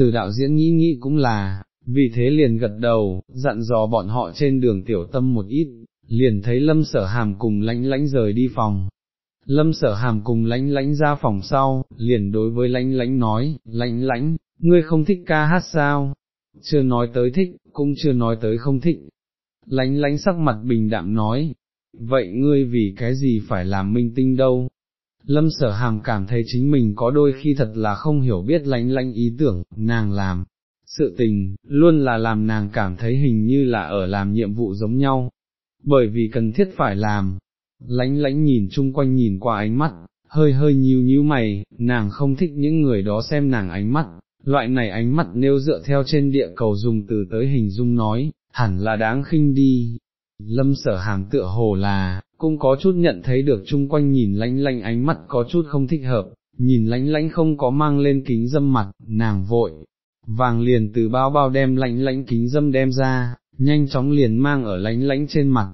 từ đạo diễn nghĩ nghĩ cũng là, vì thế liền gật đầu, dặn dò bọn họ trên đường tiểu tâm một ít, liền thấy lâm sở hàm cùng lánh lánh rời đi phòng. Lâm sở hàm cùng lánh lánh ra phòng sau, liền đối với lánh lánh nói, lánh lánh, ngươi không thích ca hát sao? Chưa nói tới thích, cũng chưa nói tới không thích. Lánh lánh sắc mặt bình đạm nói, vậy ngươi vì cái gì phải làm minh tinh đâu? Lâm sở hàm cảm thấy chính mình có đôi khi thật là không hiểu biết lánh lánh ý tưởng, nàng làm, sự tình, luôn là làm nàng cảm thấy hình như là ở làm nhiệm vụ giống nhau, bởi vì cần thiết phải làm, lánh lánh nhìn chung quanh nhìn qua ánh mắt, hơi hơi nhíu nhíu mày, nàng không thích những người đó xem nàng ánh mắt, loại này ánh mắt nêu dựa theo trên địa cầu dùng từ tới hình dung nói, hẳn là đáng khinh đi. Lâm sở hàm tựa hồ là, cũng có chút nhận thấy được chung quanh nhìn lánh lánh ánh mắt có chút không thích hợp, nhìn lánh lánh không có mang lên kính dâm mặt, nàng vội, vàng liền từ bao bao đem lánh lánh kính dâm đem ra, nhanh chóng liền mang ở lánh lánh trên mặt,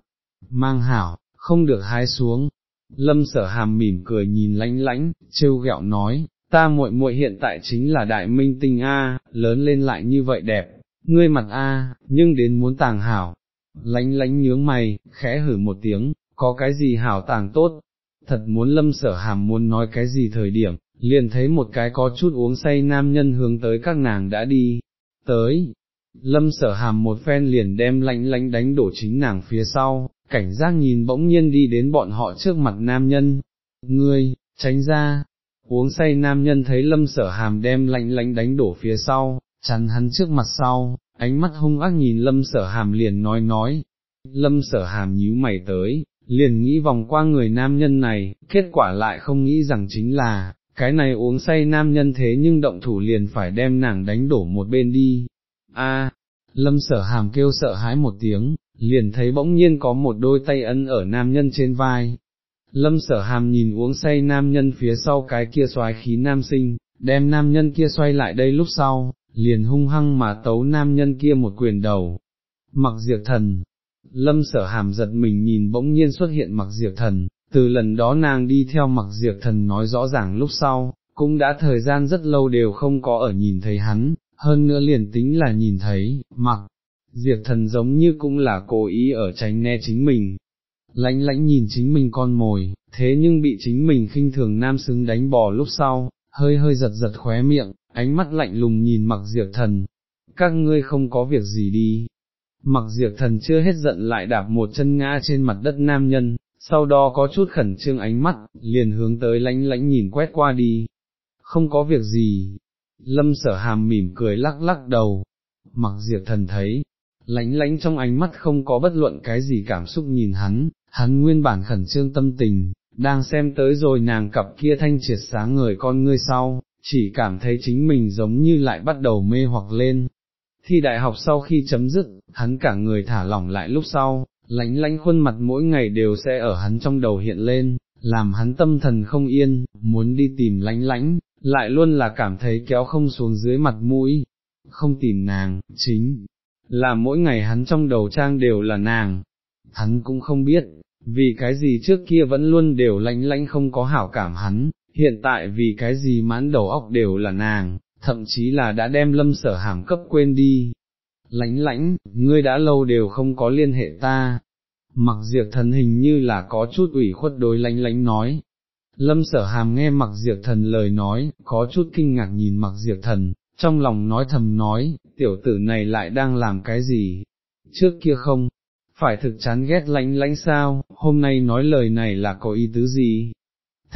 mang hảo, không được hái xuống. Lâm sở hàm mỉm cười nhìn lánh lánh, trêu ghẹo nói, ta muội muội hiện tại chính là đại minh tinh A, lớn lên lại như vậy đẹp, ngươi mặt A, nhưng đến muốn tàng hảo. Lánh lánh nhướng mày, khẽ hử một tiếng, có cái gì hảo tàng tốt, thật muốn lâm sở hàm muốn nói cái gì thời điểm, liền thấy một cái có chút uống say nam nhân hướng tới các nàng đã đi, tới, lâm sở hàm một phen liền đem lánh lánh đánh đổ chính nàng phía sau, cảnh giác nhìn bỗng nhiên đi đến bọn họ trước mặt nam nhân, ngươi, tránh ra, uống say nam nhân thấy lâm sở hàm đem lánh lánh đánh đổ phía sau, chắn hắn trước mặt sau, ánh mắt hung ác nhìn lâm sở hàm liền nói nói, lâm sở hàm nhíu mày tới, liền nghĩ vòng qua người nam nhân này, kết quả lại không nghĩ rằng chính là, cái này uống say nam nhân thế nhưng động thủ liền phải đem nàng đánh đổ một bên đi. A, lâm sở hàm kêu sợ hãi một tiếng, liền thấy bỗng nhiên có một đôi tay ân ở nam nhân trên vai. Lâm sở hàm nhìn uống say nam nhân phía sau cái kia xoái khí nam sinh, đem nam nhân kia xoay lại đây lúc sau, liền hung hăng mà tấu nam nhân kia một quyền đầu. Mặc diệt thần, lâm sở hàm giật mình nhìn bỗng nhiên xuất hiện mặc diệt thần, từ lần đó nàng đi theo mặc diệt thần nói rõ ràng lúc sau, cũng đã thời gian rất lâu đều không có ở nhìn thấy hắn, hơn nữa liền tính là nhìn thấy, mặc, diệt thần giống như cũng là cố ý ở tránh né chính mình. lãnh lãnh nhìn chính mình con mồi, thế nhưng bị chính mình khinh thường nam xứng đánh bò lúc sau, hơi hơi giật giật khóe miệng, ánh mắt lạnh lùng nhìn mặc diệt thần. Các ngươi không có việc gì đi. Mặc diệt thần chưa hết giận lại đạp một chân ngã trên mặt đất nam nhân, sau đó có chút khẩn trương ánh mắt, liền hướng tới lánh lánh nhìn quét qua đi. Không có việc gì. Lâm sở hàm mỉm cười lắc lắc đầu. Mặc diệt thần thấy, lánh lánh trong ánh mắt không có bất luận cái gì cảm xúc nhìn hắn, hắn nguyên bản khẩn trương tâm tình, đang xem tới rồi nàng cặp kia thanh triệt sáng người con ngươi sau, chỉ cảm thấy chính mình giống như lại bắt đầu mê hoặc lên. Thi đại học sau khi chấm dứt, hắn cả người thả lỏng lại lúc sau, lánh lánh khuôn mặt mỗi ngày đều sẽ ở hắn trong đầu hiện lên, làm hắn tâm thần không yên, muốn đi tìm lánh lánh, lại luôn là cảm thấy kéo không xuống dưới mặt mũi, không tìm nàng, chính là mỗi ngày hắn trong đầu trang đều là nàng, hắn cũng không biết, vì cái gì trước kia vẫn luôn đều lánh lánh không có hảo cảm hắn, hiện tại vì cái gì mãn đầu óc đều là nàng, thậm chí là đã đem lâm sở hàm cấp quên đi. Lãnh lãnh, ngươi đã lâu đều không có liên hệ ta, mặc diệt thần hình như là có chút ủy khuất đối lãnh lãnh nói. Lâm sở hàm nghe mặc diệt thần lời nói, có chút kinh ngạc nhìn mặc diệt thần, trong lòng nói thầm nói, tiểu tử này lại đang làm cái gì, trước kia không, phải thực chán ghét lãnh lãnh sao, hôm nay nói lời này là có ý tứ gì,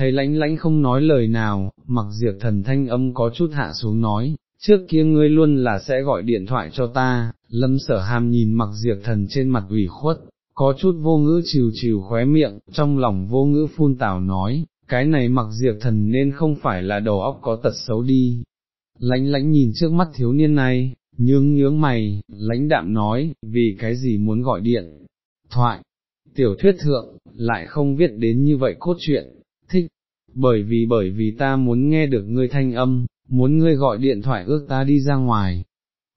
thấy lãnh lãnh không nói lời nào, mặc diệt thần thanh âm có chút hạ xuống nói, trước kia ngươi luôn là sẽ gọi điện thoại cho ta, lâm sở hàm nhìn mặc diệt thần trên mặt ủy khuất, có chút vô ngữ chiều chiều khóe miệng, trong lòng vô ngữ phun tảo nói, cái này mặc diệt thần nên không phải là đầu óc có tật xấu đi. lãnh lãnh nhìn trước mắt thiếu niên này, nhướng nhướng mày, lãnh đạm nói, vì cái gì muốn gọi điện, thoại, tiểu thuyết thượng, lại không viết đến như vậy cốt truyện, thích, bởi vì bởi vì ta muốn nghe được ngươi thanh âm, muốn ngươi gọi điện thoại ước ta đi ra ngoài.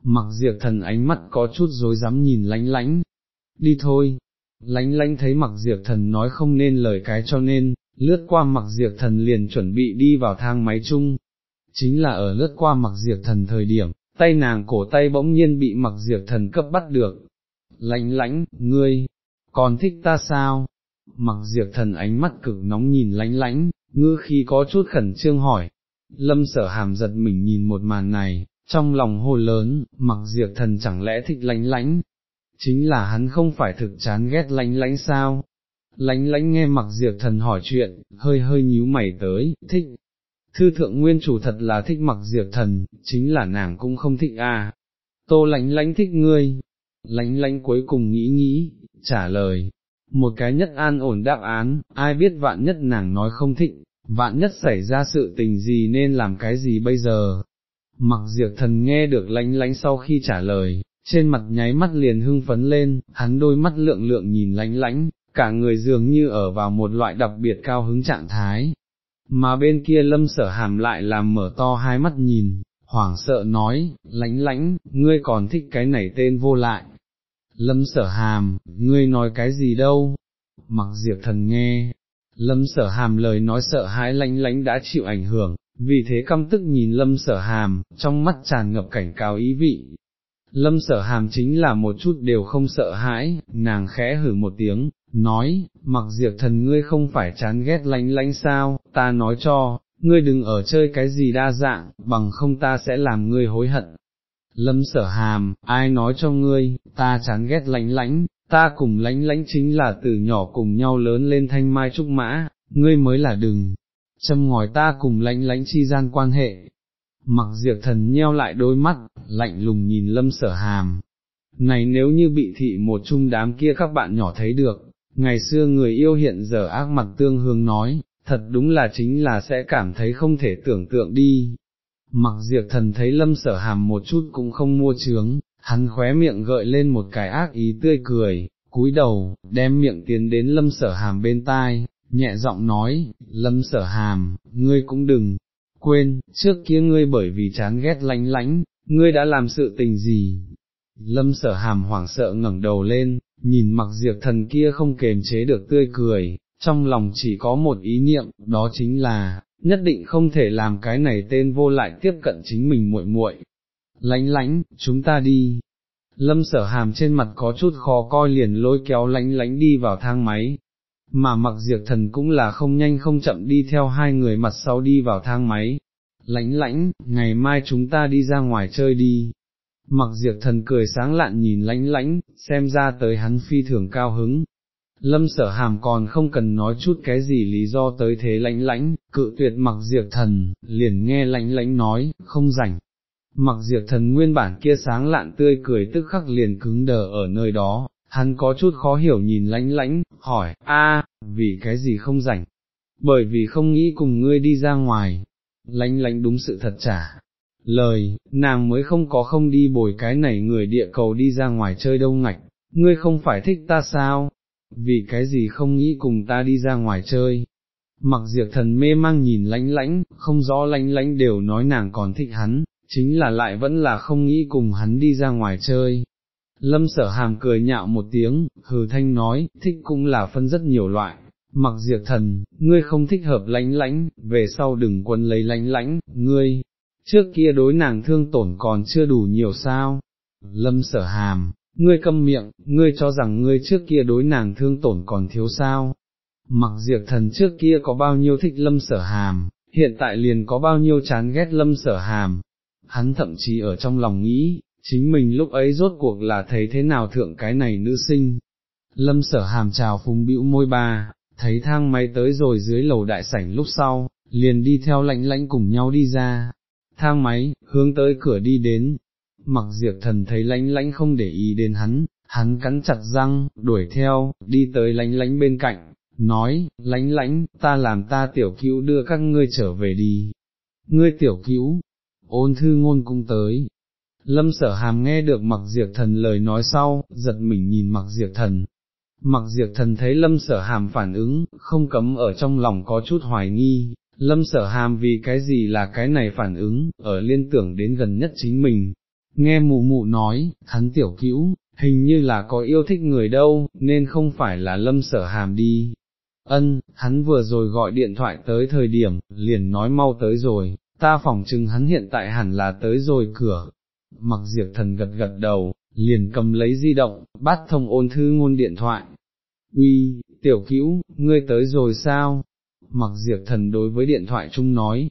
Mặc diệt thần ánh mắt có chút dối dám nhìn lánh lánh, đi thôi, lánh lánh thấy mặc diệt thần nói không nên lời cái cho nên, lướt qua mặc diệt thần liền chuẩn bị đi vào thang máy chung, chính là ở lướt qua mặc diệt thần thời điểm, tay nàng cổ tay bỗng nhiên bị mặc diệt thần cấp bắt được. Lánh lánh, ngươi, còn thích ta sao? Mặc diệt thần ánh mắt cực nóng nhìn lánh lánh, ngư khi có chút khẩn trương hỏi. Lâm sở hàm giật mình nhìn một màn này, trong lòng hồ lớn, mặc diệt thần chẳng lẽ thích lánh lánh, chính là hắn không phải thực chán ghét lánh lánh sao. Lánh lánh nghe mặc diệt thần hỏi chuyện, hơi hơi nhíu mày tới, thích. Thư thượng nguyên chủ thật là thích mặc diệt thần, chính là nàng cũng không thích à? Tô lánh lánh thích ngươi. Lánh lánh cuối cùng nghĩ nghĩ, trả lời, một cái nhất an ổn đáp án, ai biết vạn nhất nàng nói không thịnh vạn nhất xảy ra sự tình gì nên làm cái gì bây giờ. Mặc diệt thần nghe được lánh lánh sau khi trả lời, trên mặt nháy mắt liền hưng phấn lên, hắn đôi mắt lượng lượng nhìn lánh lánh, cả người dường như ở vào một loại đặc biệt cao hứng trạng thái. Mà bên kia lâm sở hàm lại làm mở to hai mắt nhìn, hoảng sợ nói, lánh lánh, ngươi còn thích cái này tên vô lại. Lâm sở hàm, ngươi nói cái gì đâu? Mặc diệt thần nghe, lâm sở hàm lời nói sợ hãi lánh lánh đã chịu ảnh hưởng, vì thế căm tức nhìn lâm sở hàm, trong mắt tràn ngập cảnh cáo ý vị, lâm sở hàm chính là một chút đều không sợ hãi, nàng khẽ hử một tiếng, nói, mặc diệt thần ngươi không phải chán ghét lánh lánh sao, ta nói cho, ngươi đừng ở chơi cái gì đa dạng, bằng không ta sẽ làm ngươi hối hận. Lâm sở hàm, ai nói cho ngươi, ta chán ghét lánh lánh, ta cùng lánh lánh chính là từ nhỏ cùng nhau lớn lên thanh mai trúc mã, ngươi mới là đừng, châm ngòi ta cùng lánh lánh chi gian quan hệ, mặc diệt thần nheo lại đôi mắt, lạnh lùng nhìn lâm sở hàm. Này nếu như bị thị một chung đám kia các bạn nhỏ thấy được, ngày xưa người yêu hiện giờ ác mặt tương hương nói, thật đúng là chính là sẽ cảm thấy không thể tưởng tượng đi. Mặc diệt thần thấy lâm sở hàm một chút cũng không mua trướng, hắn khóe miệng gợi lên một cái ác ý tươi cười, cúi đầu, đem miệng tiến đến lâm sở hàm bên tai, nhẹ giọng nói, lâm sở hàm, ngươi cũng đừng, quên, trước kia ngươi bởi vì chán ghét lánh lánh, ngươi đã làm sự tình gì? Lâm sở hàm hoảng sợ ngẩng đầu lên, nhìn mặc diệt thần kia không kềm chế được tươi cười, trong lòng chỉ có một ý niệm, đó chính là, nhất định không thể làm cái này tên vô lại tiếp cận chính mình muội muội. Lánh lánh, chúng ta đi. Lâm sở hàm trên mặt có chút khó coi liền lôi kéo lánh lánh đi vào thang máy, mà mặc diệt thần cũng là không nhanh không chậm đi theo hai người mặt sau đi vào thang máy, lánh lánh ngày mai chúng ta đi ra ngoài chơi đi. Mặc diệt thần cười sáng lạn nhìn lánh lánh xem ra tới hắn phi thường cao hứng. Lâm sở hàm còn không cần nói chút cái gì lý do tới thế lãnh lãnh, cự tuyệt mặc diệt thần, liền nghe lãnh lãnh nói, không rảnh. Mặc diệt thần nguyên bản kia sáng lạn tươi cười tức khắc liền cứng đờ ở nơi đó, hắn có chút khó hiểu nhìn lãnh lãnh hỏi, a, vì cái gì không rảnh, bởi vì không nghĩ cùng ngươi đi ra ngoài, lãnh lãnh đúng sự thật trả. Lời, nàng mới không có không đi bồi cái này người địa cầu đi ra ngoài chơi đâu ngạch, ngươi không phải thích ta sao, vì cái gì không nghĩ cùng ta đi ra ngoài chơi. Mặc diệt thần mê mang nhìn lãnh lãnh, không rõ lãnh lãnh đều nói nàng còn thích hắn, chính là lại vẫn là không nghĩ cùng hắn đi ra ngoài chơi, Lâm sở hàm cười nhạo một tiếng, hừ thanh nói, thích cũng là phân rất nhiều loại, mặc diệt thần, ngươi không thích hợp lãnh lãnh, về sau đừng quân lấy lãnh lãnh. ngươi, trước kia đối nàng thương tổn còn chưa đủ nhiều sao. Lâm sở hàm, ngươi câm miệng, ngươi cho rằng ngươi trước kia đối nàng thương tổn còn thiếu sao. Mặc diệt thần trước kia có bao nhiêu thích lâm sở hàm, hiện tại liền có bao nhiêu chán ghét lâm sở hàm. Hắn thậm chí ở trong lòng nghĩ, chính mình lúc ấy rốt cuộc là thấy thế nào thượng cái này nữ sinh. Lâm sở hàm chào phùng bĩu môi ba, thấy thang máy tới rồi dưới lầu đại sảnh lúc sau, liền đi theo lãnh lãnh cùng nhau đi ra. Thang máy, hướng tới cửa đi đến, mặc diệt thần thấy lãnh lãnh không để ý đến hắn, hắn cắn chặt răng, đuổi theo, đi tới lãnh lãnh bên cạnh, nói, lãnh lãnh, ta làm ta tiểu cứu đưa các ngươi trở về đi. Ngươi tiểu cứu, ôn thư ngôn cung tới, Lâm sở hàm nghe được mặc diệt thần lời nói sau, giật mình nhìn mặc diệt thần. Mặc diệt thần thấy lâm sở hàm phản ứng, không cấm ở trong lòng có chút hoài nghi, lâm sở hàm vì cái gì là cái này phản ứng, ở liên tưởng đến gần nhất chính mình. Nghe mụ mụ nói, hắn tiểu cữu, hình như là có yêu thích người đâu, nên không phải là lâm sở hàm đi. Ân, hắn vừa rồi gọi điện thoại tới thời điểm, liền nói mau tới rồi, ta phỏng chừng hắn hiện tại hẳn là tới rồi cửa, mặc diệt thần gật gật đầu, liền cầm lấy di động, bắt thông ôn thư ngôn điện thoại. Uy, tiểu cữu, ngươi tới rồi sao? Mặc diệt thần đối với điện thoại chung nói,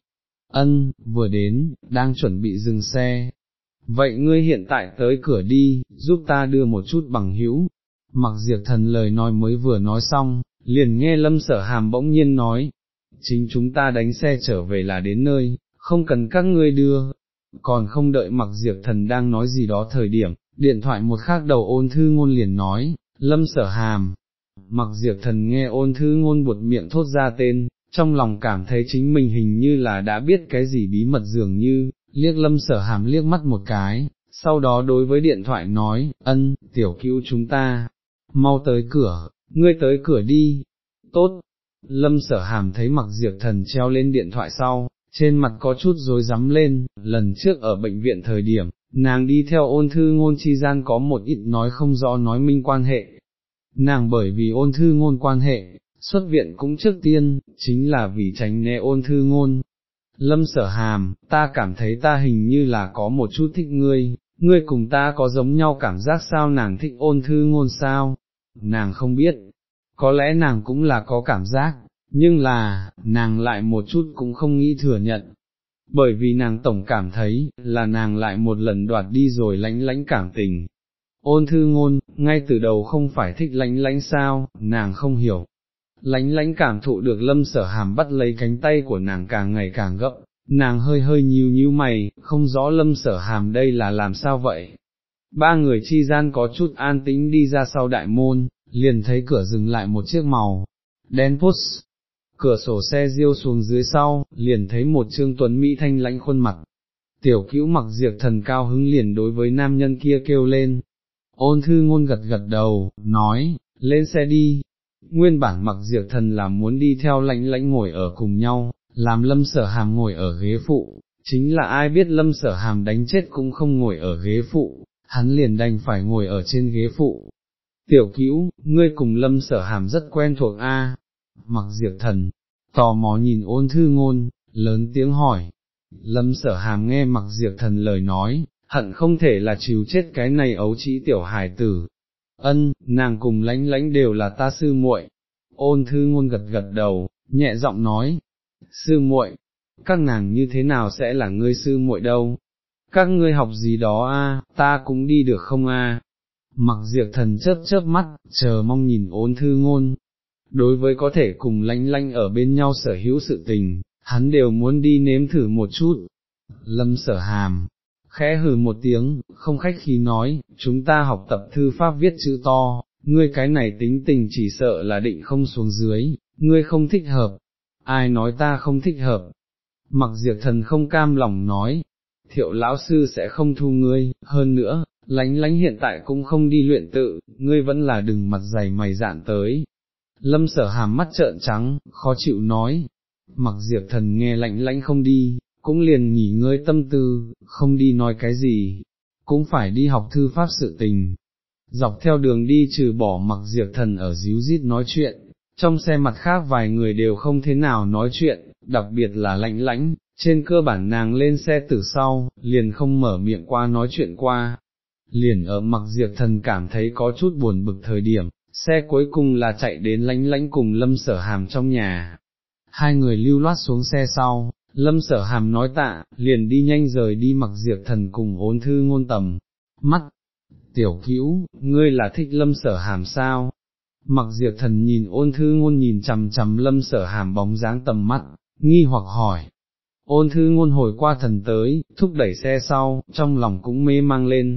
ân, vừa đến, đang chuẩn bị dừng xe. Vậy ngươi hiện tại tới cửa đi, giúp ta đưa một chút bằng hữu. Mặc diệt thần lời nói mới vừa nói xong, liền nghe lâm sở hàm bỗng nhiên nói, chính chúng ta đánh xe trở về là đến nơi, không cần các ngươi đưa, còn không đợi mặc diệt thần đang nói gì đó thời điểm, điện thoại một khác đầu ôn thư ngôn liền nói, lâm sở hàm, mặc diệt thần nghe ôn thư ngôn buột miệng thốt ra tên, trong lòng cảm thấy chính mình hình như là đã biết cái gì bí mật dường như, liếc lâm sở hàm liếc mắt một cái, sau đó đối với điện thoại nói, ân, tiểu cứu chúng ta, mau tới cửa, ngươi tới cửa đi, tốt, lâm sở hàm thấy mặc diệt thần treo lên điện thoại sau, trên mặt có chút rối rắm lên, lần trước ở bệnh viện thời điểm, nàng đi theo ôn thư ngôn chi gian có một ít nói không rõ nói minh quan hệ. Nàng bởi vì ôn thư ngôn quan hệ, xuất viện cũng trước tiên, chính là vì tránh né ôn thư ngôn. Lâm sở hàm, ta cảm thấy ta hình như là có một chút thích ngươi, ngươi cùng ta có giống nhau cảm giác sao? Nàng thích ôn thư ngôn sao, nàng không biết, có lẽ nàng cũng là có cảm giác, nhưng là, nàng lại một chút cũng không nghĩ thừa nhận, bởi vì nàng tổng cảm thấy, là nàng lại một lần đoạt đi rồi lánh lánh cảm tình. Ôn thư ngôn, ngay từ đầu không phải thích lánh lánh sao, nàng không hiểu. Lánh lánh cảm thụ được lâm sở hàm bắt lấy cánh tay của nàng càng ngày càng gấp, nàng hơi hơi nhíu nhíu mày, không rõ lâm sở hàm đây là làm sao vậy. Ba người chi gian có chút an tĩnh đi ra sau đại môn, liền thấy cửa dừng lại một chiếc màu, đen pus, cửa sổ xe riêu xuống dưới sau, liền thấy một trương tuấn Mỹ thanh lãnh khuôn mặt. Tiểu cữu mặc diệt thần cao hứng liền đối với nam nhân kia kêu lên. Ôn thư ngôn gật gật đầu, nói, lên xe đi. Nguyên bản mặc diệt thần là muốn đi theo lãnh lãnh ngồi ở cùng nhau, làm lâm sở hàm ngồi ở ghế phụ, chính là ai biết lâm sở hàm đánh chết cũng không ngồi ở ghế phụ, hắn liền đành phải ngồi ở trên ghế phụ. Tiểu cữu, ngươi cùng lâm sở hàm rất quen thuộc a. Mặc diệt thần, tò mò nhìn ôn thư ngôn, lớn tiếng hỏi, lâm sở hàm nghe mặc diệt thần lời nói, hận không thể là chịu chết cái này ấu trĩ tiểu hài tử, ân, nàng cùng lánh lánh đều là ta sư muội. ôn thư ngôn gật gật đầu, nhẹ giọng nói, sư muội, các nàng như thế nào sẽ là ngươi sư muội đâu, các ngươi học gì đó a, ta cũng đi được không a? Mặc diệt thần chớp chớp mắt, chờ mong nhìn ôn thư ngôn, đối với có thể cùng lánh lánh ở bên nhau sở hữu sự tình, hắn đều muốn đi nếm thử một chút. Lâm sở hàm, khẽ hừ một tiếng, không khách khí nói, chúng ta học tập thư pháp viết chữ to, ngươi cái này tính tình chỉ sợ là định không xuống dưới, ngươi không thích hợp, ai nói ta không thích hợp. Mặc diệt thần không cam lòng nói, thiệu lão sư sẽ không thu ngươi, hơn nữa, lánh lánh hiện tại cũng không đi luyện tự, ngươi vẫn là đừng mặt dày mày dạn tới, lâm sở hàm mắt trợn trắng, khó chịu nói, mặc diệp thần nghe lạnh lãnh không đi, cũng liền nghỉ ngơi tâm tư, không đi nói cái gì, cũng phải đi học thư pháp sự tình. Dọc theo đường đi trừ bỏ mặc diệp thần ở díu dít nói chuyện, trong xe mặt khác vài người đều không thế nào nói chuyện, đặc biệt là lạnh lãnh, trên cơ bản nàng lên xe từ sau, liền không mở miệng qua nói chuyện qua. Liền ở mặc diệp thần cảm thấy có chút buồn bực thời điểm, xe cuối cùng là chạy đến lãnh lãnh cùng lâm sở hàm trong nhà. Hai người lưu loát xuống xe sau, lâm sở hàm nói tạ, liền đi nhanh rời đi mặc diệp thần cùng ôn thư ngôn tầm, mắt, tiểu cữu, ngươi là thích lâm sở hàm sao? Mặc diệp thần nhìn ôn thư ngôn nhìn chằm chằm lâm sở hàm bóng dáng tầm mắt, nghi hoặc hỏi. Ôn thư ngôn hồi qua thần tới, thúc đẩy xe sau, trong lòng cũng mê mang lên,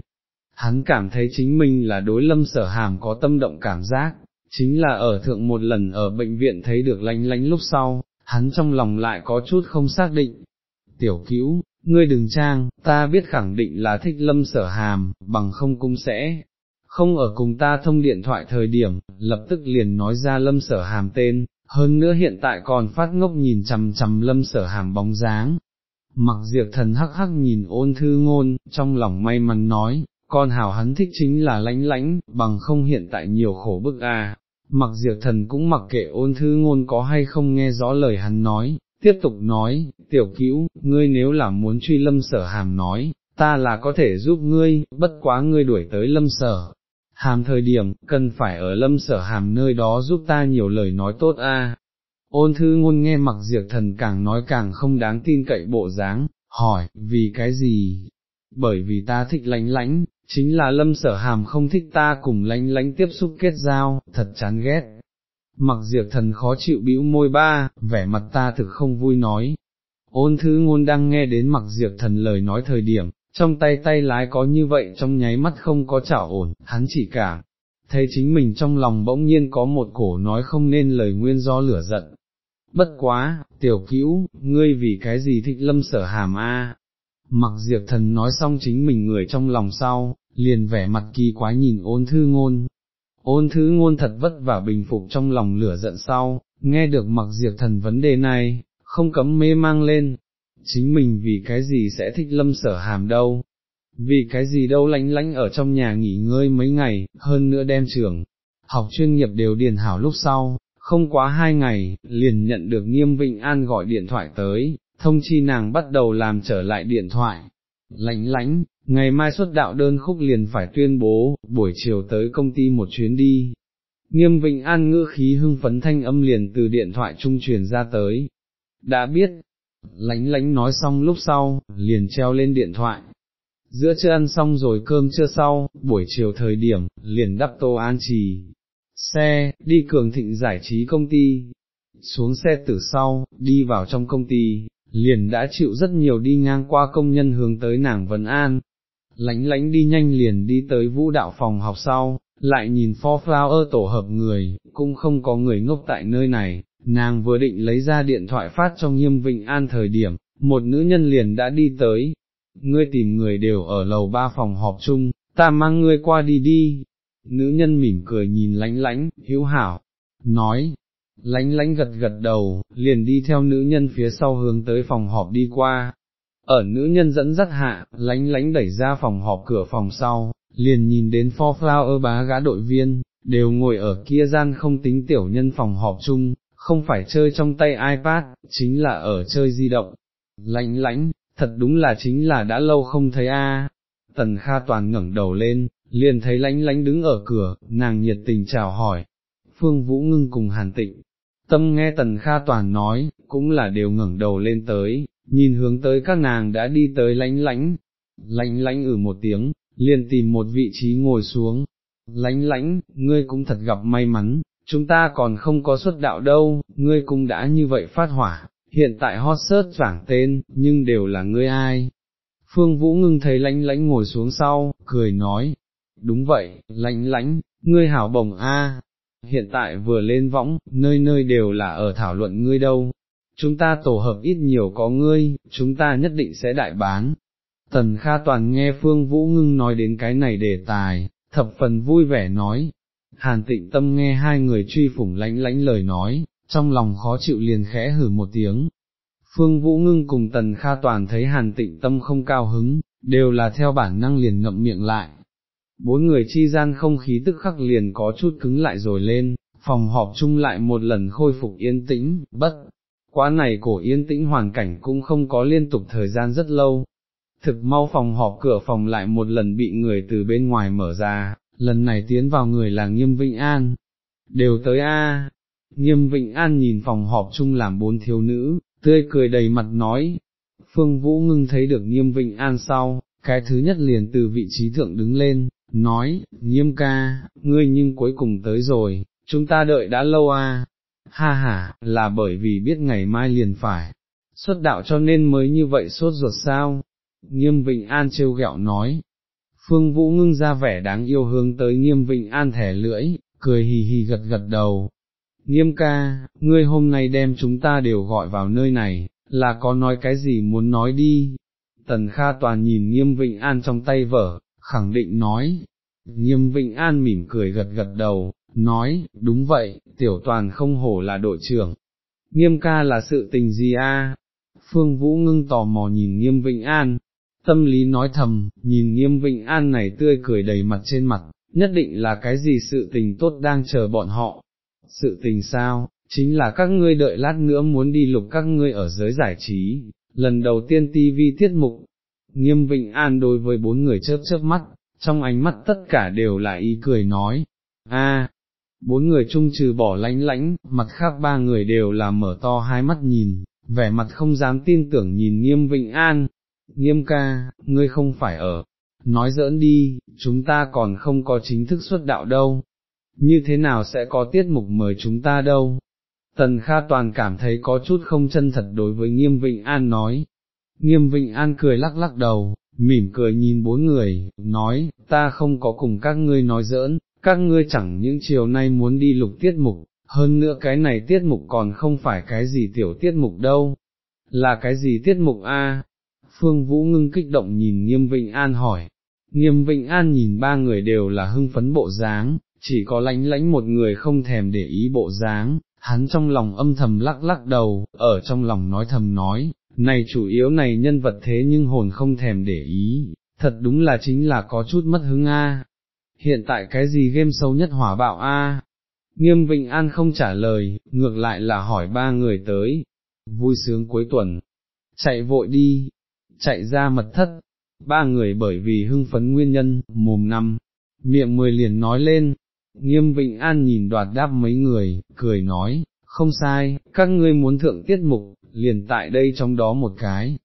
hắn cảm thấy chính mình là đối lâm sở hàm có tâm động cảm giác, chính là ở thượng một lần ở bệnh viện thấy được lánh lánh lúc sau, hắn trong lòng lại có chút không xác định. Tiểu cữu, ngươi đừng trang, ta biết khẳng định là thích lâm sở hàm, bằng không cung sẽ, không ở cùng ta thông điện thoại thời điểm, lập tức liền nói ra lâm sở hàm tên, hơn nữa hiện tại còn phát ngốc nhìn chằm chằm lâm sở hàm bóng dáng. Mặc diệt thần hắc hắc nhìn ôn thư ngôn, trong lòng may mắn nói, con hảo hắn thích chính là lãnh lãnh bằng không hiện tại nhiều khổ bức à. Mặc diệt thần cũng mặc kệ ôn thư ngôn có hay không nghe rõ lời hắn nói, tiếp tục nói, tiểu cữu, ngươi nếu là muốn truy lâm sở hàm nói, ta là có thể giúp ngươi, bất quá ngươi đuổi tới lâm sở. Hàm thời điểm, cần phải ở lâm sở hàm nơi đó giúp ta nhiều lời nói tốt a. Ôn thư ngôn nghe mặc diệt thần càng nói càng không đáng tin cậy bộ dáng, hỏi, vì cái gì? Bởi vì ta thích lánh lánh, chính là lâm sở hàm không thích ta cùng lánh lánh tiếp xúc kết giao, thật chán ghét. Mặc diệt thần khó chịu bĩu môi ba, vẻ mặt ta thực không vui nói. Ôn thứ ngôn đang nghe đến mặc diệt thần lời nói thời điểm, trong tay tay lái có như vậy trong nháy mắt không có chảo ổn, hắn chỉ cả thấy chính mình trong lòng bỗng nhiên có một cổ nói không nên lời nguyên do lửa giận. Bất quá, tiểu cữu, ngươi vì cái gì thích lâm sở hàm a? Mặc diệp thần nói xong chính mình người trong lòng sau, liền vẻ mặt kỳ quái nhìn ôn thư ngôn. Ôn thư ngôn thật vất vả bình phục trong lòng lửa giận sau, nghe được mặc diệp thần vấn đề này, không cấm mê mang lên, chính mình vì cái gì sẽ thích lâm sở hàm đâu, vì cái gì đâu lánh lánh ở trong nhà nghỉ ngơi mấy ngày, hơn nữa đem trường, học chuyên nghiệp đều điền hảo lúc sau, không quá hai ngày, liền nhận được nghiêm Vịnh An gọi điện thoại tới, thông chi nàng bắt đầu làm trở lại điện thoại, lãnh lãnh, ngày mai xuất đạo đơn khúc liền phải tuyên bố, buổi chiều tới công ty một chuyến đi. Nghiêm Vịnh An ngữ khí hưng phấn thanh âm liền từ điện thoại trung truyền ra tới. Đã biết, lãnh lãnh nói xong lúc sau, liền treo lên điện thoại. Giữa chưa ăn xong rồi cơm chưa sau, buổi chiều thời điểm, liền đắp tô an trì. Xe, đi cường thịnh giải trí công ty. Xuống xe từ sau, đi vào trong công ty, liền đã chịu rất nhiều đi ngang qua công nhân hướng tới nàng Vân An. Lánh lánh đi nhanh liền đi tới vũ đạo phòng học sau, lại nhìn pho flower tổ hợp người, cũng không có người ngốc tại nơi này, nàng vừa định lấy ra điện thoại phát cho nghiêm vịnh an thời điểm, một nữ nhân liền đã đi tới, ngươi tìm người đều ở lầu ba phòng họp chung, ta mang ngươi qua đi đi, nữ nhân mỉm cười nhìn lánh lánh, hữu hảo, nói, lánh lánh gật gật đầu, liền đi theo nữ nhân phía sau hướng tới phòng họp đi qua. Ở nữ nhân dẫn dắt hạ, lánh lánh đẩy ra phòng họp cửa phòng sau, liền nhìn đến pho flower bá gã đội viên, đều ngồi ở kia gian không tính tiểu nhân phòng họp chung, không phải chơi trong tay iPad, chính là ở chơi di động. Lánh lánh, thật đúng là chính là đã lâu không thấy a. Tần Kha Toàn ngẩng đầu lên, liền thấy lánh lánh đứng ở cửa, nàng nhiệt tình chào hỏi. Phương Vũ ngưng cùng hàn tịnh, tâm nghe Tần Kha Toàn nói, cũng là đều ngẩng đầu lên tới, nhìn hướng tới các nàng đã đi tới lánh lánh, lánh lánh ử một tiếng, liền tìm một vị trí ngồi xuống, lánh lánh, ngươi cũng thật gặp may mắn, chúng ta còn không có xuất đạo đâu, ngươi cũng đã như vậy phát hỏa, hiện tại hot search giảng tên, nhưng đều là ngươi ai. Phương Vũ ngưng thấy lánh lánh ngồi xuống sau, cười nói, đúng vậy, lánh lánh, ngươi hảo bồng a, hiện tại vừa lên võng, nơi nơi đều là ở thảo luận ngươi đâu, chúng ta tổ hợp ít nhiều có ngươi, chúng ta nhất định sẽ đại bán. Tần Kha Toàn nghe Phương Vũ ngưng nói đến cái này đề tài, thập phần vui vẻ nói, Hàn tịnh tâm nghe hai người truy phủng lánh lánh lời nói, trong lòng khó chịu liền khẽ hử một tiếng. Phương Vũ Ngưng cùng Tần Kha Toàn thấy hàn tịnh tâm không cao hứng, đều là theo bản năng liền ngậm miệng lại. Bốn người chi gian không khí tức khắc liền có chút cứng lại rồi lên, phòng họp chung lại một lần khôi phục yên tĩnh, bất. Quá này cổ yên tĩnh hoàn cảnh cũng không có liên tục thời gian rất lâu. Thực mau phòng họp cửa phòng lại một lần bị người từ bên ngoài mở ra, lần này tiến vào người là Nghiêm Vĩnh An, đều tới a. Nghiêm Vĩnh An nhìn phòng họp chung làm bốn thiếu nữ, tươi cười đầy mặt nói, Phương Vũ ngưng thấy được Nghiêm Vĩnh An sau, cái thứ nhất liền từ vị trí thượng đứng lên, nói, Nghiêm ca, ngươi nhưng cuối cùng tới rồi, chúng ta đợi đã lâu à? Ha ha, là bởi vì biết ngày mai liền phải, xuất đạo cho nên mới như vậy sốt ruột sao, nghiêm Vịnh An trêu ghẹo nói, Phương Vũ ngưng ra vẻ đáng yêu hướng tới nghiêm vịnh an thẻ lưỡi, cười hì hì gật gật đầu. Nghiêm ca, ngươi hôm nay đem chúng ta đều gọi vào nơi này, là có nói cái gì muốn nói đi. Tần Kha Toàn nhìn nghiêm vịnh an trong tay vở, khẳng định nói. Nghiêm vịnh an mỉm cười gật gật đầu, nói, đúng vậy, tiểu toàn không hổ là đội trưởng. Nghiêm ca là sự tình gì a? Phương Vũ ngưng tò mò nhìn nghiêm vịnh an, tâm lý nói thầm, nhìn nghiêm vịnh an này tươi cười đầy mặt trên mặt, nhất định là cái gì sự tình tốt đang chờ bọn họ. Sự tình sao, chính là các ngươi đợi lát nữa muốn đi lục các ngươi ở giới giải trí, lần đầu tiên TV tiết mục nghiêm Vịnh An đối với bốn người chớp chớp mắt, trong ánh mắt tất cả đều là ý cười nói, a, bốn người chung trừ bỏ lánh lãnh, mặt khác ba người đều là mở to hai mắt nhìn, vẻ mặt không dám tin tưởng nhìn nghiêm Vịnh An, nghiêm ca, ngươi không phải ở, nói giỡn đi, chúng ta còn không có chính thức xuất đạo đâu, như thế nào sẽ có tiết mục mời chúng ta đâu. Tần Kha Toàn cảm thấy có chút không chân thật đối với Nghiêm Vịnh An nói. Nghiêm Vịnh An cười lắc lắc đầu, mỉm cười nhìn bốn người, nói, ta không có cùng các ngươi nói giỡn, các ngươi chẳng những chiều nay muốn đi lục tiết mục, hơn nữa cái này tiết mục còn không phải cái gì tiểu tiết mục đâu, là cái gì tiết mục a? Phương Vũ ngưng kích động nhìn Nghiêm Vịnh An hỏi, Nghiêm Vịnh An nhìn ba người đều là hưng phấn bộ dáng, chỉ có lánh lánh một người không thèm để ý bộ dáng, hắn trong lòng âm thầm lắc lắc đầu, ở trong lòng nói thầm nói, này chủ yếu này nhân vật thế nhưng hồn không thèm để ý, thật đúng là chính là có chút mất hứng a. Hiện tại cái gì game sâu nhất hỏa bạo a? Nghiêm Vịnh An không trả lời, ngược lại là hỏi ba người tới, vui sướng cuối tuần, chạy vội đi, chạy ra mật thất, ba người bởi vì hưng phấn nguyên nhân, mồm năm, miệng mười liền nói lên, nghiêm Vịnh An nhìn đoạt đáp mấy người, cười nói, không sai, các ngươi muốn thượng tiết mục, liền tại đây trong đó một cái.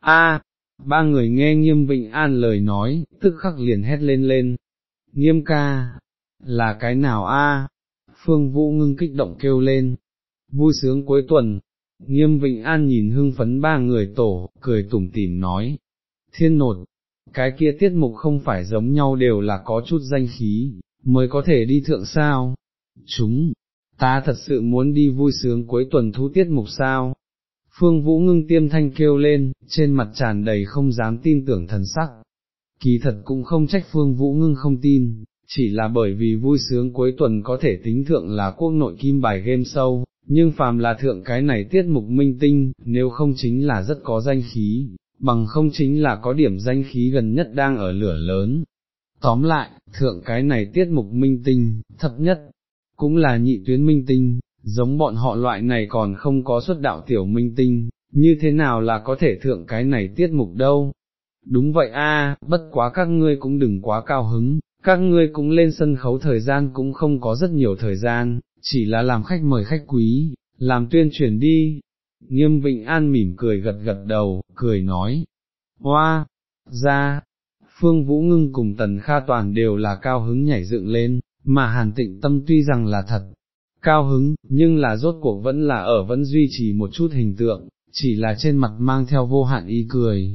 A, ba người nghe nghiêm Vịnh An lời nói, tức khắc liền hét lên lên, nghiêm ca, là cái nào a? Phương Vũ ngưng kích động kêu lên, vui sướng cuối tuần, nghiêm Vịnh An nhìn hưng phấn ba người tổ, cười tủm tỉm nói, thiên nột, cái kia tiết mục không phải giống nhau đều là có chút danh khí, mới có thể đi thượng sao, chúng, ta thật sự muốn đi vui sướng cuối tuần thu tiết mục sao. Phương Vũ ngưng tiêm thanh kêu lên, trên mặt tràn đầy không dám tin tưởng thần sắc. Kỳ thật cũng không trách Phương Vũ ngưng không tin, chỉ là bởi vì vui sướng cuối tuần có thể tính thượng là quốc nội kim bài game show, nhưng phàm là thượng cái này tiết mục minh tinh, nếu không chính là rất có danh khí, bằng không chính là có điểm danh khí gần nhất đang ở lửa lớn. Tóm lại, thượng cái này tiết mục minh tinh, thấp nhất, cũng là nhị tuyến minh tinh, giống bọn họ loại này còn không có xuất đạo tiểu minh tinh, như thế nào là có thể thượng cái này tiết mục đâu. Đúng vậy a, bất quá các ngươi cũng đừng quá cao hứng, các ngươi cũng lên sân khấu thời gian cũng không có rất nhiều thời gian, chỉ là làm khách mời khách quý, làm tuyên truyền đi. Nghiêm Vịnh An mỉm cười gật gật đầu, cười nói, hoa, ra, Phương Vũ Ngưng cùng Tần Kha Toàn đều là cao hứng nhảy dựng lên, mà Hàn Tịnh Tâm tuy rằng là thật, cao hứng, nhưng là rốt cuộc vẫn là ở vẫn duy trì một chút hình tượng, chỉ là trên mặt mang theo vô hạn ý cười.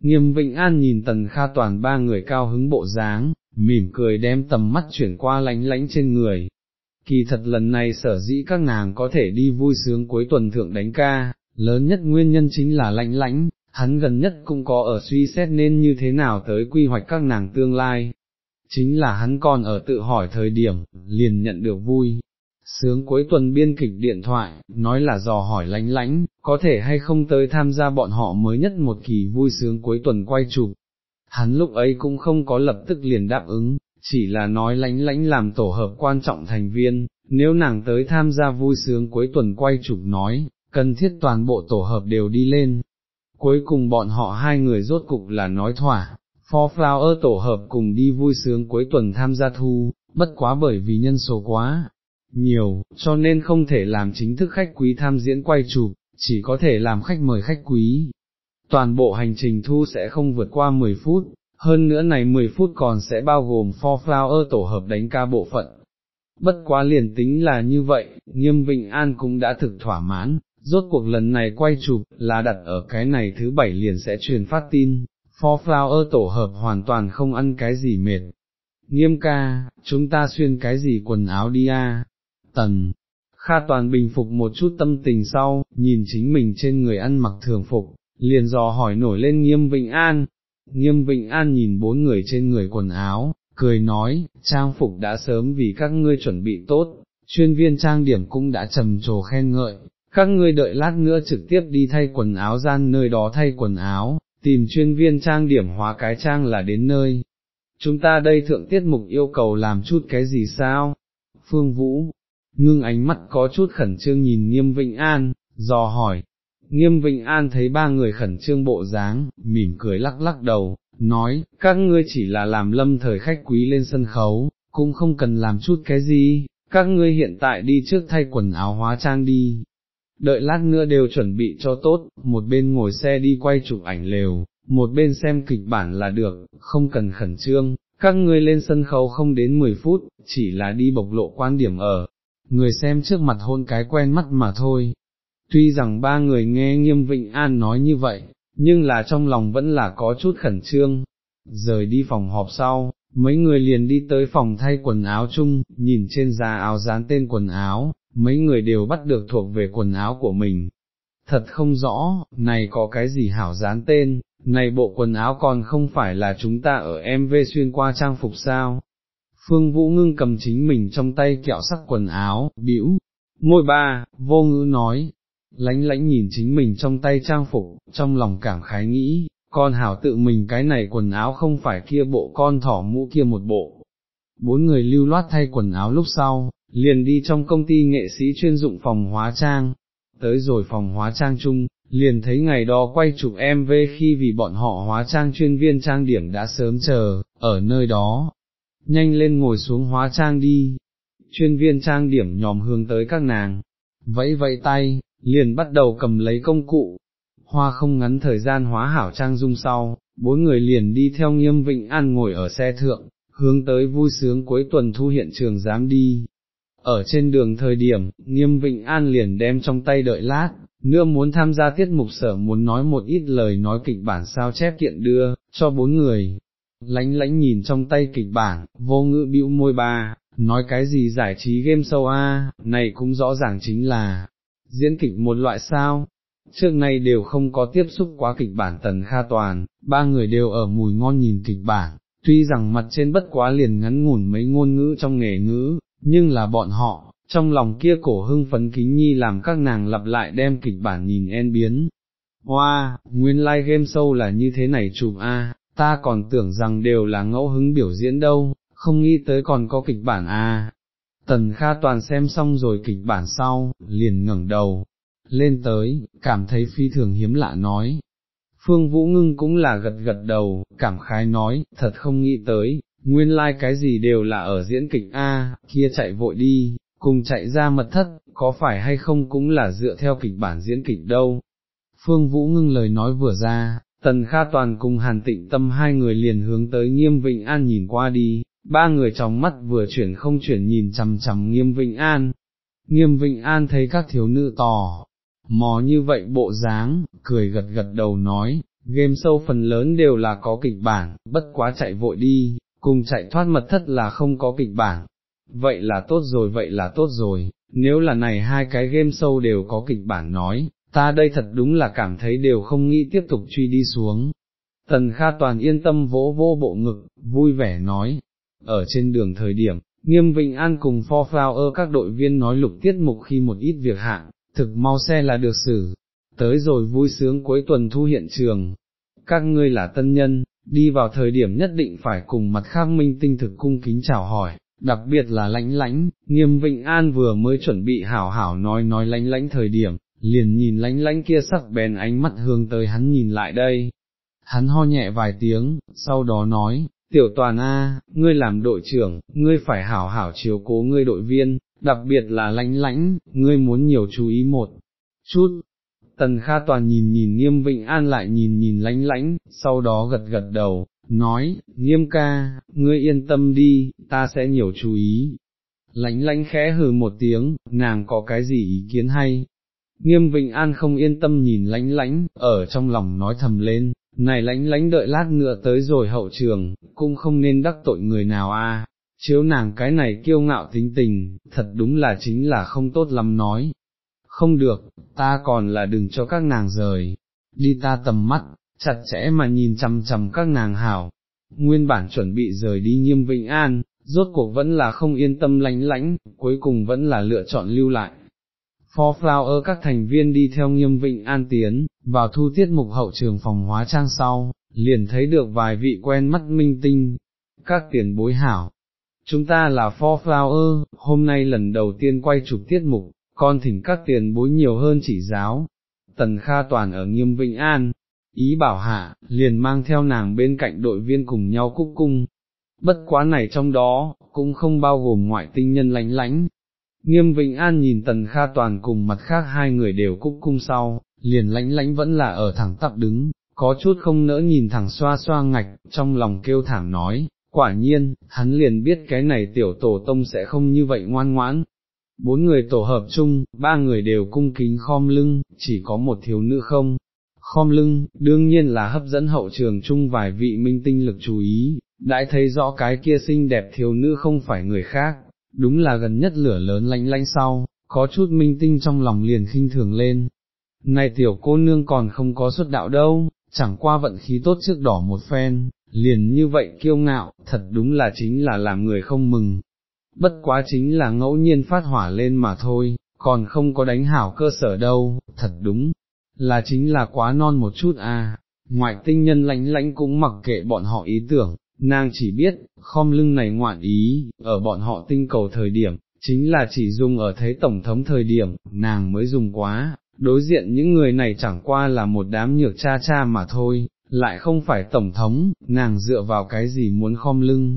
Nghiêm Vịnh An nhìn Tần Kha Toàn ba người cao hứng bộ dáng, mỉm cười đem tầm mắt chuyển qua lánh lánh trên người. Kỳ thật lần này sở dĩ các nàng có thể đi vui sướng cuối tuần thượng đánh ca, lớn nhất nguyên nhân chính là lãnh lãnh hắn gần nhất cũng có ở suy xét nên như thế nào tới quy hoạch các nàng tương lai. Chính là hắn còn ở tự hỏi thời điểm, liền nhận được vui. Sướng cuối tuần biên kịch điện thoại, nói là dò hỏi lánh lánh, có thể hay không tới tham gia bọn họ mới nhất một kỳ vui sướng cuối tuần quay chụp, hắn lúc ấy cũng không có lập tức liền đáp ứng, chỉ là nói lánh lánh làm tổ hợp quan trọng thành viên, nếu nàng tới tham gia vui sướng cuối tuần quay chụp nói, cần thiết toàn bộ tổ hợp đều đi lên. Cuối cùng bọn họ hai người rốt cục là nói thỏa, Four Flower tổ hợp cùng đi vui sướng cuối tuần tham gia thu, bất quá bởi vì nhân số quá nhiều, cho nên không thể làm chính thức khách quý tham diễn quay chụp, chỉ có thể làm khách mời khách quý, toàn bộ hành trình thu sẽ không vượt qua 10 phút, hơn nữa này 10 phút còn sẽ bao gồm for flower tổ hợp đánh ca bộ phận. Bất quá liền tính là như vậy, nghiêm Vịnh An cũng đã thực thỏa mãn, rốt cuộc lần này quay chụp là đặt ở cái này thứ bảy liền sẽ truyền phát tin, for flower tổ hợp hoàn toàn không ăn cái gì mệt. Nghiêm ca, chúng ta xuyên cái gì quần áo đi a? Tần, Kha Toàn bình phục một chút tâm tình sau, nhìn chính mình trên người ăn mặc thường phục, liền dò hỏi nổi lên nghiêm Vịnh An, nghiêm Vịnh An nhìn bốn người trên người quần áo, cười nói, trang phục đã sớm vì các ngươi chuẩn bị tốt, chuyên viên trang điểm cũng đã trầm trồ khen ngợi, các ngươi đợi lát nữa trực tiếp đi thay quần áo gian nơi đó thay quần áo, tìm chuyên viên trang điểm hóa cái trang là đến nơi. Chúng ta đây thượng tiết mục yêu cầu làm chút cái gì sao? Phương Vũ, ngưng ánh mắt có chút khẩn trương nhìn nghiêm Vịnh An, dò hỏi, Nghiêm Vịnh An thấy ba người khẩn trương bộ dáng, mỉm cười lắc lắc đầu, nói, các ngươi chỉ là làm lâm thời khách quý lên sân khấu, cũng không cần làm chút cái gì, các ngươi hiện tại đi trước thay quần áo hóa trang đi. Đợi lát nữa đều chuẩn bị cho tốt, một bên ngồi xe đi quay chụp ảnh lều, một bên xem kịch bản là được, không cần khẩn trương, các ngươi lên sân khấu không đến 10 phút, chỉ là đi bộc lộ quan điểm ở, người xem trước mặt hôn cái quen mắt mà thôi. Tuy rằng ba người nghe nghiêm Vịnh An nói như vậy, nhưng là trong lòng vẫn là có chút khẩn trương. Rời đi phòng họp sau, mấy người liền đi tới phòng thay quần áo chung, nhìn trên giá áo dán tên quần áo, mấy người đều bắt được thuộc về quần áo của mình. Thật không rõ, này có cái gì hảo dán tên, này bộ quần áo còn không phải là chúng ta ở MV xuyên qua trang phục sao. Phương Vũ ngưng cầm chính mình trong tay kẹo sắc quần áo, bĩu, môi ba, vô ngữ nói, lánh lánh nhìn chính mình trong tay trang phục, trong lòng cảm khái nghĩ, con hảo tự mình cái này quần áo không phải kia bộ con thỏ mũ kia một bộ. Bốn người lưu loát thay quần áo lúc sau, liền đi trong công ty nghệ sĩ chuyên dụng phòng hóa trang, tới rồi phòng hóa trang chung, liền thấy ngày đó quay chụp MV khi vì bọn họ hóa trang chuyên viên trang điểm đã sớm chờ, ở nơi đó, nhanh lên ngồi xuống hóa trang đi, chuyên viên trang điểm nhóm hướng tới các nàng, vẫy vẫy tay, liền bắt đầu cầm lấy công cụ, hoa không ngắn thời gian hóa hảo trang dung sau, bốn người liền đi theo nghiêm vịnh an ngồi ở xe thượng, hướng tới vui sướng cuối tuần thu hiện trường dám đi. Ở trên đường thời điểm, nghiêm vịnh an liền đem trong tay đợi lát, nữa muốn tham gia tiết mục sở muốn nói một ít lời nói kịch bản sao chép kiện đưa, cho bốn người. Lánh lánh nhìn trong tay kịch bản, vô ngữ bĩu môi ba, nói cái gì giải trí game show a, này cũng rõ ràng chính là, diễn kịch một loại sao, trước nay đều không có tiếp xúc quá kịch bản tần kha toàn, ba người đều ở mùi ngon nhìn kịch bản, tuy rằng mặt trên bất quá liền ngắn ngủn mấy ngôn ngữ trong nghề ngữ, nhưng là bọn họ, trong lòng kia cổ hưng phấn kính nhi làm các nàng lặp lại đem kịch bản nhìn en biến. Hoa, wow, nguyên lai like game show là như thế này chụp a, ta còn tưởng rằng đều là ngẫu hứng biểu diễn đâu, không nghĩ tới còn có kịch bản a. Tần Kha Toàn xem xong rồi kịch bản sau, liền ngẩng đầu, lên tới, cảm thấy phi thường hiếm lạ nói. Phương Vũ Ngưng cũng là gật gật đầu, cảm khái nói, thật không nghĩ tới, nguyên lai like cái gì đều là ở diễn kịch A, kia chạy vội đi, cùng chạy ra mật thất, có phải hay không cũng là dựa theo kịch bản diễn kịch đâu. Phương Vũ Ngưng lời nói vừa ra, Tần Kha Toàn cùng Hàn Tịnh Tâm hai người liền hướng tới Nghiêm Vịnh An nhìn qua đi, ba người trong mắt vừa chuyển không chuyển nhìn chằm chằm Nghiêm Vịnh An. Nghiêm Vịnh An thấy các thiếu nữ tò, mò như vậy bộ dáng, cười gật gật đầu nói, game sâu phần lớn đều là có kịch bản, bất quá chạy vội đi, cùng chạy thoát mật thất là không có kịch bản. Vậy là tốt rồi, vậy là tốt rồi, nếu là này hai cái game sâu đều có kịch bản nói, ta đây thật đúng là cảm thấy đều không nghĩ tiếp tục truy đi xuống. Tần Kha Toàn yên tâm vỗ vô bộ ngực, vui vẻ nói, ở trên đường thời điểm, Nghiêm Vịnh An cùng For Flower các đội viên nói lục tiết mục khi một ít việc hạng, thực mau xe là được xử, tới rồi vui sướng cuối tuần thu hiện trường, các ngươi là tân nhân, đi vào thời điểm nhất định phải cùng mặt khác minh tinh thực cung kính chào hỏi, đặc biệt là lãnh lãnh, nghiêm vịnh an vừa mới chuẩn bị hảo hảo nói nói lãnh lãnh thời điểm, liền nhìn lánh lánh kia sắc bén ánh mắt hướng tới hắn nhìn lại đây. Hắn ho nhẹ vài tiếng, sau đó nói, tiểu toàn A, ngươi làm đội trưởng, ngươi phải hảo hảo chiếu cố ngươi đội viên, đặc biệt là lánh lánh ngươi muốn nhiều chú ý một chút. Tần Kha Toàn nhìn nhìn nghiêm Vịnh An lại nhìn nhìn lánh lánh sau đó gật gật đầu, nói, nghiêm ca, ngươi yên tâm đi, ta sẽ nhiều chú ý. lánh lánh khẽ hừ một tiếng, nàng có cái gì ý kiến hay? Nghiêm Vịnh An không yên tâm nhìn lãnh lãnh, ở trong lòng nói thầm lên, này lãnh lãnh đợi lát nữa tới rồi hậu trường, cũng không nên đắc tội người nào a chiếu nàng cái này kiêu ngạo tính tình, thật đúng là chính là không tốt lắm nói. Không được, ta còn là đừng cho các nàng rời, đi ta tầm mắt, chặt chẽ mà nhìn chằm chằm các nàng hảo. Nguyên bản chuẩn bị rời đi nghiêm Vịnh an, rốt cuộc vẫn là không yên tâm lánh lánh, cuối cùng vẫn là lựa chọn lưu lại. Four Flower các thành viên đi theo nghiêm vịnh an tiến, vào thu tiết mục hậu trường phòng hóa trang sau, liền thấy được vài vị quen mắt minh tinh, các tiền bối hảo, Chúng ta là Four Flower, hôm nay lần đầu tiên quay chụp tiết mục, con thỉnh các tiền bối nhiều hơn chỉ giáo. Tần Kha Toàn ở Nghiêm Vịnh An, ý bảo hạ, liền mang theo nàng bên cạnh đội viên cùng nhau cúc cung. Bất quá này trong đó, cũng không bao gồm ngoại tinh nhân lánh lánh. Nghiêm Vĩnh An nhìn Tần Kha Toàn cùng mặt khác hai người đều cúc cung sau, liền lãnh lãnh vẫn là ở thẳng tắp đứng, có chút không nỡ nhìn thẳng xoa xoa ngạch, trong lòng kêu thảm nói, quả nhiên, hắn liền biết cái này tiểu tổ tông sẽ không như vậy ngoan ngoãn. Bốn người tổ hợp chung, ba người đều cung kính khom lưng, chỉ có một thiếu nữ không, khom lưng, đương nhiên là hấp dẫn hậu trường chung vài vị minh tinh lực chú ý, đã thấy rõ cái kia xinh đẹp thiếu nữ không phải người khác, đúng là gần nhất lửa lớn lanh lanh sau, có chút minh tinh trong lòng liền khinh thường lên. Này tiểu cô nương còn không có xuất đạo đâu, chẳng qua vận khí tốt trước đỏ một phen, liền như vậy kiêu ngạo, thật đúng là chính là làm người không mừng. Bất quá chính là ngẫu nhiên phát hỏa lên mà thôi, còn không có đánh hảo cơ sở đâu, thật đúng, là chính là quá non một chút à, ngoại tinh nhân lãnh lãnh cũng mặc kệ bọn họ ý tưởng, nàng chỉ biết, khom lưng này ngoạn ý, ở bọn họ tinh cầu thời điểm, chính là chỉ dùng ở thế tổng thống thời điểm, nàng mới dùng quá, đối diện những người này chẳng qua là một đám nhược cha cha mà thôi, lại không phải tổng thống, nàng dựa vào cái gì muốn khom lưng.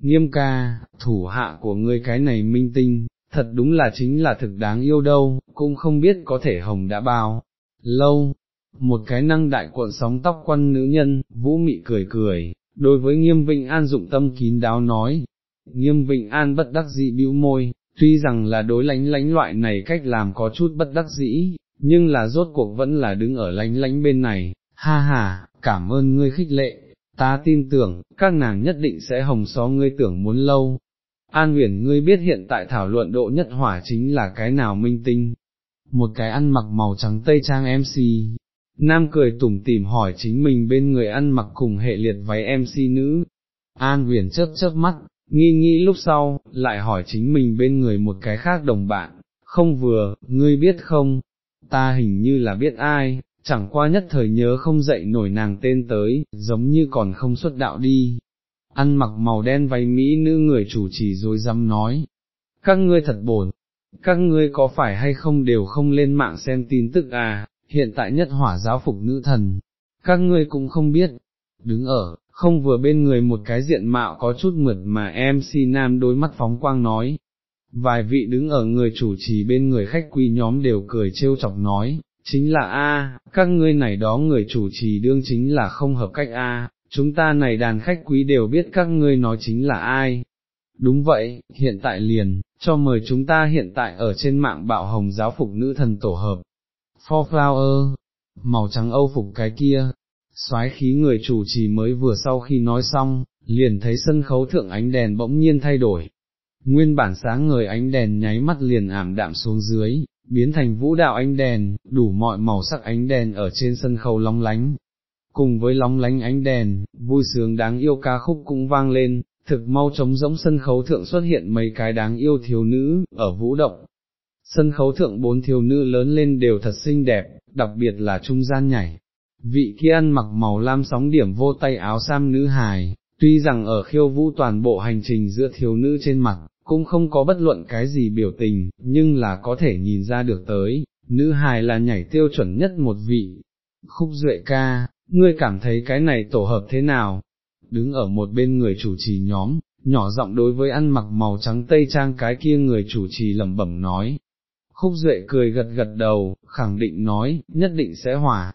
Nghiêm ca, thủ hạ của ngươi cái này minh tinh, thật đúng là chính là thực đáng yêu đâu, cũng không biết có thể hồng đã bao, lâu, một cái năng đại cuộn sóng tóc quăn nữ nhân, vũ mị cười cười, đối với nghiêm vịnh an dụng tâm kín đáo nói, nghiêm vịnh an bất đắc dĩ bĩu môi, tuy rằng là đối lánh lánh loại này cách làm có chút bất đắc dĩ, nhưng là rốt cuộc vẫn là đứng ở lánh lánh bên này, ha ha, cảm ơn ngươi khích lệ, ta tin tưởng, các nàng nhất định sẽ hồng xó ngươi tưởng muốn lâu. An huyền ngươi biết hiện tại thảo luận độ nhất hỏa chính là cái nào minh tinh, một cái ăn mặc màu trắng tây trang MC. Nam cười tủm tỉm hỏi chính mình bên người ăn mặc cùng hệ liệt váy MC nữ. An huyền chớp chớp mắt, nghi nghĩ lúc sau, lại hỏi chính mình bên người một cái khác đồng bạn, không vừa, ngươi biết không, ta hình như là biết ai, chẳng qua nhất thời nhớ không dậy nổi nàng tên tới, giống như còn không xuất đạo đi. Ăn mặc màu đen váy Mỹ nữ người chủ trì dối dám nói, các ngươi thật bổn, các ngươi có phải hay không đều không lên mạng xem tin tức à, hiện tại nhất hỏa giáo phục nữ thần, các ngươi cũng không biết, đứng ở, không vừa bên người một cái diện mạo có chút mượt mà MC Nam đôi mắt phóng quang nói. Vài vị đứng ở người chủ trì bên người khách quý nhóm đều cười trêu chọc nói, chính là A, các ngươi này đó người chủ trì đương chính là không hợp cách A, chúng ta này đàn khách quý đều biết các ngươi nói chính là ai. Đúng vậy, hiện tại liền, cho mời chúng ta hiện tại ở trên mạng bạo hồng giáo phục nữ thần tổ hợp. For Flower, màu trắng âu phục cái kia, soái khí người chủ trì mới vừa sau khi nói xong, liền thấy sân khấu thượng ánh đèn bỗng nhiên thay đổi. Nguyên bản sáng người ánh đèn nháy mắt liền ảm đạm xuống dưới, biến thành vũ đạo ánh đèn, đủ mọi màu sắc ánh đèn ở trên sân khấu lóng lánh. Cùng với lóng lánh ánh đèn, vui sướng đáng yêu ca khúc cũng vang lên, thực mau trống rỗng sân khấu thượng xuất hiện mấy cái đáng yêu thiếu nữ, ở vũ động. Sân khấu thượng bốn thiếu nữ lớn lên đều thật xinh đẹp, đặc biệt là trung gian nhảy. Vị kia ăn mặc màu lam sóng điểm vô tay áo sam nữ hài, tuy rằng ở khiêu vũ toàn bộ hành trình giữa thiếu nữ trên mặt, cũng không có bất luận cái gì biểu tình, nhưng là có thể nhìn ra được tới, nữ hài là nhảy tiêu chuẩn nhất một vị. Khúc duệ ca, ngươi cảm thấy cái này tổ hợp thế nào? Đứng ở một bên người chủ trì nhóm, nhỏ giọng đối với ăn mặc màu trắng tây trang cái kia người chủ trì lẩm bẩm nói. Khúc duệ cười gật gật đầu, khẳng định nói, nhất định sẽ hỏa.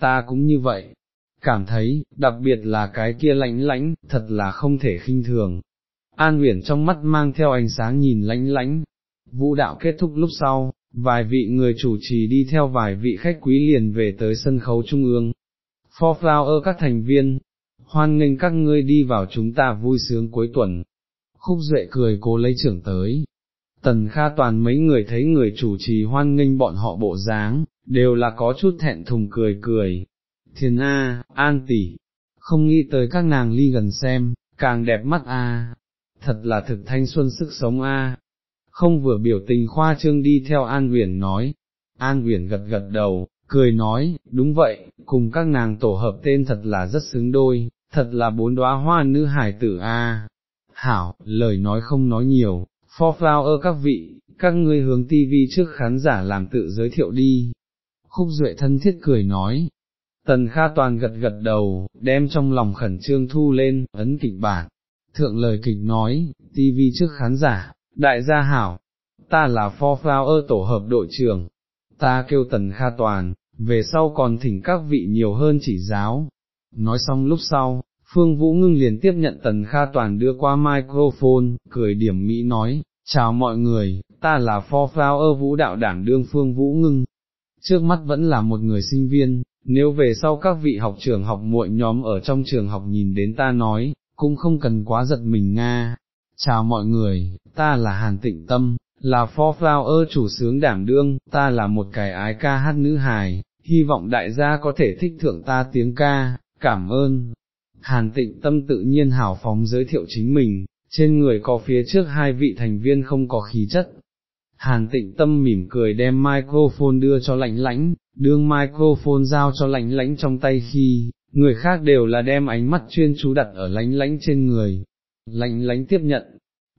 Ta cũng như vậy. Cảm thấy, đặc biệt là cái kia lãnh lãnh, thật là không thể khinh thường, An Uyển trong mắt mang theo ánh sáng nhìn lãnh lãnh. vũ đạo kết thúc lúc sau, vài vị người chủ trì đi theo vài vị khách quý liền về tới sân khấu trung ương. For Flower các thành viên, hoan nghênh các ngươi đi vào chúng ta vui sướng cuối tuần. Khúc Duệ cười cố lấy trưởng tới. Tần Kha toàn mấy người thấy người chủ trì hoan nghênh bọn họ bộ dáng, đều là có chút thẹn thùng cười cười. Thiên A, An tỷ, không nghĩ tới các nàng ly gần xem, càng đẹp mắt A, thật là thực thanh xuân sức sống a. Không vừa biểu tình khoa trương đi theo An Uyển nói, An Uyển gật gật đầu, cười nói, đúng vậy, cùng các nàng tổ hợp tên thật là rất xứng đôi, thật là bốn đóa hoa nữ hải tử a. Hảo, lời nói không nói nhiều, for flower các vị, các ngươi hướng TV trước khán giả làm tự giới thiệu đi. khúc duệ thân thiết cười nói. Tần Kha Toàn gật gật đầu, đem trong lòng khẩn trương thu lên, ấn kịch bản. Thượng lời kịch nói, TV trước khán giả, đại gia hảo, ta là For Flower tổ hợp đội trưởng, ta kêu Tần Kha Toàn, về sau còn thỉnh các vị nhiều hơn chỉ giáo. Nói xong lúc sau, Phương Vũ Ngưng liền tiếp nhận Tần Kha Toàn đưa qua microphone, cười điểm Mỹ nói, chào mọi người, ta là For Flower Vũ đạo đảng đương Phương Vũ Ngưng. Trước mắt vẫn là một người sinh viên, nếu về sau các vị học trưởng học muội nhóm ở trong trường học nhìn đến ta nói, cũng không cần quá giật mình Nga. Chào mọi người, ta là Hàn Tịnh Tâm, là For Flower chủ sướng đảm đương, ta là một cái ái ca hát nữ hài, hy vọng đại gia có thể thích thượng ta tiếng ca, cảm ơn. Hàn tịnh tâm tự nhiên hảo phóng giới thiệu chính mình, trên người có phía trước hai vị thành viên không có khí chất. Hàn tịnh tâm mỉm cười đem microphone đưa cho lãnh lãnh, đương microphone giao cho lãnh lãnh trong tay khi, người khác đều là đem ánh mắt chuyên chú đặt ở lãnh lãnh trên người. Lãnh lãnh tiếp nhận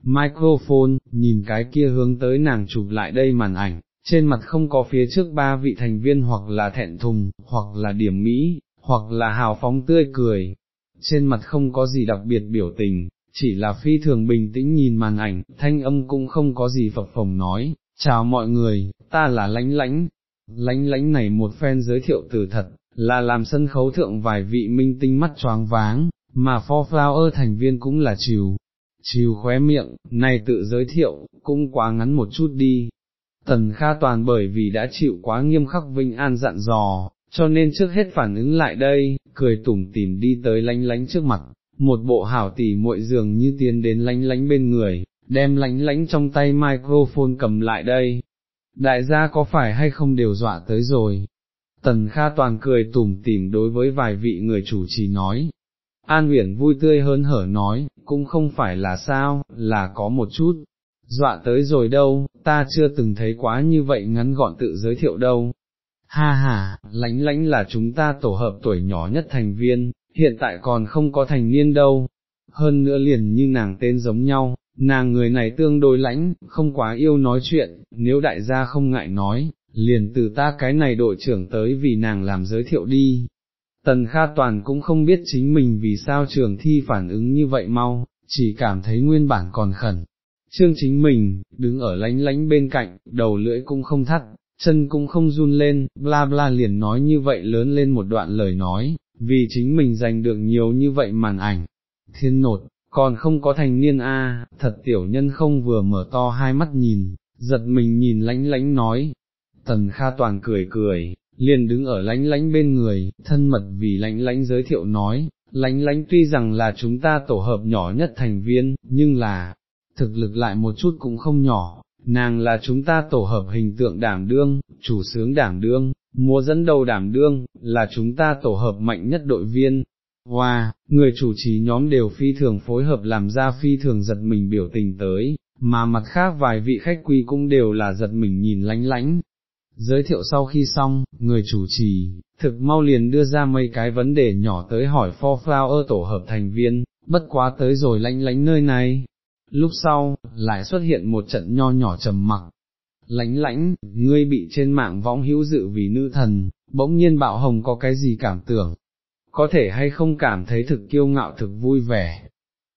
microphone, nhìn cái kia hướng tới nàng chụp lại đây màn ảnh, trên mặt không có phía trước ba vị thành viên hoặc là thẹn thùng, hoặc là điểm mỹ, hoặc là hào phóng tươi cười, trên mặt không có gì đặc biệt biểu tình, chỉ là phi thường bình tĩnh nhìn màn ảnh, thanh âm cũng không có gì phập phồng nói, chào mọi người, ta là lánh lánh, lánh lánh này một phen giới thiệu từ thật, là làm sân khấu thượng vài vị minh tinh mắt choáng váng, mà For Flower thành viên cũng là chiều, chiều khóe miệng, này tự giới thiệu, cũng quá ngắn một chút đi, Tần Kha Toàn bởi vì đã chịu quá nghiêm khắc Vinh An dặn dò, cho nên trước hết phản ứng lại đây, cười tủm tỉm đi tới lánh lánh trước mặt, một bộ hảo tỷ muội dường như tiến đến lánh lánh bên người, đem lánh lánh trong tay microphone cầm lại đây. Đại gia có phải hay không đều dọa tới rồi? Tần Kha Toàn cười tủm tỉm đối với vài vị người chủ trì nói. An Uyển vui tươi hơn hở nói, cũng không phải là sao, là có một chút, dọa tới rồi đâu, ta chưa từng thấy quá như vậy ngắn gọn tự giới thiệu đâu. Ha ha, lánh lánh là chúng ta tổ hợp tuổi nhỏ nhất thành viên, hiện tại còn không có thành niên đâu. Hơn nữa liền như nàng tên giống nhau, nàng người này tương đối lãnh, không quá yêu nói chuyện, nếu đại gia không ngại nói, liền từ ta cái này đội trưởng tới vì nàng làm giới thiệu đi. Tần Kha Toàn cũng không biết chính mình vì sao trường thi phản ứng như vậy mau, chỉ cảm thấy nguyên bản còn khẩn, Trương chính mình, đứng ở lánh lánh bên cạnh, đầu lưỡi cũng không thắt, chân cũng không run lên, bla bla liền nói như vậy lớn lên một đoạn lời nói, vì chính mình giành được nhiều như vậy màn ảnh. Thiên nột, còn không có thành niên a, thật tiểu nhân không vừa mở to hai mắt nhìn, giật mình nhìn lánh lánh nói. Tần Kha Toàn cười cười, liền đứng ở lánh lánh bên người, thân mật vì lánh lánh giới thiệu nói, lánh lánh tuy rằng là chúng ta tổ hợp nhỏ nhất thành viên, nhưng là, thực lực lại một chút cũng không nhỏ, nàng là chúng ta tổ hợp hình tượng đảm đương, chủ sướng đảm đương, múa dẫn đầu đảm đương, là chúng ta tổ hợp mạnh nhất đội viên. Wow, người chủ trì nhóm đều phi thường phối hợp làm ra phi thường giật mình biểu tình tới, mà mặt khác vài vị khách quý cũng đều là giật mình nhìn lánh lánh. Giới thiệu sau khi xong, người chủ trì, thực mau liền đưa ra mấy cái vấn đề nhỏ tới hỏi For Flower tổ hợp thành viên, bất quá tới rồi lánh lánh nơi này, lúc sau, lại xuất hiện một trận nho nhỏ trầm mặc lãnh lãnh, ngươi bị trên mạng võng hữu dự vì nữ thần, bỗng nhiên bạo hồng có cái gì cảm tưởng, có thể hay không cảm thấy thực kiêu ngạo thực vui vẻ,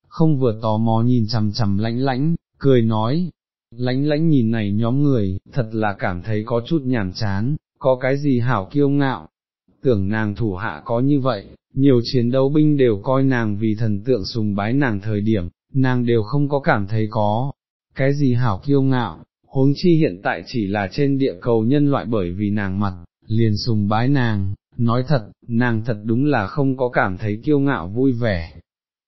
không vừa tò mò nhìn chằm chằm lãnh lãnh, cười nói, lãnh lãnh nhìn này nhóm người, thật là cảm thấy có chút nhàm chán, có cái gì hảo kiêu ngạo, tưởng nàng thủ hạ có như vậy, nhiều chiến đấu binh đều coi nàng vì thần tượng sùng bái nàng thời điểm, nàng đều không có cảm thấy có, cái gì hảo kiêu ngạo, huống chi hiện tại chỉ là trên địa cầu nhân loại bởi vì nàng mặt, liền sùng bái nàng, nói thật, nàng thật đúng là không có cảm thấy kiêu ngạo vui vẻ.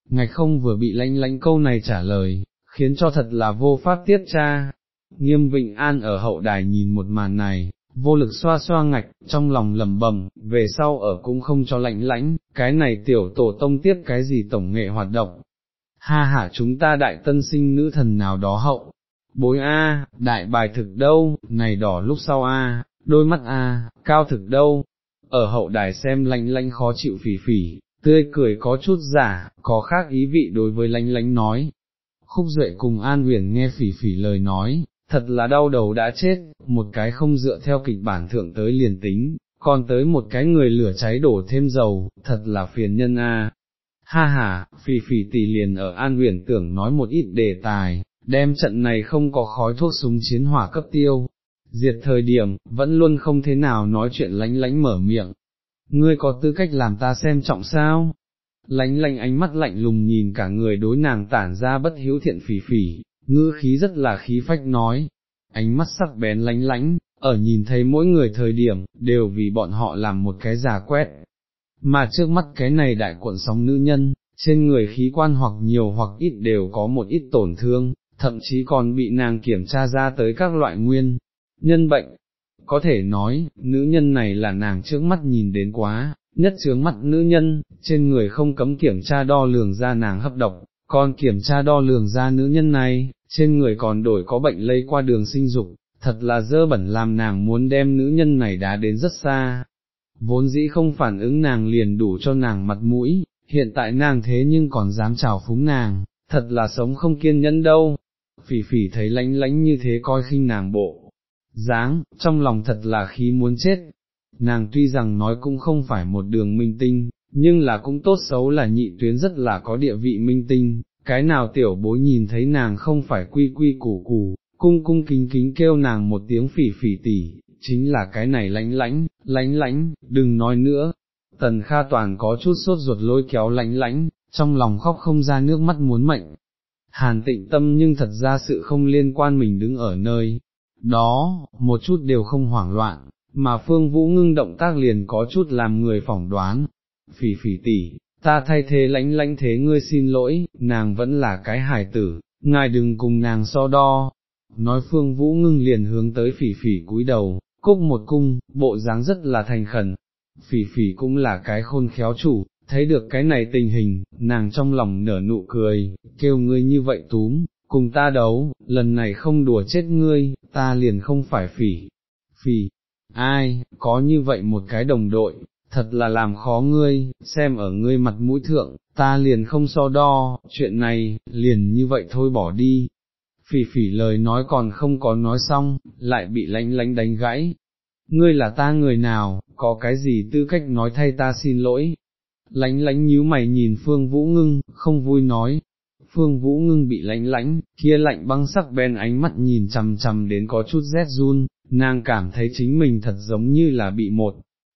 Ngạch không vừa bị lánh lánh câu này trả lời, khiến cho thật là vô pháp tiết cha. Nghiêm Vịnh An ở hậu đài nhìn một màn này, vô lực xoa xoa ngạch, trong lòng lầm bầm, về sau ở cũng không cho lạnh lãnh, cái này tiểu tổ tông tiếp cái gì tổng nghệ hoạt động, ha ha chúng ta đại tân sinh nữ thần nào đó hậu, bối a, đại bài thực đâu, này đỏ lúc sau a, đôi mắt a, cao thực đâu, ở hậu đài xem lanh lanh khó chịu phỉ phỉ, tươi cười có chút giả, có khác ý vị đối với lanh lanh nói. Khúc Duệ cùng An Huyền nghe phỉ phỉ lời nói, thật là đau đầu đã chết, một cái không dựa theo kịch bản thượng tới liền tính, còn tới một cái người lửa cháy đổ thêm dầu, thật là phiền nhân a. Ha ha, phỉ phỉ tỷ liền ở An Huyền tưởng nói một ít đề tài, đem trận này không có khói thuốc súng chiến hỏa cấp tiêu. Diệt thời điểm, vẫn luôn không thế nào nói chuyện lánh lánh mở miệng. Ngươi có tư cách làm ta xem trọng sao? Lánh lánh ánh mắt lạnh lùng nhìn cả người đối nàng tản ra bất hiếu thiện phỉ phỉ, ngư khí rất là khí phách nói. Ánh mắt sắc bén lánh lánh, ở nhìn thấy mỗi người thời điểm, đều vì bọn họ làm một cái giả quét. Mà trước mắt cái này đại cuộn sóng nữ nhân, trên người khí quan hoặc nhiều hoặc ít đều có một ít tổn thương, thậm chí còn bị nàng kiểm tra ra tới các loại nguyên, nhân bệnh. Có thể nói, nữ nhân này là nàng trước mắt nhìn đến quá, nhất chướng mắt nữ nhân, trên người không cấm kiểm tra đo lường ra nàng hấp độc, còn kiểm tra đo lường ra nữ nhân này, trên người còn đổi có bệnh lây qua đường sinh dục, thật là dơ bẩn làm nàng muốn đem nữ nhân này đá đến rất xa. Vốn dĩ không phản ứng nàng liền đủ cho nàng mặt mũi, hiện tại nàng thế nhưng còn dám chào phúng nàng, thật là sống không kiên nhẫn đâu. Phỉ phỉ thấy lánh lánh như thế coi khinh nàng bộ, dáng, trong lòng thật là khí muốn chết. Nàng tuy rằng nói cũng không phải một đường minh tinh, nhưng là cũng tốt xấu là nhị tuyến rất là có địa vị minh tinh, cái nào tiểu bối nhìn thấy nàng không phải quy quy củ củ, cung cung kính kính kêu nàng một tiếng phỉ phỉ tỉ, chính là cái này lánh lánh, lánh lánh, đừng nói nữa. Tần Kha Toàn có chút sốt ruột lôi kéo lánh lánh, trong lòng khóc không ra nước mắt muốn mệnh. Hàn tịnh tâm nhưng thật ra sự không liên quan mình đứng ở nơi, đó, một chút đều không hoảng loạn, mà Phương Vũ ngưng động tác liền có chút làm người phỏng đoán. Phỉ phỉ tỉ, ta thay thế lãnh lãnh thế ngươi xin lỗi, nàng vẫn là cái hài tử, ngài đừng cùng nàng so đo, nói phương vũ ngưng liền hướng tới phỉ phỉ cúi đầu, cúc một cung, bộ dáng rất là thành khẩn, phỉ phỉ cũng là cái khôn khéo chủ, thấy được cái này tình hình, nàng trong lòng nở nụ cười, kêu ngươi như vậy túm, cùng ta đấu, lần này không đùa chết ngươi, ta liền không phải phỉ, phỉ, ai, có như vậy một cái đồng đội, thật là làm khó ngươi, xem ở ngươi mặt mũi thượng, ta liền không so đo, chuyện này, liền như vậy thôi bỏ đi, phỉ phỉ lời nói còn không có nói xong, lại bị lánh lánh đánh gãy. Ngươi là ta người nào, có cái gì tư cách nói thay ta xin lỗi. Lánh lánh nhíu mày nhìn Phương Vũ Ngưng, không vui nói. Phương Vũ Ngưng bị lánh lánh, kia lạnh băng sắc bên ánh mắt nhìn chằm chằm đến có chút rét run, nàng cảm thấy chính mình thật giống như là bị một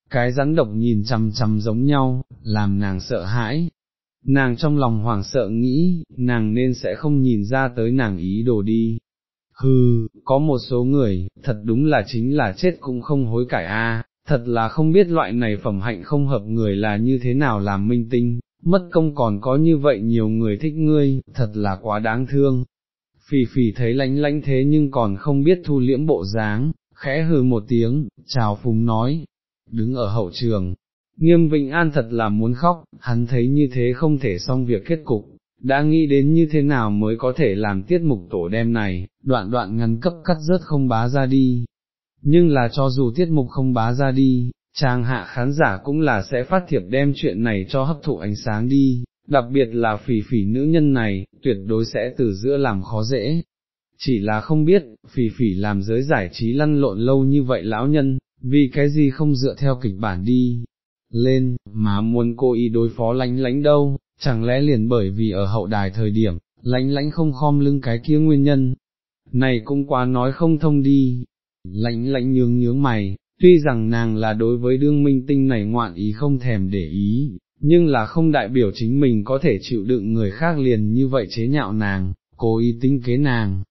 cái rắn độc nhìn chằm chằm giống nhau, làm nàng sợ hãi, nàng trong lòng hoảng sợ nghĩ, nàng nên sẽ không nhìn ra tới nàng ý đồ đi. Hừ, có một số người, thật đúng là chính là chết cũng không hối cải a, thật là không biết loại này phẩm hạnh không hợp người là như thế nào làm minh tinh, mất công còn có như vậy nhiều người thích ngươi, thật là quá đáng thương. Phì phì thấy lánh lánh thế nhưng còn không biết thu liễm bộ dáng, khẽ hừ một tiếng, chào phúng nói, đứng ở hậu trường, Nghiêm Vịnh An thật là muốn khóc, hắn thấy như thế không thể xong việc kết cục, đã nghĩ đến như thế nào mới có thể làm tiết mục tổ đem này, đoạn đoạn ngăn cấp cắt rớt không bá ra đi. Nhưng là cho dù tiết mục không bá ra đi, trang hạ khán giả cũng là sẽ phát thiệp đem chuyện này cho hấp thụ ánh sáng đi, đặc biệt là phỉ phỉ nữ nhân này, tuyệt đối sẽ từ giữa làm khó dễ. Chỉ là không biết, phỉ phỉ làm giới giải trí lăn lộn lâu như vậy lão nhân, vì cái gì không dựa theo kịch bản đi, lên, mà muốn cô ý đối phó lánh lánh đâu, chẳng lẽ liền bởi vì ở hậu đài thời điểm, lánh lánh không khom lưng cái kia nguyên nhân, này cũng quá nói không thông đi, lãnh lãnh nhướng nhướng mày, tuy rằng nàng là đối với đương minh tinh này ngoạn ý không thèm để ý, nhưng là không đại biểu chính mình có thể chịu đựng người khác liền như vậy chế nhạo nàng, cố ý tính kế nàng.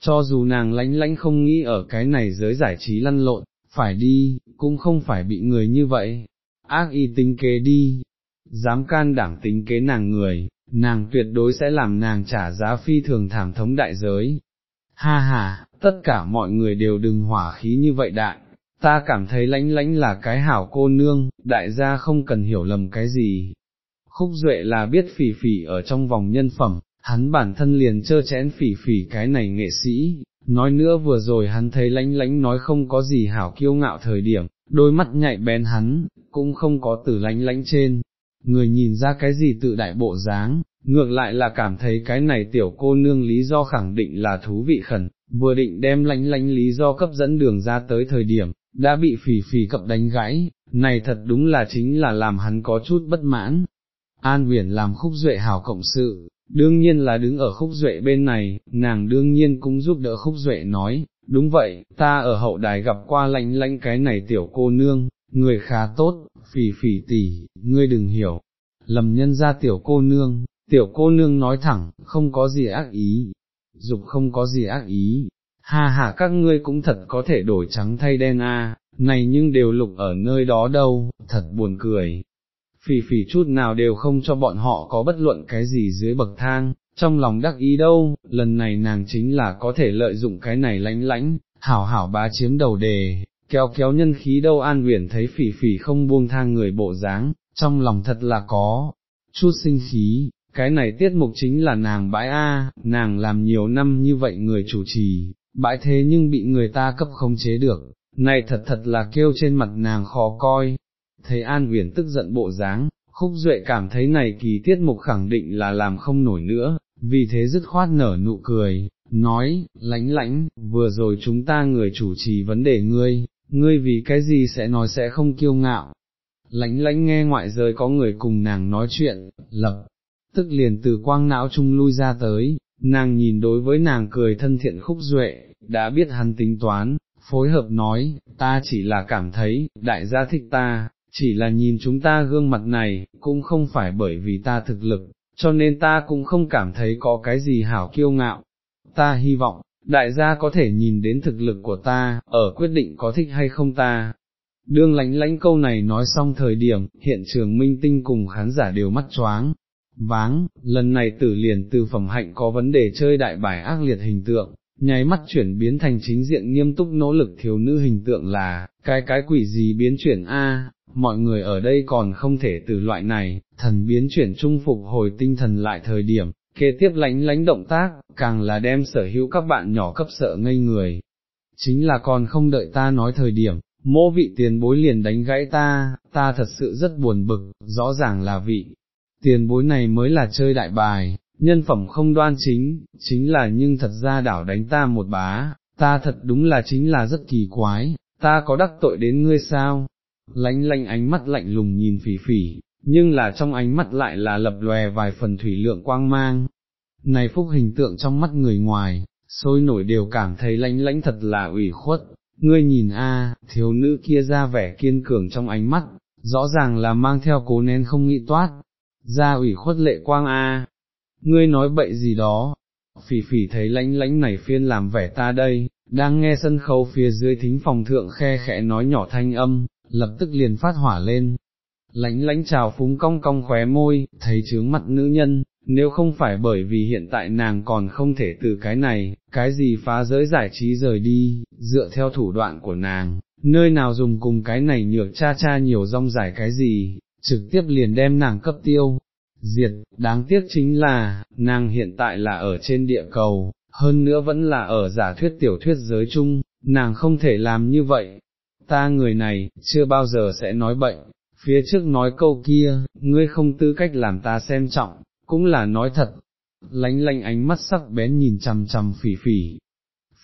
Cho dù nàng lãnh lãnh không nghĩ ở cái này giới giải trí lăn lộn, phải đi, cũng không phải bị người như vậy, ác y tính kế đi, dám can đảm tính kế nàng người, nàng tuyệt đối sẽ làm nàng trả giá phi thường thảm thống đại giới. Ha ha, tất cả mọi người đều đừng hỏa khí như vậy đại, ta cảm thấy lãnh lãnh là cái hảo cô nương, đại gia không cần hiểu lầm cái gì. Khúc Duệ là biết phỉ phỉ ở trong vòng nhân phẩm, hắn bản thân liền chơ chén phỉ phỉ cái này nghệ sĩ, nói nữa vừa rồi hắn thấy lãnh lãnh nói không có gì hảo kiêu ngạo thời điểm, đôi mắt nhạy bén hắn, cũng không có từ lánh lánh trên, người nhìn ra cái gì tự đại bộ dáng, ngược lại là cảm thấy cái này tiểu cô nương lý do khẳng định là thú vị khẩn, vừa định đem lánh lánh lý do cấp dẫn đường ra tới thời điểm, đã bị phỉ phỉ cập đánh gãy, này thật đúng là chính là làm hắn có chút bất mãn. An Uyển làm khúc duệ hảo cộng sự, đương nhiên là đứng ở khúc duệ bên này, nàng đương nhiên cũng giúp đỡ khúc duệ nói, đúng vậy, ta ở hậu đài gặp qua lánh lánh cái này tiểu cô nương, người khá tốt, phỉ phỉ tỷ, ngươi đừng hiểu, lầm nhân ra tiểu cô nương, tiểu cô nương nói thẳng, không có gì ác ý, dục không có gì ác ý, ha ha các ngươi cũng thật có thể đổi trắng thay đen a, này nhưng đều lục ở nơi đó đâu, thật buồn cười. Phỉ phỉ chút nào đều không cho bọn họ có bất luận cái gì dưới bậc thang, trong lòng đắc ý đâu, lần này nàng chính là có thể lợi dụng cái này lánh lánh, hảo hảo bá chiếm đầu đề, kéo kéo nhân khí đâu. An uyển thấy phỉ phỉ không buông thang người bộ dáng, trong lòng thật là có, chút sinh khí, cái này tiết mục chính là nàng bãi A, nàng làm nhiều năm như vậy người chủ trì, bãi thế nhưng bị người ta cấp không chế được, này thật thật là kêu trên mặt nàng khó coi. Thấy An Huyền tức giận bộ dáng, Khúc Duệ cảm thấy này kỳ tiết mục khẳng định là làm không nổi nữa, vì thế dứt khoát nở nụ cười, nói, lãnh lãnh, vừa rồi chúng ta người chủ trì vấn đề ngươi, ngươi vì cái gì sẽ nói sẽ không kiêu ngạo. Lãnh lãnh nghe ngoại giới có người cùng nàng nói chuyện, lập, tức liền từ quang não trung lui ra tới, nàng nhìn đối với nàng cười thân thiện khúc duệ, đã biết hắn tính toán, phối hợp nói, ta chỉ là cảm thấy, đại gia thích ta, chỉ là nhìn chúng ta gương mặt này, cũng không phải bởi vì ta thực lực, cho nên ta cũng không cảm thấy có cái gì hảo kiêu ngạo. Ta hy vọng, đại gia có thể nhìn đến thực lực của ta, ở quyết định có thích hay không ta. Đương lánh lánh câu này nói xong thời điểm, hiện trường minh tinh cùng khán giả đều mắt choáng, váng, lần này tử liền từ phẩm hạnh có vấn đề chơi đại bài ác liệt hình tượng, nháy mắt chuyển biến thành chính diện nghiêm túc nỗ lực thiếu nữ hình tượng là, cái cái quỷ gì biến chuyển A, mọi người ở đây còn không thể từ loại này, thần biến chuyển trung phục hồi tinh thần lại thời điểm, kế tiếp lánh lánh động tác, càng là đem sở hữu các bạn nhỏ cấp sợ ngây người. Chính là còn không đợi ta nói thời điểm, mô vị tiền bối liền đánh gãy ta, ta thật sự rất buồn bực, rõ ràng là vị, tiền bối này mới là chơi đại bài, nhân phẩm không đoan chính, chính là nhưng thật ra đảo đánh ta một bá, ta thật đúng là chính là rất kỳ quái, ta có đắc tội đến ngươi sao? Lánh lánh ánh mắt lạnh lùng nhìn phỉ phỉ, nhưng là trong ánh mắt lại là lập lòe vài phần thủy lượng quang mang. Này phúc hình tượng trong mắt người ngoài, sôi nổi đều cảm thấy lánh lánh thật là ủy khuất, ngươi nhìn a, thiếu nữ kia ra vẻ kiên cường trong ánh mắt, rõ ràng là mang theo cố nén không nghĩ toát, ra ủy khuất lệ quang a, ngươi nói bậy gì đó, phỉ phỉ thấy lãnh lãnh này phiên làm vẻ ta đây, đang nghe sân khấu phía dưới thính phòng thượng khe khẽ nói nhỏ thanh âm, lập tức liền phát hỏa lên. Lãnh lãnh chào phúng cong cong khóe môi, thấy trướng mặt nữ nhân, nếu không phải bởi vì hiện tại nàng còn không thể từ cái này, cái gì phá giới giải trí rời đi, dựa theo thủ đoạn của nàng, nơi nào dùng cùng cái này nhược cha cha nhiều rong giải cái gì, trực tiếp liền đem nàng cấp tiêu, diệt, đáng tiếc chính là, nàng hiện tại là ở trên địa cầu, hơn nữa vẫn là ở giả thuyết tiểu thuyết giới chung, nàng không thể làm như vậy, ta người này, chưa bao giờ sẽ nói bệnh, phía trước nói câu kia, ngươi không tư cách làm ta xem trọng, cũng là nói thật, lánh lánh ánh mắt sắc bén nhìn chằm chằm phỉ phỉ.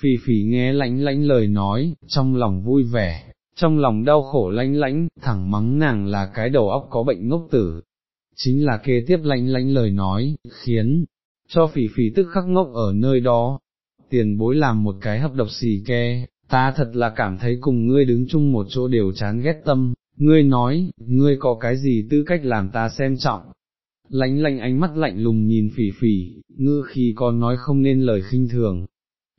Phỉ phỉ nghe lánh lánh lời nói, trong lòng vui vẻ, trong lòng đau khổ lánh lánh, thẳng mắng nàng là cái đầu óc có bệnh ngốc tử, chính là kế tiếp lánh lánh lời nói, khiến, cho phỉ phỉ tức khắc ngốc ở nơi đó, tiền bối làm một cái hấp độc xì ke, ta thật là cảm thấy cùng ngươi đứng chung một chỗ đều chán ghét tâm, ngươi nói, ngươi có cái gì tư cách làm ta xem trọng. Lánh lánh ánh mắt lạnh lùng nhìn phỉ phỉ, ngư khi còn nói không nên lời khinh thường,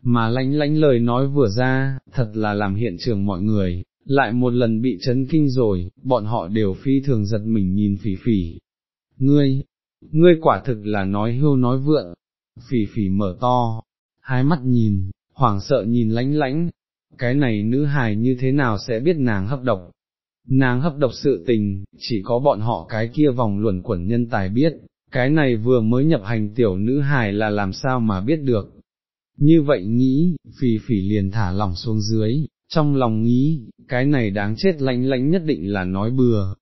mà lánh lánh lời nói vừa ra, thật là làm hiện trường mọi người, lại một lần bị chấn kinh rồi, bọn họ đều phi thường giật mình nhìn phỉ phỉ. Ngươi, ngươi quả thực là nói hưu nói vượng, phỉ phỉ mở to, hai mắt nhìn, hoảng sợ nhìn lánh lánh, cái này nữ hài như thế nào sẽ biết nàng hấp độc. Nàng hấp độc sự tình, chỉ có bọn họ cái kia vòng luẩn quẩn nhân tài biết, cái này vừa mới nhập hành tiểu nữ hài là làm sao mà biết được. Như vậy nghĩ, phỉ phỉ liền thả lỏng xuống dưới, trong lòng nghĩ, cái này đáng chết lạnh lạnh nhất định là nói bừa.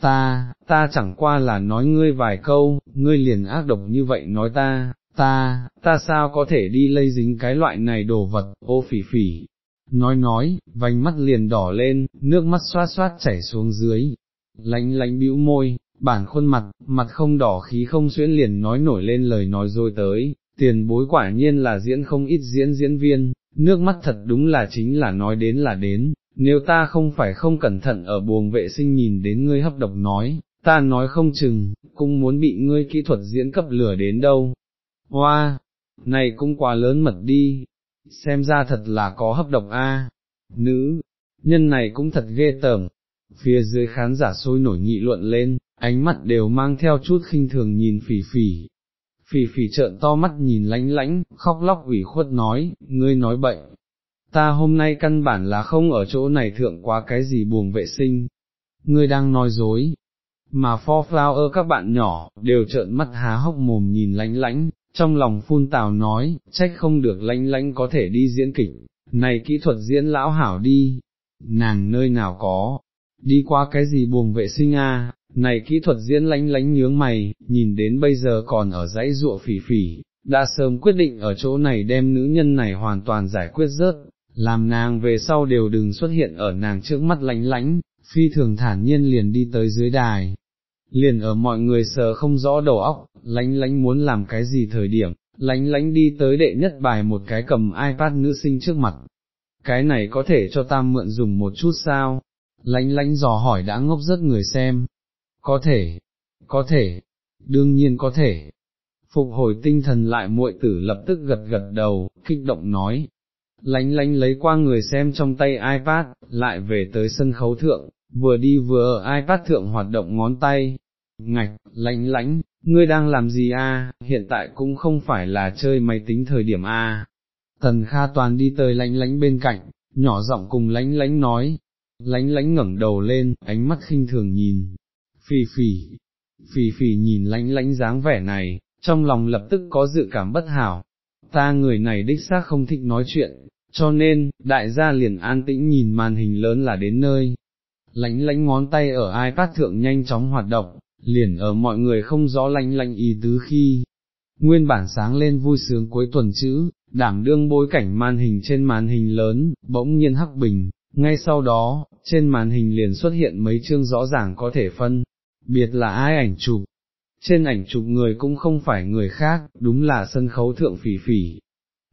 Ta, ta chẳng qua là nói ngươi vài câu, ngươi liền ác độc như vậy nói ta, ta, ta sao có thể đi lây dính cái loại này đồ vật, ô phỉ phỉ. Nói nói, vành mắt liền đỏ lên, nước mắt xoát xoát chảy xuống dưới, lánh lánh bĩu môi, bản khuôn mặt, mặt không đỏ khí không xuyễn liền nói nổi lên lời nói rồi tới, tiền bối quả nhiên là diễn không ít diễn diễn viên, nước mắt thật đúng là chính là nói đến là đến, nếu ta không phải không cẩn thận ở buồng vệ sinh nhìn đến ngươi hấp độc nói, ta nói không chừng, cũng muốn bị ngươi kỹ thuật diễn cấp lửa đến đâu. Hoa, này cũng quá lớn mật đi, xem ra thật là có hấp độc a. Nữ, nhân này cũng thật ghê tởm. Phía dưới khán giả sôi nổi nghị luận lên, ánh mắt đều mang theo chút khinh thường nhìn phỉ phỉ. Phỉ phỉ trợn to mắt nhìn lánh lánh, khóc lóc ủy khuất nói, ngươi nói bệnh. Ta hôm nay căn bản là không ở chỗ này thượng quá cái gì buồng vệ sinh. Ngươi đang nói dối. Mà for flower các bạn nhỏ, đều trợn mắt há hốc mồm nhìn lánh lánh, trong lòng phun tào nói, trách không được lánh lánh có thể đi diễn kịch, này kỹ thuật diễn lão hảo đi, nàng nơi nào có, đi qua cái gì buồng vệ sinh a này kỹ thuật diễn lánh lánh nhướng mày, nhìn đến bây giờ còn ở dãy ruộ phỉ phỉ, đã sớm quyết định ở chỗ này đem nữ nhân này hoàn toàn giải quyết rớt, làm nàng về sau đều đừng xuất hiện ở nàng trước mắt lánh lánh, phi thường thản nhiên liền đi tới dưới đài. Liền ở mọi người sờ không rõ đầu óc, lánh lánh muốn làm cái gì thời điểm, lánh lánh đi tới đệ nhất bài một cái cầm iPad nữ sinh trước mặt. Cái này có thể cho ta mượn dùng một chút sao? Lánh lánh dò hỏi đã ngốc rất người xem, có thể, có thể, đương nhiên có thể. Phục hồi tinh thần lại muội tử lập tức gật gật đầu, kích động nói. Lánh lánh lấy qua người xem trong tay iPad, lại về tới sân khấu thượng, vừa đi vừa ở iPad thượng hoạt động ngón tay. Ngạch, lánh lánh, ngươi đang làm gì a? hiện tại cũng không phải là chơi máy tính thời điểm a. Tần Kha Toàn đi tới lánh lánh bên cạnh, nhỏ giọng cùng lánh lánh nói, lánh lánh ngẩng đầu lên, ánh mắt khinh thường nhìn, phì phì, phì phì nhìn lánh lánh dáng vẻ này, trong lòng lập tức có dự cảm bất hảo, ta người này đích xác không thích nói chuyện, cho nên, đại gia liền an tĩnh nhìn màn hình lớn là đến nơi. Lánh lánh ngón tay ở iPad thượng nhanh chóng hoạt động, liền ở mọi người không rõ lánh lánh ý tứ khi. Nguyên bản sáng lên vui sướng cuối tuần chữ, đảm đương bối cảnh màn hình trên màn hình lớn, bỗng nhiên hắc bình, ngay sau đó, trên màn hình liền xuất hiện mấy chương rõ ràng có thể phân, biệt là ai ảnh chụp. Trên ảnh chụp người cũng không phải người khác, đúng là sân khấu thượng phỉ phỉ.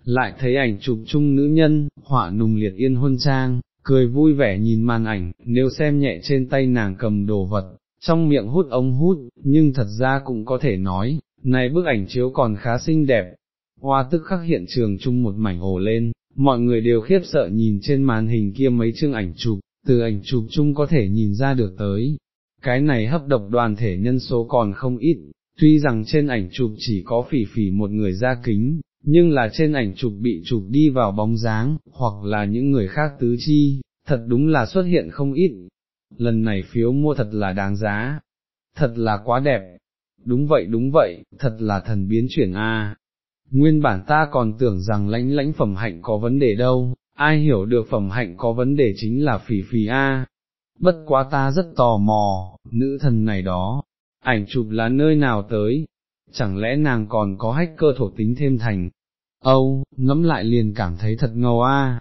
Lại thấy ảnh chụp chung nữ nhân, họa nùng liệt yên huân trang, cười vui vẻ nhìn màn ảnh, nếu xem nhẹ trên tay nàng cầm đồ vật, trong miệng hút ống hút, nhưng thật ra cũng có thể nói, này bức ảnh chiếu còn khá xinh đẹp. Hoa tức khắc hiện trường chung một mảnh ồ lên, mọi người đều khiếp sợ nhìn trên màn hình kia mấy chương ảnh chụp, từ ảnh chụp chung có thể nhìn ra được tới, cái này hấp độc đoàn thể nhân số còn không ít, tuy rằng trên ảnh chụp chỉ có phỉ phỉ một người ra kính, nhưng là trên ảnh chụp bị chụp đi vào bóng dáng, hoặc là những người khác tứ chi, thật đúng là xuất hiện không ít. Lần này phiếu mua thật là đáng giá, thật là quá đẹp, đúng vậy đúng vậy, thật là thần biến chuyển A. Nguyên bản ta còn tưởng rằng lãnh lãnh phẩm hạnh có vấn đề đâu, ai hiểu được phẩm hạnh có vấn đề chính là phỉ phỉ A, bất quá ta rất tò mò, nữ thần này đó, ảnh chụp là nơi nào tới, chẳng lẽ nàng còn có hacker thổ tính thêm thành, âu, ngẫm lại liền cảm thấy thật ngầu a.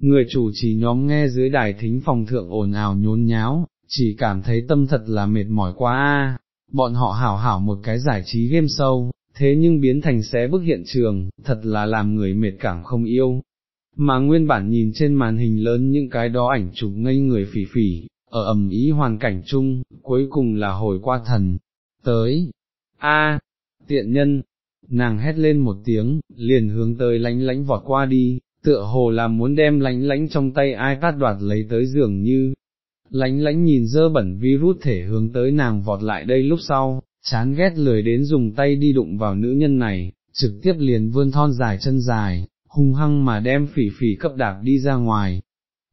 Người chủ trì nhóm nghe dưới đài thính phòng thượng ồn ào nhốn nháo, chỉ cảm thấy tâm thật là mệt mỏi quá a. bọn họ hảo hảo một cái giải trí game sâu, thế nhưng biến thành xé bức hiện trường, thật là làm người mệt cảm không yêu. Mà nguyên bản nhìn trên màn hình lớn những cái đó ảnh chụp ngây người phỉ phỉ, ở ầm ý hoàn cảnh chung, cuối cùng là hồi qua thần, tới, a tiện nhân, nàng hét lên một tiếng, liền hướng tới lánh lánh vọt qua đi, tựa hồ là muốn đem lánh lánh trong tay ai tát đoạt lấy tới giường như, lánh lánh nhìn dơ bẩn virus thể hướng tới nàng vọt lại đây lúc sau, chán ghét lười đến dùng tay đi đụng vào nữ nhân này, trực tiếp liền vươn thon dài chân dài, hung hăng mà đem phỉ phỉ cấp đạp đi ra ngoài,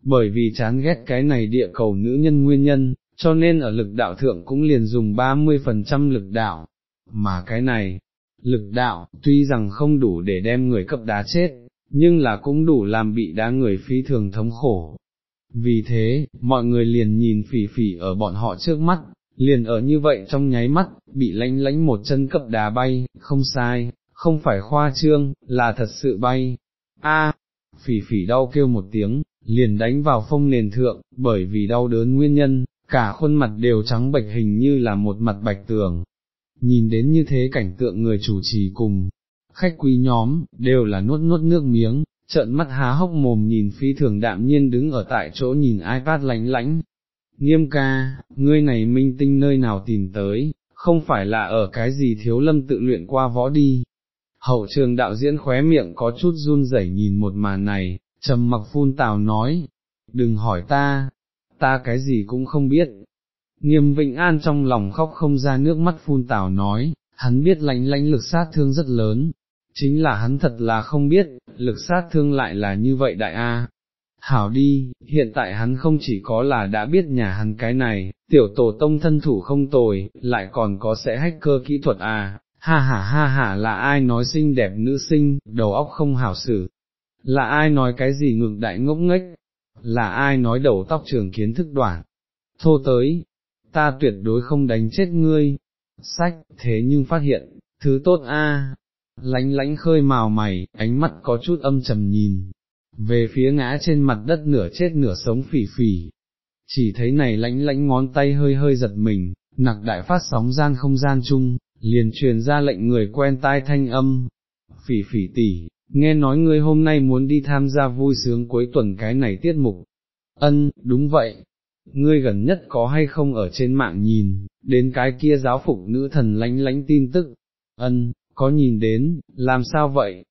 bởi vì chán ghét cái này địa cầu nữ nhân nguyên nhân, cho nên ở lực đạo thượng cũng liền dùng 30% lực đạo, mà cái này, lực đạo, tuy rằng không đủ để đem người cấp đá chết, nhưng là cũng đủ làm bị đá người phi thường thống khổ. Vì thế, mọi người liền nhìn phỉ phỉ ở bọn họ trước mắt, liền ở như vậy trong nháy mắt, bị lánh lánh một chân cấp đá bay, không sai, không phải khoa trương, là thật sự bay. A, phỉ phỉ đau kêu một tiếng, liền đánh vào phong nền thượng, bởi vì đau đớn nguyên nhân, cả khuôn mặt đều trắng bệch hình như là một mặt bạch tường. Nhìn đến như thế cảnh tượng người chủ trì cùng, khách quý nhóm, đều là nuốt nuốt nước miếng, trợn mắt há hốc mồm nhìn phi thường đạm nhiên đứng ở tại chỗ nhìn iPad lánh lánh. Nghiêm ca, ngươi này minh tinh nơi nào tìm tới, không phải là ở cái gì thiếu lâm tự luyện qua võ đi. Hậu trường đạo diễn khóe miệng có chút run rẩy nhìn một màn này, trầm mặc phun tào nói, đừng hỏi ta, ta cái gì cũng không biết. Nghiêm Vịnh An trong lòng khóc không ra nước mắt phun tào nói, hắn biết lánh lánh lực sát thương rất lớn, chính là hắn thật là không biết, lực sát thương lại là như vậy đại A. Hảo đi, hiện tại hắn không chỉ có là đã biết nhà hắn cái này, tiểu tổ tông thân thủ không tồi, lại còn có sẽ hacker kỹ thuật à, ha ha ha ha là ai nói xinh đẹp nữ sinh, đầu óc không hảo xử, là ai nói cái gì ngược đại ngốc nghếch, là ai nói đầu tóc trường kiến thức đoạn, thô tới, ta tuyệt đối không đánh chết ngươi, sách, thế nhưng phát hiện, thứ tốt a, lánh lánh khơi màu mày, ánh mắt có chút âm trầm nhìn, về phía ngã trên mặt đất nửa chết nửa sống phỉ phỉ, chỉ thấy này lánh lánh ngón tay hơi hơi giật mình, nặc đại phát sóng gian không gian chung, liền truyền ra lệnh người quen tai thanh âm, phỉ phỉ tỉ, nghe nói ngươi hôm nay muốn đi tham gia vui sướng cuối tuần cái này tiết mục, ân, đúng vậy, ngươi gần nhất có hay không ở trên mạng nhìn, đến cái kia giáo phục nữ thần lánh lánh tin tức, ân, có nhìn đến, làm sao vậy,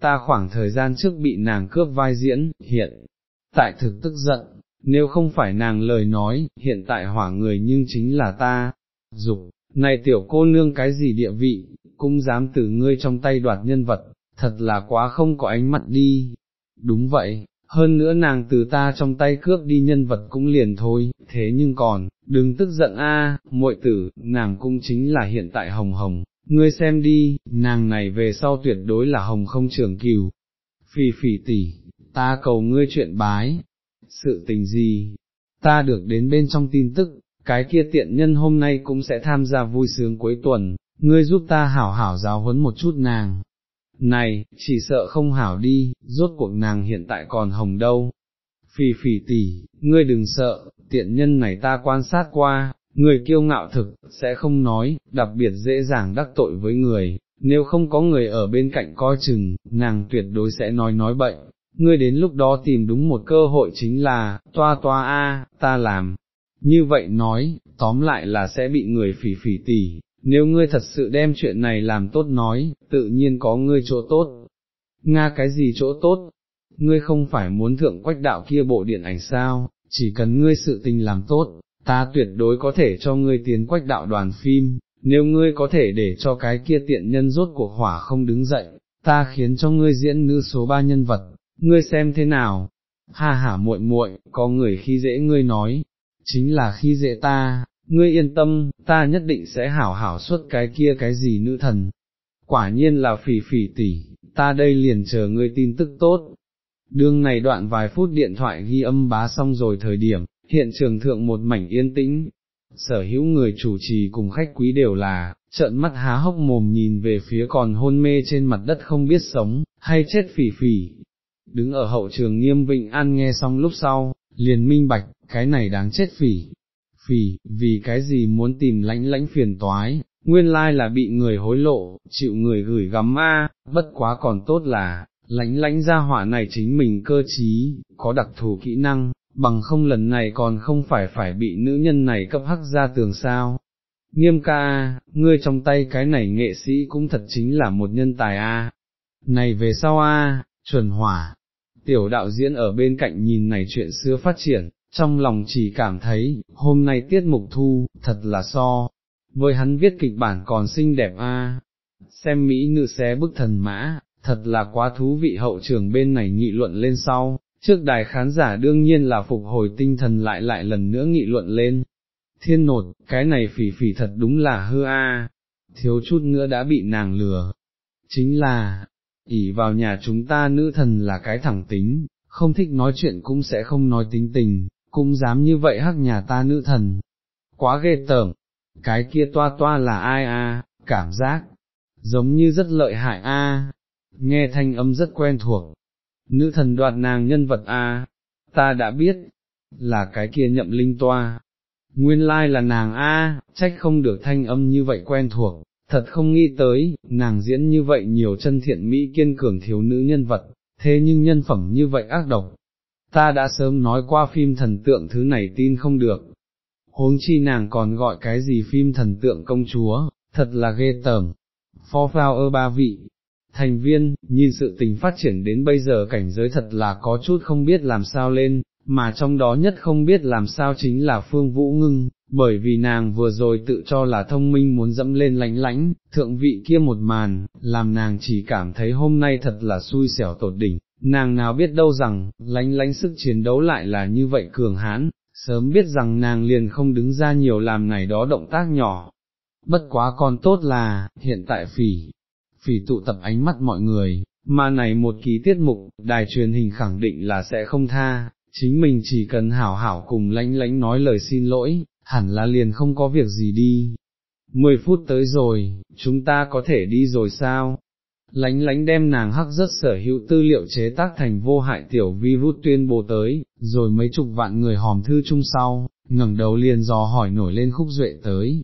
ta khoảng thời gian trước bị nàng cướp vai diễn, hiện, tại thực tức giận, nếu không phải nàng lời nói, hiện tại hỏa người nhưng chính là ta, dục, này tiểu cô nương cái gì địa vị, cũng dám từ ngươi trong tay đoạt nhân vật, thật là quá không có ánh mặt đi, đúng vậy, hơn nữa nàng từ ta trong tay cướp đi nhân vật cũng liền thôi, thế nhưng còn, đừng tức giận a, muội tử, nàng cũng chính là hiện tại hồng hồng, ngươi xem đi, nàng này về sau tuyệt đối là hồng không trường cừu. Phì phì tỷ, ta cầu ngươi chuyện bái, sự tình gì, ta được đến bên trong tin tức, cái kia tiện nhân hôm nay cũng sẽ tham gia vui sướng cuối tuần, ngươi giúp ta hảo hảo giáo huấn một chút nàng. Này, chỉ sợ không hảo đi, rốt cuộc nàng hiện tại còn hồng đâu. Phì phì tỷ, ngươi đừng sợ, tiện nhân này ta quan sát qua, người kiêu ngạo thực, sẽ không nói, đặc biệt dễ dàng đắc tội với người, nếu không có người ở bên cạnh coi chừng, nàng tuyệt đối sẽ nói nói bệnh, ngươi đến lúc đó tìm đúng một cơ hội chính là, toa toa a, ta làm, như vậy nói, tóm lại là sẽ bị người phỉ phỉ tỉ, nếu ngươi thật sự đem chuyện này làm tốt nói, tự nhiên có ngươi chỗ tốt. Nga cái gì chỗ tốt? Ngươi không phải muốn thượng quách đạo kia bộ điện ảnh sao, chỉ cần ngươi sự tình làm tốt, ta tuyệt đối có thể cho ngươi tiến quách đạo đoàn phim, nếu ngươi có thể để cho cái kia tiện nhân rốt cuộc hỏa không đứng dậy, ta khiến cho ngươi diễn nữ số ba nhân vật, ngươi xem thế nào, ha hả muội muội, có người khi dễ ngươi nói, chính là khi dễ ta, ngươi yên tâm, ta nhất định sẽ hảo hảo xuất cái kia cái gì nữ thần. Quả nhiên là phỉ phỉ tỷ, ta đây liền chờ ngươi tin tức tốt. Đương này đoạn vài phút điện thoại ghi âm bá xong rồi thời điểm, hiện trường thượng một mảnh yên tĩnh, sở hữu người chủ trì cùng khách quý đều là, trợn mắt há hốc mồm nhìn về phía còn hôn mê trên mặt đất không biết sống, hay chết phỉ phỉ. Đứng ở hậu trường nghiêm vịnh an nghe xong lúc sau, liền minh bạch, cái này đáng chết phỉ. Phỉ, vì cái gì muốn tìm lãnh lãnh phiền toái, nguyên lai là bị người hối lộ, chịu người gửi gắm ma, bất quá còn tốt là, lãnh lãnh ra hỏa này chính mình cơ trí, có đặc thù kỹ năng, bằng không lần này còn không phải phải bị nữ nhân này cấp hắc ra tường sao. Nghiêm ca, ngươi trong tay cái này nghệ sĩ cũng thật chính là một nhân tài a. Này về sau a, chuẩn hỏa. Tiểu đạo diễn ở bên cạnh nhìn này chuyện xưa phát triển, trong lòng chỉ cảm thấy, hôm nay tiết mục thu, thật là so, với hắn viết kịch bản còn xinh đẹp a. Xem Mỹ nữ xé bức thần mã, thật là quá thú vị hậu trường bên này nghị luận lên sau, trước đài khán giả đương nhiên là phục hồi tinh thần lại lại lần nữa nghị luận lên. Thiên nột, cái này phỉ phỉ thật đúng là hư a, thiếu chút nữa đã bị nàng lừa. Chính là, ỉ vào nhà chúng ta nữ thần là cái thẳng tính, không thích nói chuyện cũng sẽ không nói tính tình, cũng dám như vậy hắc nhà ta nữ thần. Quá ghê tởm, cái kia toa toa là ai a? cảm giác, giống như rất lợi hại a. nghe thanh âm rất quen thuộc, nữ thần đoạt nàng nhân vật a, ta đã biết, là cái kia nhậm linh toa, nguyên lai là nàng a, trách không được thanh âm như vậy quen thuộc, thật không nghĩ tới, nàng diễn như vậy nhiều chân thiện mỹ kiên cường thiếu nữ nhân vật, thế nhưng nhân phẩm như vậy ác độc. Ta đã sớm nói qua phim thần tượng thứ này tin không được, huống chi nàng còn gọi cái gì phim thần tượng công chúa, thật là ghê tởm. For Flower ba vị, thành viên, nhìn sự tình phát triển đến bây giờ cảnh giới thật là có chút không biết làm sao lên, mà trong đó nhất không biết làm sao chính là Phương Vũ Ngưng, bởi vì nàng vừa rồi tự cho là thông minh muốn dẫm lên lánh lánh, thượng vị kia một màn, làm nàng chỉ cảm thấy hôm nay thật là xui xẻo tột đỉnh, nàng nào biết đâu rằng, lánh lánh sức chiến đấu lại là như vậy cường hãn, sớm biết rằng nàng liền không đứng ra nhiều làm này đó động tác nhỏ. Bất quá còn tốt là, hiện tại phỉ, phỉ tụ tập ánh mắt mọi người, mà này một ký tiết mục, đài truyền hình khẳng định là sẽ không tha, chính mình chỉ cần hảo hảo cùng lánh lánh nói lời xin lỗi, hẳn là liền không có việc gì đi. Mười phút tới rồi, chúng ta có thể đi rồi sao? Lánh lánh đem nàng hắc rất sở hữu tư liệu chế tác thành vô hại tiểu virus tuyên bố tới, rồi mấy chục vạn người hòm thư chung sau, ngẩng đầu liền dò hỏi nổi lên khúc duệ tới.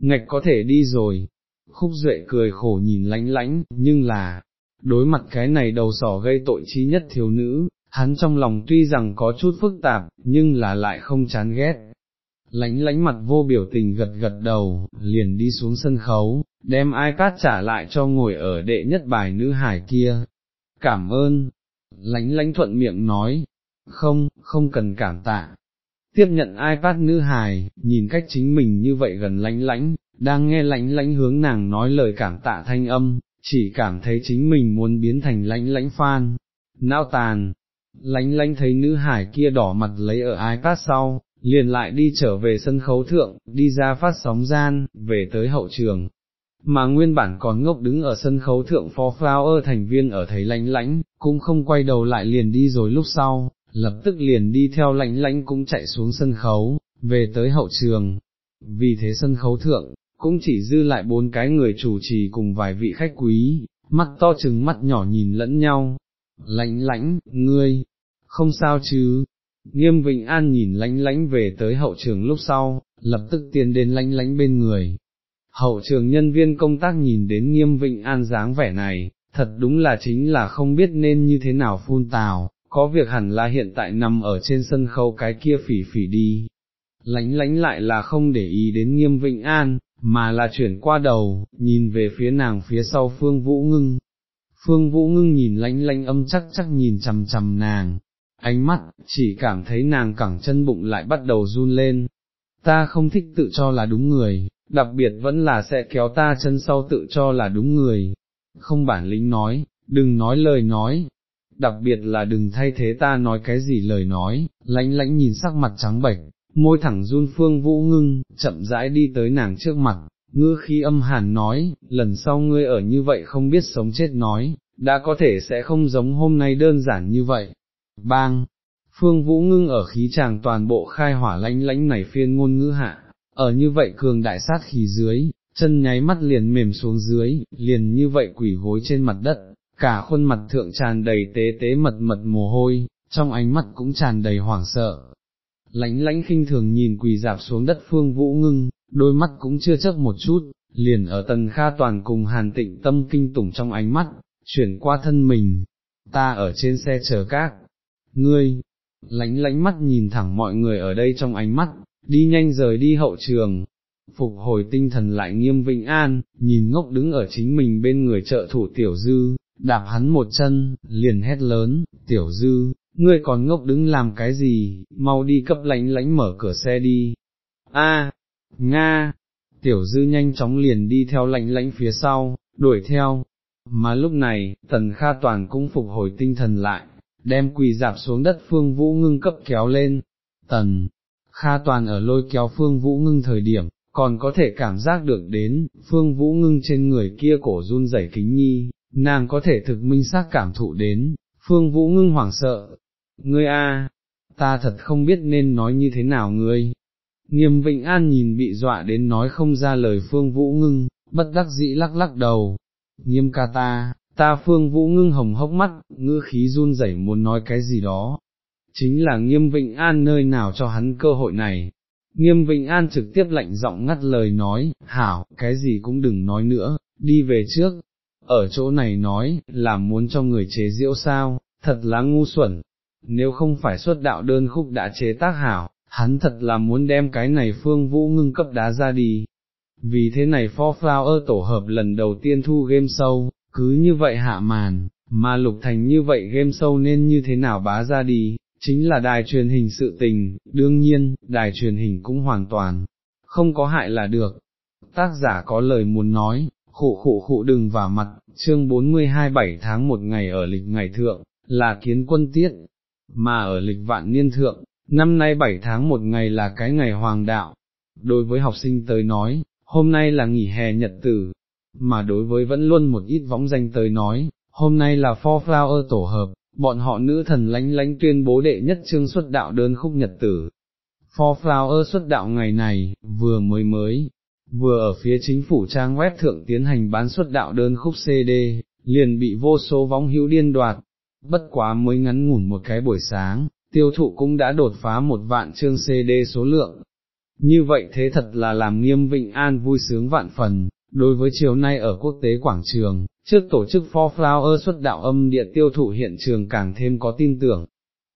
Ngạch có thể đi rồi. Khúc duệ cười khổ nhìn lánh lánh, nhưng là, đối mặt cái này đầu sỏ gây tội trí nhất thiếu nữ, hắn trong lòng tuy rằng có chút phức tạp, nhưng là lại không chán ghét. Lánh lánh mặt vô biểu tình gật gật đầu, liền đi xuống sân khấu, đem ai cát trả lại cho ngồi ở đệ nhất bài nữ hải kia. Cảm ơn. Lánh lánh thuận miệng nói, không, không cần cảm tạ. Tiếp nhận iPad nữ hài, nhìn cách chính mình như vậy gần lánh lánh, đang nghe lánh lánh hướng nàng nói lời cảm tạ thanh âm, chỉ cảm thấy chính mình muốn biến thành lánh lánh phan. Não tàn, lánh lánh thấy nữ hải kia đỏ mặt lấy ở iPad sau, liền lại đi trở về sân khấu thượng, đi ra phát sóng gian, về tới hậu trường. Mà nguyên bản còn ngốc đứng ở sân khấu thượng phó flower thành viên ở thấy lánh lánh, cũng không quay đầu lại liền đi rồi lúc sau, lập tức liền đi theo lánh lánh cũng chạy xuống sân khấu, về tới hậu trường. Vì thế sân khấu thượng, cũng chỉ dư lại bốn cái người chủ trì cùng vài vị khách quý, mắt to chừng mắt nhỏ nhìn lẫn nhau. Lánh lánh, ngươi, không sao chứ, nghiêm Vịnh An nhìn lánh lánh về tới hậu trường lúc sau, lập tức tiến đến lánh lánh bên người. Hậu trường nhân viên công tác nhìn đến nghiêm Vịnh An dáng vẻ này, thật đúng là chính là không biết nên như thế nào phun tào, có việc hẳn là hiện tại nằm ở trên sân khấu cái kia phỉ phỉ đi. Lánh lánh lại là không để ý đến nghiêm Vịnh An, mà là chuyển qua đầu, nhìn về phía nàng phía sau Phương Vũ Ngưng. Phương Vũ Ngưng nhìn lánh lánh âm chắc chắc nhìn chầm chầm nàng, ánh mắt, chỉ cảm thấy nàng cẳng chân bụng lại bắt đầu run lên. Ta không thích tự cho là đúng người, đặc biệt vẫn là sẽ kéo ta chân sau tự cho là đúng người. Không bản lĩnh nói, đừng nói lời nói, đặc biệt là đừng thay thế ta nói cái gì lời nói, lãnh lãnh nhìn sắc mặt trắng bệch, môi thẳng run phương vũ ngưng, chậm rãi đi tới nàng trước mặt, ngư khi âm hàn nói, lần sau ngươi ở như vậy không biết sống chết nói, đã có thể sẽ không giống hôm nay đơn giản như vậy. Bang! Phương Vũ ngưng ở khí tràng toàn bộ khai hỏa lãnh lãnh này phiên ngôn ngữ hạ, ở như vậy cường đại sát khí dưới, chân nháy mắt liền mềm xuống dưới, liền như vậy quỷ gối trên mặt đất, cả khuôn mặt thượng tràn đầy tế tế mật mật mồ hôi, trong ánh mắt cũng tràn đầy hoảng sợ. Lánh lánh khinh thường nhìn quỳ dạp xuống đất phương vũ ngưng, đôi mắt cũng chưa chấp một chút, liền ở tần kha toàn cùng hàn tịnh tâm kinh tủng trong ánh mắt, chuyển qua thân mình, ta ở trên xe chờ các, ngươi, lánh lánh mắt nhìn thẳng mọi người ở đây trong ánh mắt, đi nhanh rời đi hậu trường, phục hồi tinh thần lại nghiêm vĩnh an, nhìn ngốc đứng ở chính mình bên người trợ thủ tiểu dư, đạp hắn một chân, liền hét lớn, tiểu dư, ngươi còn ngốc đứng làm cái gì, mau đi cấp lánh lánh mở cửa xe đi. A, Nga, tiểu dư nhanh chóng liền đi theo lánh lánh phía sau, đuổi theo, mà lúc này, tần kha toàn cũng phục hồi tinh thần lại, đem quỳ dạp xuống đất phương vũ ngưng cấp kéo lên, tần, kha toàn ở lôi kéo phương vũ ngưng thời điểm, còn có thể cảm giác được đến, phương vũ ngưng trên người kia cổ run rẩy kính nhi, nàng có thể thực minh xác cảm thụ đến, phương vũ ngưng hoảng sợ, ngươi a, ta thật không biết nên nói như thế nào ngươi. Nghiêm Vịnh An nhìn bị dọa đến nói không ra lời phương vũ ngưng, bất đắc dĩ lắc lắc đầu, nghiêm ca ta, ta phương vũ ngưng hồng hốc mắt, ngữ khí run rẩy muốn nói cái gì đó. Chính là nghiêm Vịnh An nơi nào cho hắn cơ hội này. Nghiêm Vịnh An trực tiếp lạnh giọng ngắt lời nói, hảo, cái gì cũng đừng nói nữa, đi về trước. Ở chỗ này nói, là muốn cho người chế diễu sao, thật là ngu xuẩn. Nếu không phải xuất đạo đơn khúc đã chế tác hảo, hắn thật là muốn đem cái này phương vũ ngưng cấp đá ra đi. Vì thế này For Flower tổ hợp lần đầu tiên thu game sâu cứ như vậy hạ màn, mà lục thành như vậy game sâu nên như thế nào bá ra đi, chính là đài truyền hình sự tình, đương nhiên, đài truyền hình cũng hoàn toàn, không có hại là được. Tác giả có lời muốn nói, khụ khụ khụ đừng vào mặt, chương 42 7 tháng một ngày ở lịch ngày thượng, là kiến quân tiết, mà ở lịch vạn niên thượng, năm nay 7 tháng một ngày là cái ngày hoàng đạo. Đối với học sinh tới nói, hôm nay là nghỉ hè nhật tử, mà đối với vẫn luôn một ít võng danh tới nói, hôm nay là Four Flower tổ hợp, bọn họ nữ thần lánh lánh tuyên bố đệ nhất chương xuất đạo đơn khúc nhật tử. Four Flower xuất đạo ngày này, vừa mới mới, vừa ở phía chính phủ trang web thượng tiến hành bán xuất đạo đơn khúc CD, liền bị vô số võng hữu điên đoạt, bất quá mới ngắn ngủn một cái buổi sáng, tiêu thụ cũng đã đột phá một vạn chương CD số lượng. Như vậy thế thật là làm nghiêm Vịnh An vui sướng vạn phần, đối với chiều nay ở quốc tế quảng trường, trước tổ chức For Flower xuất đạo âm địa tiêu thụ hiện trường càng thêm có tin tưởng.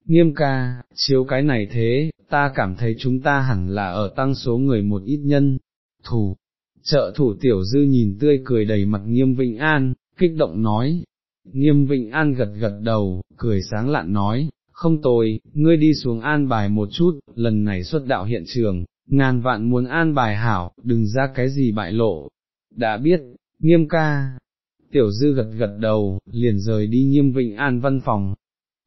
Nghiêm ca, chiếu cái này thế, ta cảm thấy chúng ta hẳn là ở tăng số người một ít nhân, thủ, trợ thủ tiểu dư nhìn tươi cười đầy mặt nghiêm Vịnh An, kích động nói, nghiêm Vịnh An gật gật đầu, cười sáng lạn nói, không tồi, ngươi đi xuống an bài một chút, lần này xuất đạo hiện trường, ngàn vạn muốn an bài hảo, đừng ra cái gì bại lộ. Đã biết, nghiêm ca, tiểu dư gật gật đầu, liền rời đi nghiêm Vịnh An văn phòng.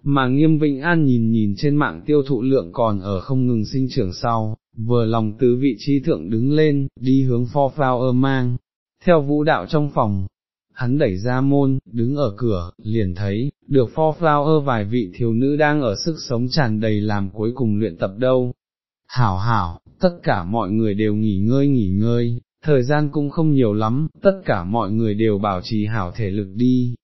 Mà nghiêm Vịnh An nhìn nhìn trên mạng tiêu thụ lượng còn ở không ngừng sinh trưởng sau, vừa lòng tứ vị trí thượng đứng lên, đi hướng pho phao ơ mang, theo vũ đạo trong phòng, hắn đẩy ra môn, đứng ở cửa, liền thấy, được For Flower vài vị thiếu nữ đang ở sức sống tràn đầy làm cuối cùng luyện tập đâu. Hảo hảo, tất cả mọi người đều nghỉ ngơi nghỉ ngơi, thời gian cũng không nhiều lắm, tất cả mọi người đều bảo trì hảo thể lực đi.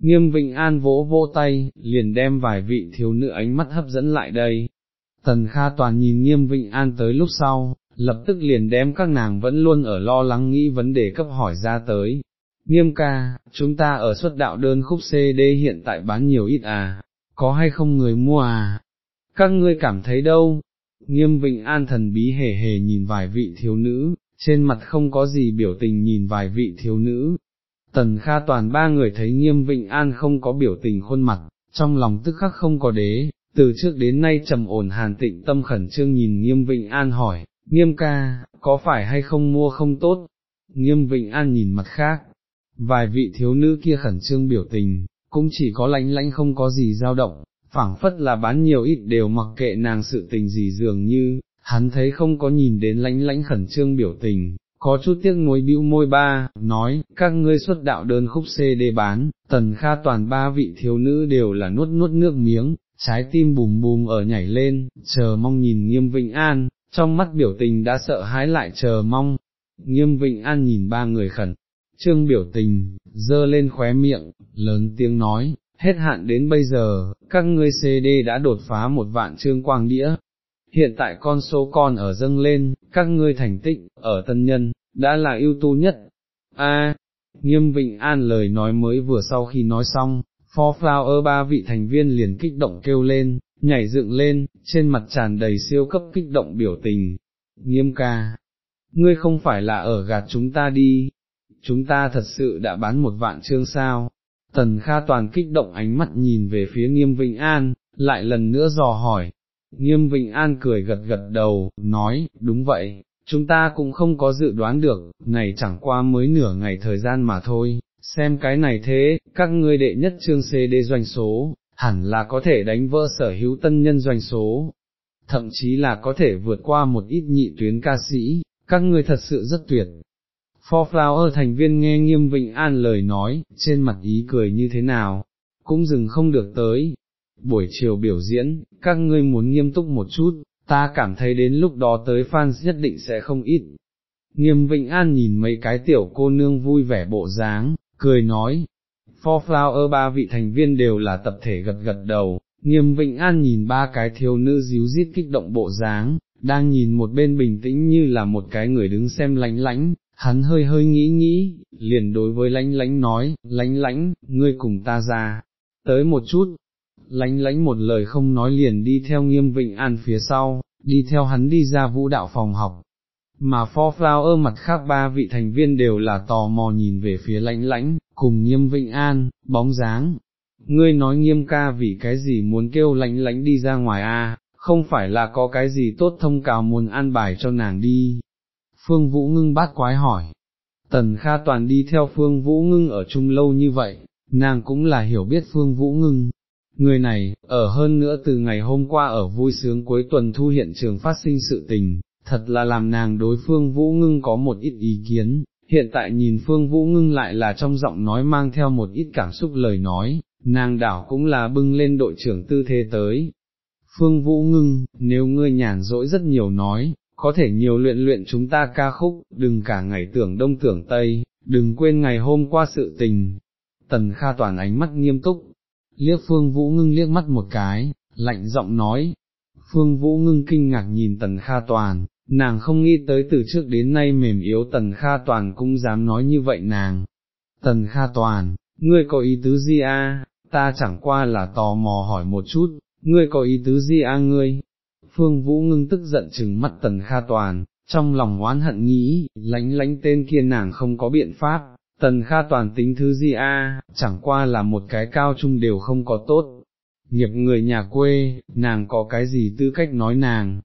Nghiêm Vịnh An vỗ vô tay, liền đem vài vị thiếu nữ ánh mắt hấp dẫn lại đây. Tần Kha Toàn nhìn Nghiêm Vịnh An tới lúc sau, lập tức liền đem các nàng vẫn luôn ở lo lắng nghĩ vấn đề cấp hỏi ra tới, Nghiêm ca, chúng ta ở xuất đạo đơn khúc CD hiện tại bán nhiều ít à, có hay không người mua à? Các ngươi cảm thấy đâu? Nghiêm Vịnh An thần bí hề hề nhìn vài vị thiếu nữ, trên mặt không có gì biểu tình nhìn vài vị thiếu nữ. Tần Kha toàn ba người thấy Nghiêm Vịnh An không có biểu tình khuôn mặt, trong lòng tức khắc không có đế, từ trước đến nay trầm ổn hàn tịnh tâm khẩn trương nhìn Nghiêm Vịnh An hỏi, Nghiêm ca, có phải hay không mua không tốt? Nghiêm Vịnh An nhìn mặt khác, vài vị thiếu nữ kia khẩn trương biểu tình, cũng chỉ có lánh lánh không có gì dao động, phảng phất là bán nhiều ít đều mặc kệ nàng sự tình gì dường như, hắn thấy không có nhìn đến lãnh lãnh khẩn trương biểu tình, có chút tiếc nuối bĩu môi ba, nói, các ngươi xuất đạo đơn khúc CD bán, tần kha toàn ba vị thiếu nữ đều là nuốt nuốt nước miếng, trái tim bùm bùm ở nhảy lên, chờ mong nhìn nghiêm Vịnh An, trong mắt biểu tình đã sợ hãi lại chờ mong, nghiêm Vịnh An nhìn ba người khẩn trương biểu tình, dơ lên khóe miệng, lớn tiếng nói, hết hạn đến bây giờ, các ngươi CD đã đột phá một vạn trương quang đĩa. Hiện tại con số con ở dâng lên, các ngươi thành tích, ở tân nhân, đã là ưu tú nhất. A, nghiêm Vịnh An lời nói mới vừa sau khi nói xong, Phó Flower ba vị thành viên liền kích động kêu lên, nhảy dựng lên, trên mặt tràn đầy siêu cấp kích động biểu tình. Nghiêm ca, ngươi không phải là ở gạt chúng ta đi, chúng ta thật sự đã bán một vạn chương sao. Tần Kha toàn kích động ánh mắt nhìn về phía Nghiêm Vịnh An, lại lần nữa dò hỏi. Nghiêm Vịnh An cười gật gật đầu, nói, đúng vậy, chúng ta cũng không có dự đoán được, này chẳng qua mới nửa ngày thời gian mà thôi, xem cái này thế, các ngươi đệ nhất chương CD doanh số, hẳn là có thể đánh vỡ sở hữu tân nhân doanh số, thậm chí là có thể vượt qua một ít nhị tuyến ca sĩ, các ngươi thật sự rất tuyệt, For Flower thành viên nghe nghiêm Vịnh An lời nói, trên mặt ý cười như thế nào, cũng dừng không được tới. Buổi chiều biểu diễn, các ngươi muốn nghiêm túc một chút, ta cảm thấy đến lúc đó tới fans nhất định sẽ không ít. Nghiêm Vịnh An nhìn mấy cái tiểu cô nương vui vẻ bộ dáng, cười nói, For Flower ba vị thành viên đều là tập thể gật gật đầu, nghiêm Vịnh An nhìn ba cái thiếu nữ díu dít kích động bộ dáng, đang nhìn một bên bình tĩnh như là một cái người đứng xem lánh lánh, hắn hơi hơi nghĩ nghĩ, liền đối với lánh lánh nói, lánh lánh, ngươi cùng ta ra, tới một chút, lánh lánh một lời không nói liền đi theo nghiêm Vịnh An phía sau, đi theo hắn đi ra vũ đạo phòng học. Mà Four Flower mặt khác ba vị thành viên đều là tò mò nhìn về phía lãnh lãnh, cùng nghiêm Vịnh An, bóng dáng. Ngươi nói nghiêm ca vì cái gì muốn kêu lãnh lãnh đi ra ngoài a? không phải là có cái gì tốt thông cáo muốn an bài cho nàng đi. Phương Vũ ngưng bát quái hỏi. Tần Kha Toàn đi theo Phương Vũ ngưng ở chung lâu như vậy, nàng cũng là hiểu biết Phương Vũ ngưng. Người này, ở hơn nữa từ ngày hôm qua ở vui sướng cuối tuần thu hiện trường phát sinh sự tình, thật là làm nàng đối phương Vũ ngưng có một ít ý kiến, hiện tại nhìn Phương Vũ ngưng lại là trong giọng nói mang theo một ít cảm xúc lời nói, nàng đảo cũng là bưng lên đội trưởng tư thế tới. Phương Vũ ngưng, nếu ngươi nhàn rỗi rất nhiều nói, có thể nhiều luyện luyện chúng ta ca khúc, đừng cả ngày tưởng đông tưởng tây, đừng quên ngày hôm qua sự tình. Tần Kha toàn ánh mắt nghiêm túc, liếc Phương Vũ ngưng liếc mắt một cái, lạnh giọng nói. Phương Vũ ngưng kinh ngạc nhìn Tần Kha toàn, nàng không nghĩ tới từ trước đến nay mềm yếu Tần Kha toàn cũng dám nói như vậy nàng. Tần Kha toàn, ngươi có ý tứ gì a? ta chẳng qua là tò mò hỏi một chút, ngươi có ý tứ gì a ngươi? Phương Vũ ngưng tức giận chừng mắt Tần Kha Toàn, trong lòng oán hận nghĩ, lánh lánh tên kia nàng không có biện pháp, Tần Kha Toàn tính thứ gì a? chẳng qua là một cái cao trung đều không có tốt. Nghiệp người nhà quê, nàng có cái gì tư cách nói nàng?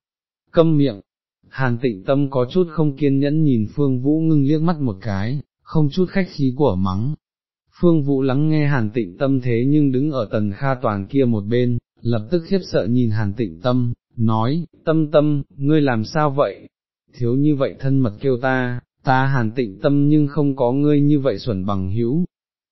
Câm miệng, Hàn tịnh tâm có chút không kiên nhẫn nhìn Phương Vũ ngưng liếc mắt một cái, không chút khách khí của mắng, Phương Vũ lắng nghe hàn tịnh tâm thế nhưng đứng ở tần kha toàn kia một bên, lập tức khiếp sợ nhìn hàn tịnh tâm, nói, tâm tâm, ngươi làm sao vậy? Thiếu như vậy thân mật kêu ta, ta hàn tịnh tâm nhưng không có ngươi như vậy xuẩn bằng hữu.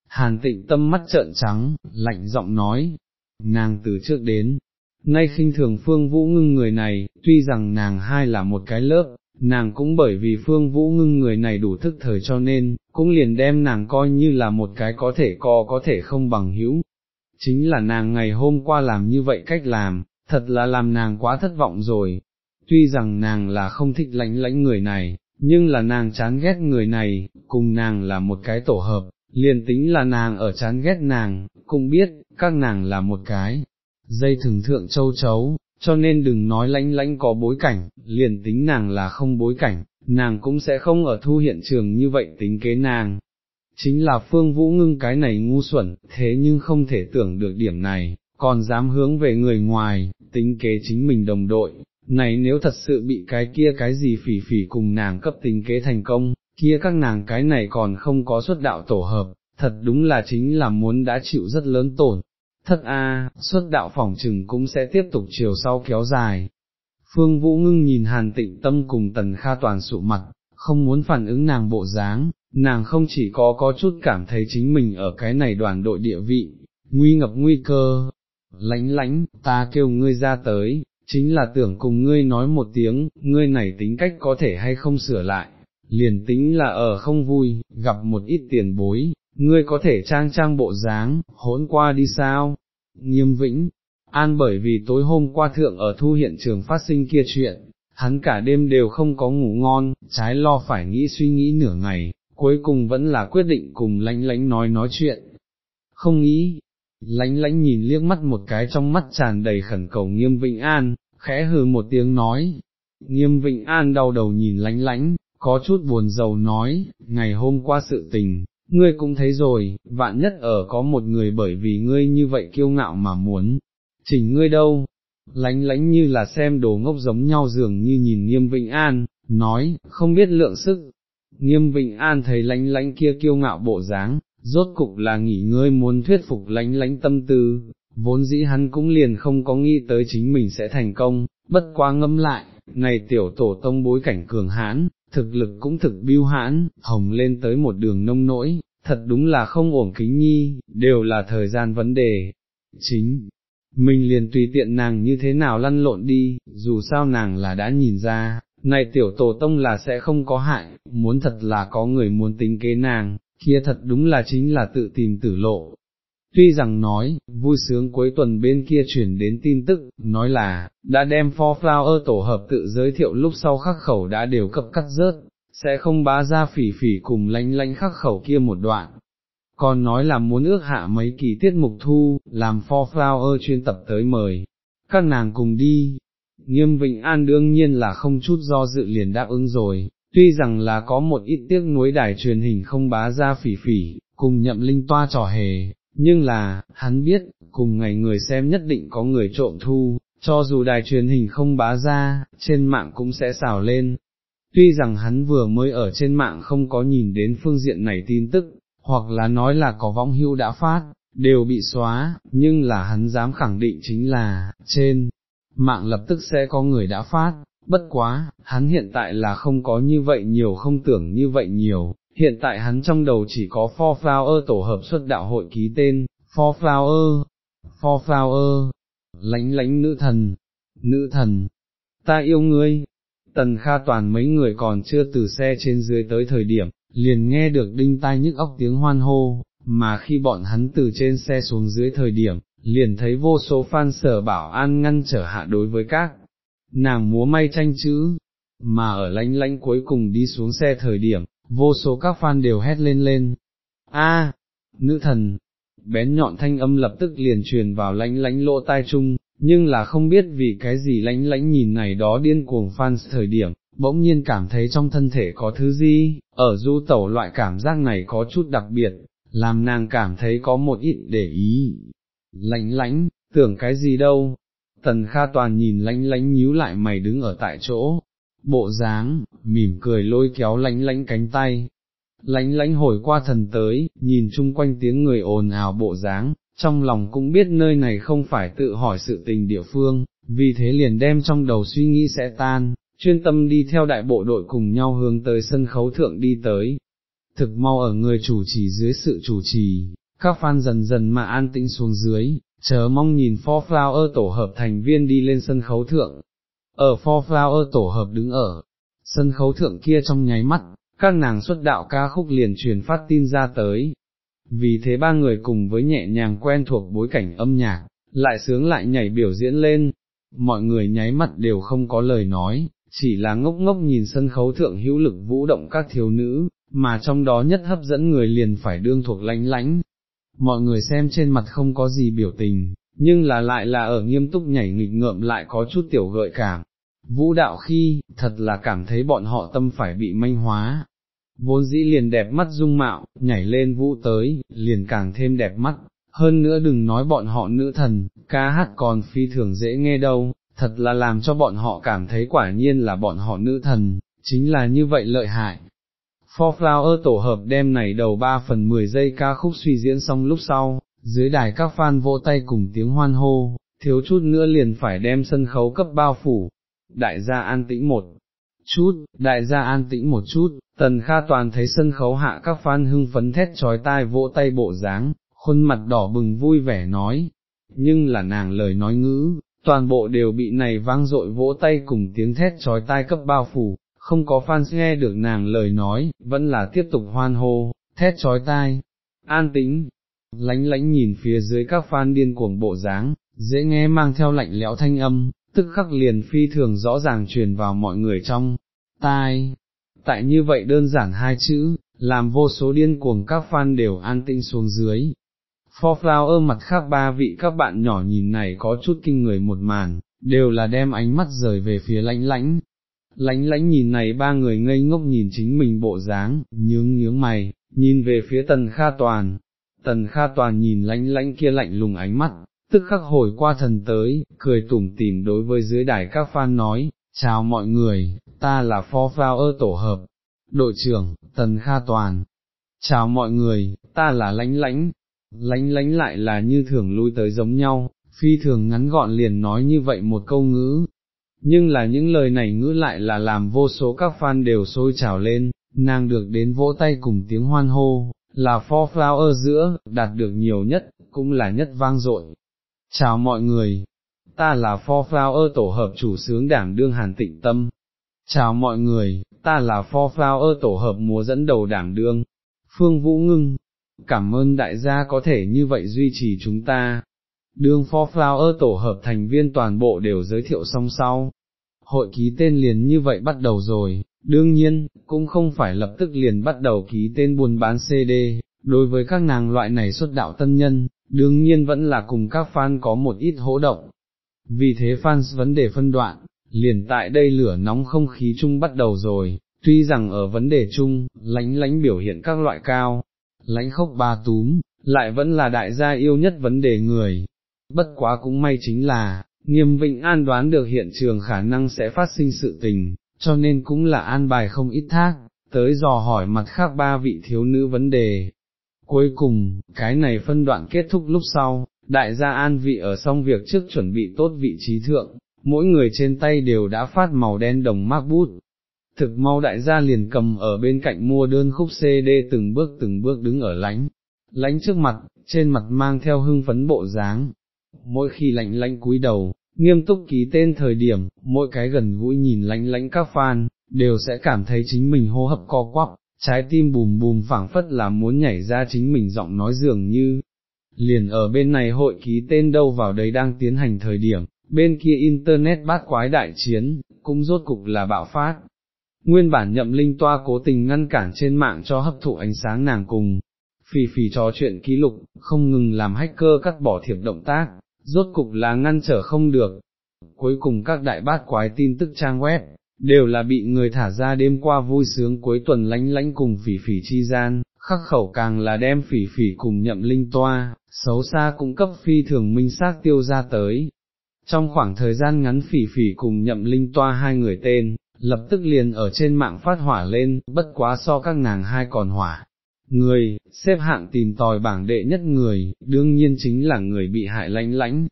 Hàn tịnh tâm mắt trợn trắng, lạnh giọng nói, nàng từ trước đến, nay khinh thường phương vũ ngưng người này, tuy rằng nàng hai là một cái lớp, nàng cũng bởi vì phương vũ ngưng người này đủ thức thời cho nên, cũng liền đem nàng coi như là một cái có thể co có thể không bằng hữu. Chính là nàng ngày hôm qua làm như vậy cách làm, thật là làm nàng quá thất vọng rồi. Tuy rằng nàng là không thích lãnh lãnh người này, nhưng là nàng chán ghét người này, cùng nàng là một cái tổ hợp, liền tính là nàng ở chán ghét nàng, cũng biết, các nàng là một cái, dây thường thượng châu chấu, cho nên đừng nói lãnh lãnh có bối cảnh, liền tính nàng là không bối cảnh, nàng cũng sẽ không ở thu hiện trường như vậy tính kế nàng. Chính là phương vũ ngưng cái này ngu xuẩn, thế nhưng không thể tưởng được điểm này, còn dám hướng về người ngoài, tính kế chính mình đồng đội, này nếu thật sự bị cái kia cái gì phỉ phỉ cùng nàng cấp tính kế thành công, kia các nàng cái này còn không có xuất đạo tổ hợp, thật đúng là chính là muốn đã chịu rất lớn tổn, thật a, xuất đạo phỏng trừng cũng sẽ tiếp tục chiều sau kéo dài. Phương Vũ ngưng nhìn hàn tịnh tâm cùng tần kha toàn sụ mặt, không muốn phản ứng nàng bộ dáng, nàng không chỉ có có chút cảm thấy chính mình ở cái này đoàn đội địa vị, nguy ngập nguy cơ, lánh lánh, ta kêu ngươi ra tới, chính là tưởng cùng ngươi nói một tiếng, ngươi này tính cách có thể hay không sửa lại, liền tính là ở không vui, gặp một ít tiền bối, ngươi có thể trang trang bộ dáng, hỗn qua đi sao? Nghiêm vĩnh, an bởi vì tối hôm qua thượng ở thu hiện trường phát sinh kia chuyện, hắn cả đêm đều không có ngủ ngon, trái lo phải nghĩ suy nghĩ nửa ngày, cuối cùng vẫn là quyết định cùng lánh lánh nói nói chuyện. Không nghĩ, lánh lánh nhìn liếc mắt một cái trong mắt tràn đầy khẩn cầu nghiêm vịnh an, khẽ hừ một tiếng nói, nghiêm vịnh an đau đầu nhìn lánh lánh, có chút buồn rầu nói, ngày hôm qua sự tình, ngươi cũng thấy rồi, vạn nhất ở có một người bởi vì ngươi như vậy kiêu ngạo mà muốn, chỉnh ngươi đâu, lánh lánh như là xem đồ ngốc giống nhau dường như nhìn nghiêm vịnh an, nói, không biết lượng sức, nghiêm vịnh an thấy lánh lánh kia kiêu ngạo bộ dáng, rốt cục là nghỉ ngơi muốn thuyết phục lánh lánh tâm tư, vốn dĩ hắn cũng liền không có nghĩ tới chính mình sẽ thành công, bất quá ngâm lại, này tiểu tổ tông bối cảnh cường hãn, thực lực cũng thực biêu hãn, hồng lên tới một đường nông nỗi, thật đúng là không ổn kính nhi, đều là thời gian vấn đề. Chính, mình liền tùy tiện nàng như thế nào lăn lộn đi, dù sao nàng là đã nhìn ra, này tiểu tổ tông là sẽ không có hại, muốn thật là có người muốn tính kế nàng, kia thật đúng là chính là tự tìm tử lộ. Tuy rằng nói, vui sướng cuối tuần bên kia chuyển đến tin tức, nói là, đã đem Four Flower tổ hợp tự giới thiệu lúc sau khắc khẩu đã đều cập cắt rớt, sẽ không bá ra phỉ phỉ cùng lánh lánh khắc khẩu kia một đoạn. Còn nói là muốn ước hạ mấy kỳ tiết mục thu, làm Four Flower chuyên tập tới mời, các nàng cùng đi. Nghiêm Vịnh An đương nhiên là không chút do dự liền đáp ứng rồi, tuy rằng là có một ít tiếc nuối đài truyền hình không bá ra phỉ phỉ, cùng nhậm linh toa trò hề, nhưng là, hắn biết, cùng ngày người xem nhất định có người trộm thu, cho dù đài truyền hình không bá ra, trên mạng cũng sẽ xào lên. Tuy rằng hắn vừa mới ở trên mạng không có nhìn đến phương diện này tin tức, hoặc là nói là có vong hưu đã phát, đều bị xóa, nhưng là hắn dám khẳng định chính là, trên mạng lập tức sẽ có người đã phát, bất quá, hắn hiện tại là không có như vậy nhiều không tưởng như vậy nhiều, hiện tại hắn trong đầu chỉ có For Flower tổ hợp xuất đạo hội ký tên, For Flower, For Flower, lánh lánh nữ thần, nữ thần, ta yêu ngươi, tần kha toàn mấy người còn chưa từ xe trên dưới tới thời điểm, liền nghe được đinh tai nhức óc tiếng hoan hô, mà khi bọn hắn từ trên xe xuống dưới thời điểm, liền thấy vô số fan sở bảo an ngăn trở hạ đối với các nàng múa may tranh chữ, mà ở lánh lánh cuối cùng đi xuống xe thời điểm, vô số các fan đều hét lên lên, a nữ thần, bén nhọn thanh âm lập tức liền truyền vào lánh lánh lỗ tai chung, nhưng là không biết vì cái gì lánh lánh nhìn này đó điên cuồng fans thời điểm, bỗng nhiên cảm thấy trong thân thể có thứ gì, ở du tẩu loại cảm giác này có chút đặc biệt, làm nàng cảm thấy có một ít để ý. Lánh lánh, tưởng cái gì đâu, tần kha toàn nhìn lánh lánh nhíu lại mày đứng ở tại chỗ, bộ dáng, mỉm cười lôi kéo lánh lánh cánh tay. Lánh lánh hồi qua thần tới, nhìn chung quanh tiếng người ồn ào bộ dáng, trong lòng cũng biết nơi này không phải tự hỏi sự tình địa phương, vì thế liền đem trong đầu suy nghĩ sẽ tan, chuyên tâm đi theo đại bộ đội cùng nhau hướng tới sân khấu thượng đi tới. Thực mau ở người chủ trì dưới sự chủ trì, các fan dần dần mà an tĩnh xuống dưới, chờ mong nhìn Four Flower tổ hợp thành viên đi lên sân khấu thượng. Ở Four Flower tổ hợp đứng ở, sân khấu thượng kia trong nháy mắt, các nàng xuất đạo ca khúc liền truyền phát tin ra tới. Vì thế ba người cùng với nhẹ nhàng quen thuộc bối cảnh âm nhạc, lại sướng lại nhảy biểu diễn lên, mọi người nháy mắt đều không có lời nói, chỉ là ngốc ngốc nhìn sân khấu thượng hữu lực vũ động các thiếu nữ, mà trong đó nhất hấp dẫn người liền phải đương thuộc lánh lánh. Mọi người xem trên mặt không có gì biểu tình, nhưng là lại là ở nghiêm túc nhảy nghịch ngợm lại có chút tiểu gợi cảm. Vũ đạo khi, thật là cảm thấy bọn họ tâm phải bị manh hóa. Vốn dĩ liền đẹp mắt dung mạo, nhảy lên vũ tới, liền càng thêm đẹp mắt, hơn nữa đừng nói bọn họ nữ thần, ca hát còn phi thường dễ nghe đâu, thật là làm cho bọn họ cảm thấy quả nhiên là bọn họ nữ thần, chính là như vậy lợi hại. For Flower tổ hợp đem này đầu 3 phần 10 giây ca khúc suy diễn xong lúc sau, dưới đài các fan vỗ tay cùng tiếng hoan hô, thiếu chút nữa liền phải đem sân khấu cấp bao phủ. Đại gia an tĩnh một chút, đại gia an tĩnh một chút, tần kha toàn thấy sân khấu hạ các fan hưng phấn thét trói tai vỗ tay bộ dáng, khuôn mặt đỏ bừng vui vẻ nói, nhưng là nàng lời nói ngữ, toàn bộ đều bị này vang dội vỗ tay cùng tiếng thét trói tai cấp bao phủ, không có fans nghe được nàng lời nói, vẫn là tiếp tục hoan hô, thét trói tai, an tĩnh, lánh lánh nhìn phía dưới các fan điên cuồng bộ dáng, dễ nghe mang theo lạnh lẽo thanh âm, tức khắc liền phi thường rõ ràng truyền vào mọi người trong, tai, tại như vậy đơn giản hai chữ, làm vô số điên cuồng các fan đều an tĩnh xuống dưới, For Flower mặt khác ba vị các bạn nhỏ nhìn này có chút kinh người một màn, đều là đem ánh mắt rời về phía lãnh lãnh lánh lánh nhìn này ba người ngây ngốc nhìn chính mình bộ dáng, nhướng nhướng mày, nhìn về phía tần kha toàn. Tần kha toàn nhìn lánh lánh kia lạnh lùng ánh mắt, tức khắc hồi qua thần tới, cười tủm tỉm đối với dưới đài các fan nói, chào mọi người, ta là Phó Phao ơ tổ hợp, đội trưởng, tần kha toàn. Chào mọi người, ta là lánh lánh lánh lánh lại là như thường lui tới giống nhau, phi thường ngắn gọn liền nói như vậy một câu ngữ. Nhưng là những lời này ngữ lại là làm vô số các fan đều sôi trào lên, nàng được đến vỗ tay cùng tiếng hoan hô, là Four Flower giữa, đạt được nhiều nhất, cũng là nhất vang dội. Chào mọi người, ta là Four Flower tổ hợp chủ sướng đảng đương Hàn Tịnh Tâm. Chào mọi người, ta là Four Flower tổ hợp múa dẫn đầu đảng đương, Phương Vũ ngưng, cảm ơn đại gia có thể như vậy duy trì chúng ta đương For Flower tổ hợp thành viên toàn bộ đều giới thiệu xong sau. Hội ký tên liền như vậy bắt đầu rồi, đương nhiên, cũng không phải lập tức liền bắt đầu ký tên buôn bán CD, đối với các nàng loại này xuất đạo tân nhân, đương nhiên vẫn là cùng các fan có một ít hỗ động. Vì thế fans vấn đề phân đoạn, liền tại đây lửa nóng không khí chung bắt đầu rồi, tuy rằng ở vấn đề chung, lánh lánh biểu hiện các loại cao, lánh khốc ba túm, lại vẫn là đại gia yêu nhất vấn đề người. Bất quá cũng may chính là, nghiêm vịnh an đoán được hiện trường khả năng sẽ phát sinh sự tình, cho nên cũng là an bài không ít thác, tới dò hỏi mặt khác ba vị thiếu nữ vấn đề. Cuối cùng, cái này phân đoạn kết thúc lúc sau, đại gia an vị ở xong việc trước chuẩn bị tốt vị trí thượng, mỗi người trên tay đều đã phát màu đen đồng mác bút. Thực mau đại gia liền cầm ở bên cạnh mua đơn khúc CD từng bước từng bước đứng ở lánh, lánh trước mặt, trên mặt mang theo hưng phấn bộ dáng. Mỗi khi lạnh lạnh cúi đầu, nghiêm túc ký tên thời điểm, mỗi cái gần gũi nhìn lánh lánh các fan, đều sẽ cảm thấy chính mình hô hấp co quắp, trái tim bùm bùm phảng phất là muốn nhảy ra chính mình giọng nói dường như. Liền ở bên này hội ký tên đâu vào đấy đang tiến hành thời điểm, bên kia Internet bát quái đại chiến, cũng rốt cục là bạo phát. Nguyên bản nhậm linh toa cố tình ngăn cản trên mạng cho hấp thụ ánh sáng nàng cùng, phì phì trò chuyện ký lục, không ngừng làm hacker cắt bỏ thiệp động tác, rốt cục là ngăn trở không được. Cuối cùng các đại bát quái tin tức trang web, đều là bị người thả ra đêm qua vui sướng cuối tuần lánh lánh cùng phỉ phỉ chi gian, khắc khẩu càng là đem phỉ phỉ cùng nhậm linh toa, xấu xa cũng cấp phi thường minh xác tiêu ra tới. Trong khoảng thời gian ngắn phỉ phỉ cùng nhậm linh toa hai người tên, lập tức liền ở trên mạng phát hỏa lên, bất quá so các nàng hai còn hỏa. Người, xếp hạng tìm tòi bảng đệ nhất người, đương nhiên chính là người bị hại lánh lánh,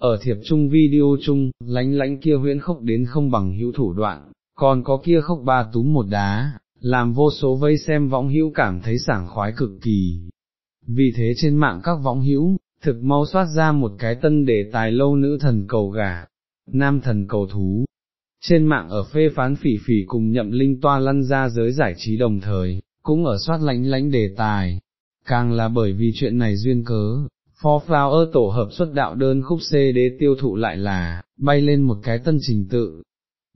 ở thiệp chung video chung, lánh lánh kia huyễn khốc đến không bằng hữu thủ đoạn, còn có kia khốc ba túm một đá, làm vô số vây xem võng hữu cảm thấy sảng khoái cực kỳ. Vì thế trên mạng các võng hữu, thực mau soát ra một cái tân đề tài lâu nữ thần cầu gà, nam thần cầu thú. Trên mạng ở phê phán phỉ phỉ cùng nhậm linh toa lăn ra giới giải trí đồng thời, cũng ở soát lánh lánh đề tài, càng là bởi vì chuyện này duyên cớ, For Flower tổ hợp xuất đạo đơn khúc C tiêu thụ lại là, bay lên một cái tân trình tự.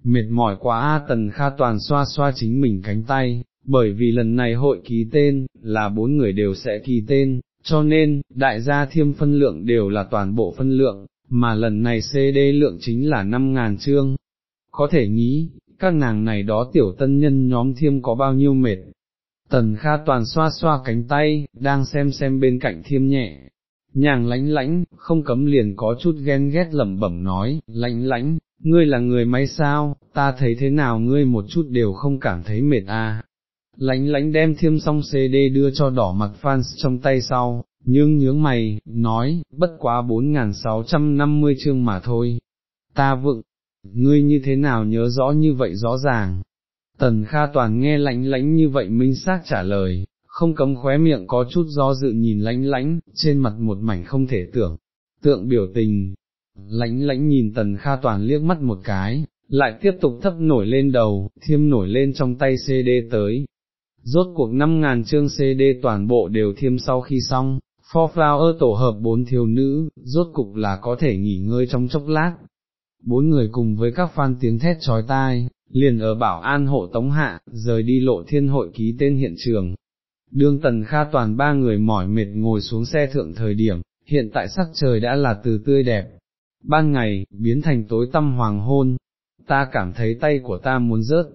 Mệt mỏi quá A Tần Kha toàn xoa xoa chính mình cánh tay, bởi vì lần này hội ký tên, là bốn người đều sẽ ký tên, cho nên, đại gia thiêm phân lượng đều là toàn bộ phân lượng, mà lần này CD lượng chính là 5.000 chương. Có thể nghĩ, các nàng này đó tiểu tân nhân nhóm thiêm có bao nhiêu mệt. Tần Kha toàn xoa xoa cánh tay, đang xem xem bên cạnh thiêm nhẹ, nhàng lãnh lãnh, không cấm liền có chút ghen ghét lẩm bẩm nói, lãnh lãnh, ngươi là người may sao, ta thấy thế nào ngươi một chút đều không cảm thấy mệt à. Lãnh lãnh đem thiêm xong CD đưa cho đỏ mặt fans trong tay sau, nhưng nhướng mày, nói, bất quá 4.650 chương mà thôi. Ta vựng, ngươi như thế nào nhớ rõ như vậy rõ ràng. Tần Kha Toàn nghe lánh lánh như vậy minh xác trả lời, không cấm khóe miệng có chút do dự nhìn lánh lánh, trên mặt một mảnh không thể tưởng, tượng biểu tình, lánh lánh nhìn tần kha toàn liếc mắt một cái, lại tiếp tục thấp nổi lên đầu, thiêm nổi lên trong tay CD tới. Rốt cuộc 5.000 chương CD toàn bộ đều thiêm sau khi xong, For Flower tổ hợp bốn thiếu nữ, rốt cục là có thể nghỉ ngơi trong chốc lát. Bốn người cùng với các fan tiếng thét trói tai, liền ở bảo an hộ tống hạ, rời đi lộ thiên hội ký tên hiện trường, Đương tần kha toàn ba người mỏi mệt ngồi xuống xe thượng thời điểm, hiện tại sắc trời đã là từ tươi đẹp. Ban ngày, biến thành tối tăm hoàng hôn, ta cảm thấy tay của ta muốn rớt.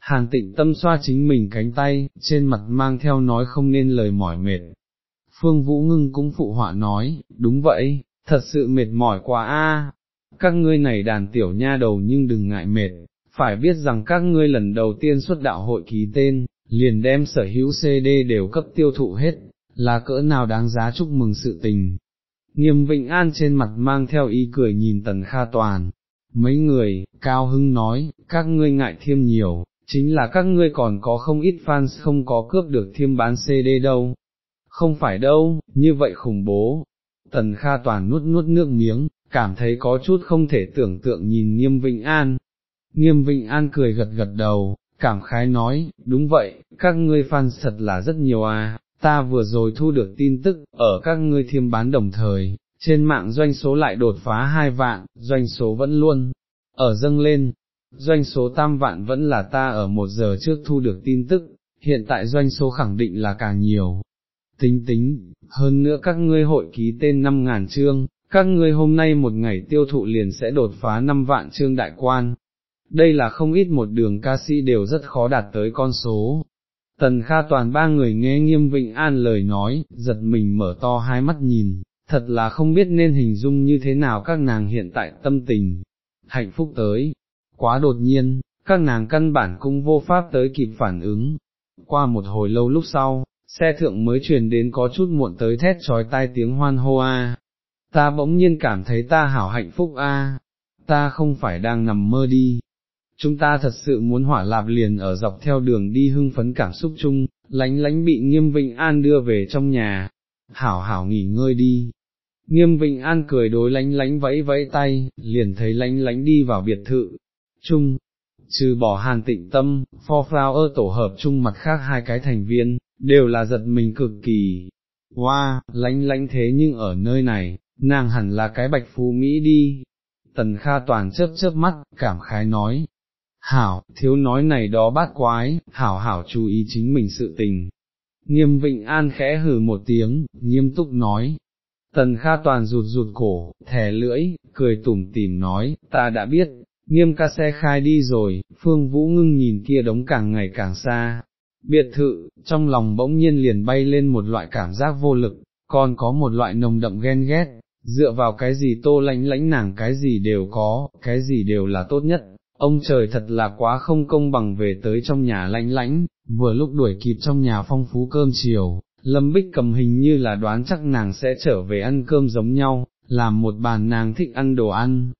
Hàn tịnh tâm xoa chính mình cánh tay, trên mặt mang theo nói không nên lời mỏi mệt. Phương Vũ Ngưng cũng phụ họa nói, đúng vậy, thật sự mệt mỏi quá a. Các ngươi này đàn tiểu nha đầu nhưng đừng ngại mệt, phải biết rằng các ngươi lần đầu tiên xuất đạo hội ký tên, liền đem sở hữu CD đều cấp tiêu thụ hết, là cỡ nào đáng giá chúc mừng sự tình. Nghiêm Vịnh An trên mặt mang theo ý cười nhìn Tần Kha Toàn, mấy người, Cao Hưng nói, các ngươi ngại thiêm nhiều, chính là các ngươi còn có không ít fans không có cướp được thiêm bán CD đâu. Không phải đâu, như vậy khủng bố. Tần Kha Toàn nuốt nuốt nước miếng, cảm thấy có chút không thể tưởng tượng nhìn Nghiêm Vịnh An. Nghiêm Vịnh An cười gật gật đầu, cảm khái nói, đúng vậy, các ngươi fan thật là rất nhiều à, ta vừa rồi thu được tin tức, ở các ngươi thiêm bán đồng thời, trên mạng doanh số lại đột phá hai vạn, doanh số vẫn luôn, ở dâng lên, doanh số tam vạn vẫn là ta ở một giờ trước thu được tin tức, hiện tại doanh số khẳng định là càng nhiều. Tính tính, hơn nữa các ngươi hội ký tên 5.000 chương, các ngươi hôm nay một ngày tiêu thụ liền sẽ đột phá 5 vạn chương đại quan. Đây là không ít một đường ca sĩ đều rất khó đạt tới con số. Tần Kha toàn ba người nghe nghiêm Vịnh An lời nói, giật mình mở to hai mắt nhìn, thật là không biết nên hình dung như thế nào các nàng hiện tại tâm tình. Hạnh phúc tới, quá đột nhiên, các nàng căn bản cũng vô pháp tới kịp phản ứng. Qua một hồi lâu lúc sau, xe thượng mới truyền đến có chút muộn tới thét trói tai tiếng hoan hô a. Ta bỗng nhiên cảm thấy ta hảo hạnh phúc a, ta không phải đang nằm mơ đi. Chúng ta thật sự muốn hỏa lạp liền ở dọc theo đường đi hưng phấn cảm xúc chung, lánh lánh bị nghiêm vịnh an đưa về trong nhà. Hảo hảo nghỉ ngơi đi. Nghiêm Vịnh An cười đối lánh lánh vẫy vẫy tay, liền thấy lánh lánh đi vào biệt thự, chung, trừ bỏ hàn tịnh tâm, for flower tổ hợp chung mặt khác hai cái thành viên, đều là giật mình cực kỳ, wow, lánh lánh thế nhưng ở nơi này, nàng hẳn là cái bạch phú Mỹ đi, tần kha toàn chớp chớp mắt, cảm khái nói, hảo, thiếu nói này đó bát quái, hảo hảo chú ý chính mình sự tình. Nghiêm Vịnh An khẽ hừ một tiếng, nghiêm túc nói, tần kha toàn rụt rụt cổ, thè lưỡi, cười tủm tỉm nói, ta đã biết, nghiêm ca xe khai đi rồi, phương vũ ngưng nhìn kia đống càng ngày càng xa, biệt thự, trong lòng bỗng nhiên liền bay lên một loại cảm giác vô lực, còn có một loại nồng đậm ghen ghét, dựa vào cái gì tô lãnh lãnh nàng cái gì đều có, cái gì đều là tốt nhất, ông trời thật là quá không công bằng về tới trong nhà lãnh lãnh, vừa lúc đuổi kịp trong nhà phong phú cơm chiều. Lâm Bích cầm hình như là đoán chắc nàng sẽ trở về ăn cơm giống nhau, làm một bàn nàng thích ăn đồ ăn.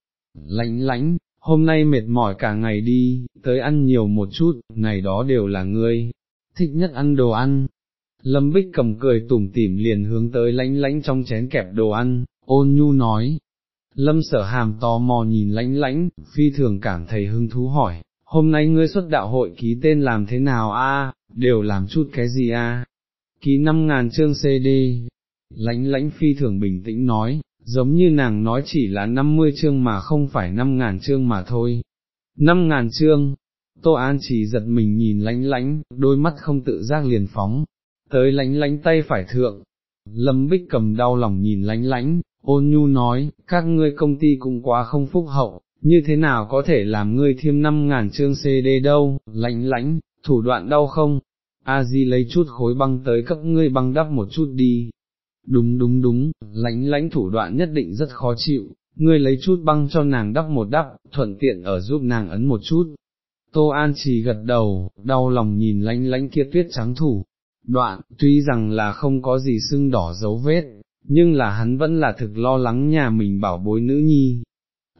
Lãnh lãnh, hôm nay mệt mỏi cả ngày đi, tới ăn nhiều một chút, này đó đều là ngươi, thích nhất ăn đồ ăn. Lâm Bích cầm cười tủm tỉm liền hướng tới lánh lánh trong chén kẹp đồ ăn, ôn nhu nói. Lâm sở hàm tò mò nhìn lãnh lãnh, phi thường cảm thấy hứng thú hỏi, hôm nay ngươi xuất đạo hội ký tên làm thế nào a? đều làm chút cái gì a? Ký năm ngàn chương CD, Lãnh lãnh phi thường bình tĩnh nói, giống như nàng nói chỉ là 50 chương mà không phải 5 ngàn chương mà thôi. 5 ngàn chương, Tô An chỉ giật mình nhìn lãnh lãnh, đôi mắt không tự giác liền phóng, tới lãnh lãnh tay phải thượng. Lâm Bích cầm đau lòng nhìn lánh lánh, ôn nhu nói, các ngươi công ty cũng quá không phúc hậu, như thế nào có thể làm ngươi thêm 5 ngàn chương CD đâu, lãnh lãnh, thủ đoạn đau không? A Di lấy chút khối băng tới cấp ngươi băng đắp một chút đi, đúng đúng đúng, lãnh lãnh thủ đoạn nhất định rất khó chịu, ngươi lấy chút băng cho nàng đắp một đắp, thuận tiện ở giúp nàng ấn một chút. Tô An chỉ gật đầu, đau lòng nhìn lãnh lãnh kia tuyết trắng thủ, đoạn, tuy rằng là không có gì sưng đỏ dấu vết, nhưng là hắn vẫn là thực lo lắng nhà mình bảo bối nữ nhi.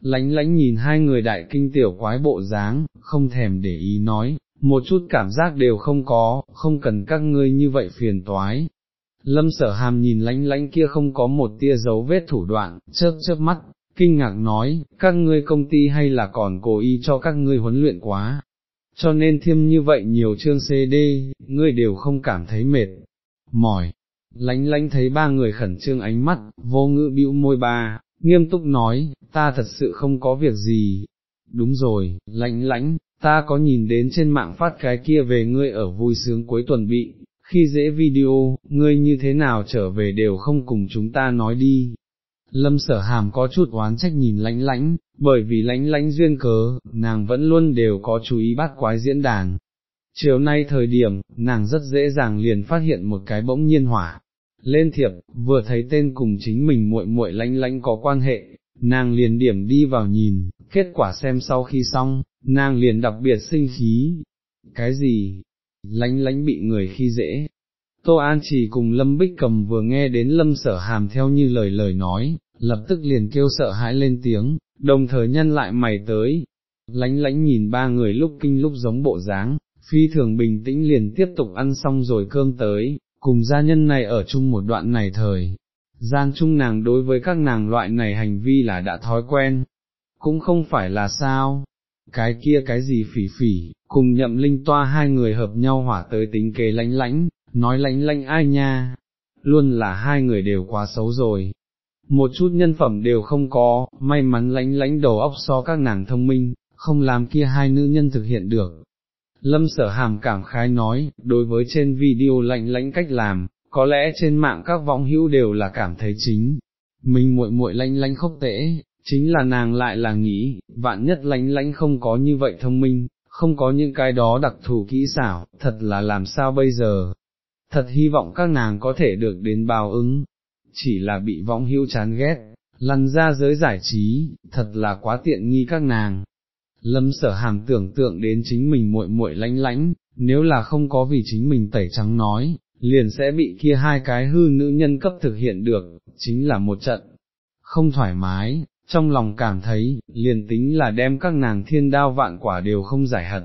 Lánh lánh nhìn hai người đại kinh tiểu quái bộ dáng, không thèm để ý nói, một chút cảm giác đều không có, không cần các ngươi như vậy phiền toái, Lâm sở hàm nhìn lánh lánh kia không có một tia dấu vết thủ đoạn, chớp chớp mắt, kinh ngạc nói, các ngươi công ty hay là còn cố ý cho các ngươi huấn luyện quá, cho nên thêm như vậy nhiều chương CD, ngươi đều không cảm thấy mệt, mỏi. Lánh lánh thấy ba người khẩn trương ánh mắt, vô ngữ bĩu môi ba, nghiêm túc nói, ta thật sự không có việc gì. Đúng rồi, lánh lánh, ta có nhìn đến trên mạng phát cái kia về ngươi ở vui sướng cuối tuần bị, khi dễ video, ngươi như thế nào trở về đều không cùng chúng ta nói đi. Lâm sở hàm có chút oán trách nhìn lánh lánh, bởi vì lánh lánh duyên cớ, nàng vẫn luôn đều có chú ý bắt quái diễn đàn. Chiều nay thời điểm, nàng rất dễ dàng liền phát hiện một cái bỗng nhiên hỏa. Lên thiệp, vừa thấy tên cùng chính mình muội muội lãnh lãnh có quan hệ, nàng liền điểm đi vào nhìn, kết quả xem sau khi xong, nàng liền đặc biệt sinh khí. Cái gì, lánh lánh bị người khi dễ. Tô An chỉ cùng Lâm Bích cầm vừa nghe đến Lâm sở hàm theo như lời lời nói, lập tức liền kêu sợ hãi lên tiếng, đồng thời nhân lại mày tới. Lánh lánh nhìn ba người lúc kinh lúc giống bộ dáng, phi thường bình tĩnh liền tiếp tục ăn xong rồi cơm tới, cùng gia nhân này ở chung một đoạn này thời. Gian chung nàng đối với các nàng loại này hành vi là đã thói quen, cũng không phải là sao, cái kia cái gì phỉ phỉ, cùng nhậm linh toa hai người hợp nhau hỏa tới tính kế lánh lánh, nói lánh lánh ai nha, luôn là hai người đều quá xấu rồi. Một chút nhân phẩm đều không có, may mắn lánh lánh đầu óc so các nàng thông minh, không làm kia hai nữ nhân thực hiện được. Lâm sở hàm cảm khái nói, đối với trên video lạnh lãnh cách làm, có lẽ trên mạng các võng hữu đều là cảm thấy chính, mình muội muội lanh lanh khốc tễ, chính là nàng lại là nghĩ, vạn nhất lanh lánh không có như vậy thông minh, không có những cái đó đặc thù kỹ xảo, thật là làm sao bây giờ, thật hy vọng các nàng có thể được đến bào ứng, chỉ là bị võng hữu chán ghét, lăn ra giới giải trí, thật là quá tiện nghi các nàng. Lâm sở hàm tưởng tượng đến chính mình muội muội lánh lánh, nếu là không có vì chính mình tẩy trắng nói, liền sẽ bị kia hai cái hư nữ nhân cấp thực hiện được, chính là một trận, không thoải mái, trong lòng cảm thấy, liền tính là đem các nàng thiên đao vạn quả đều không giải hận.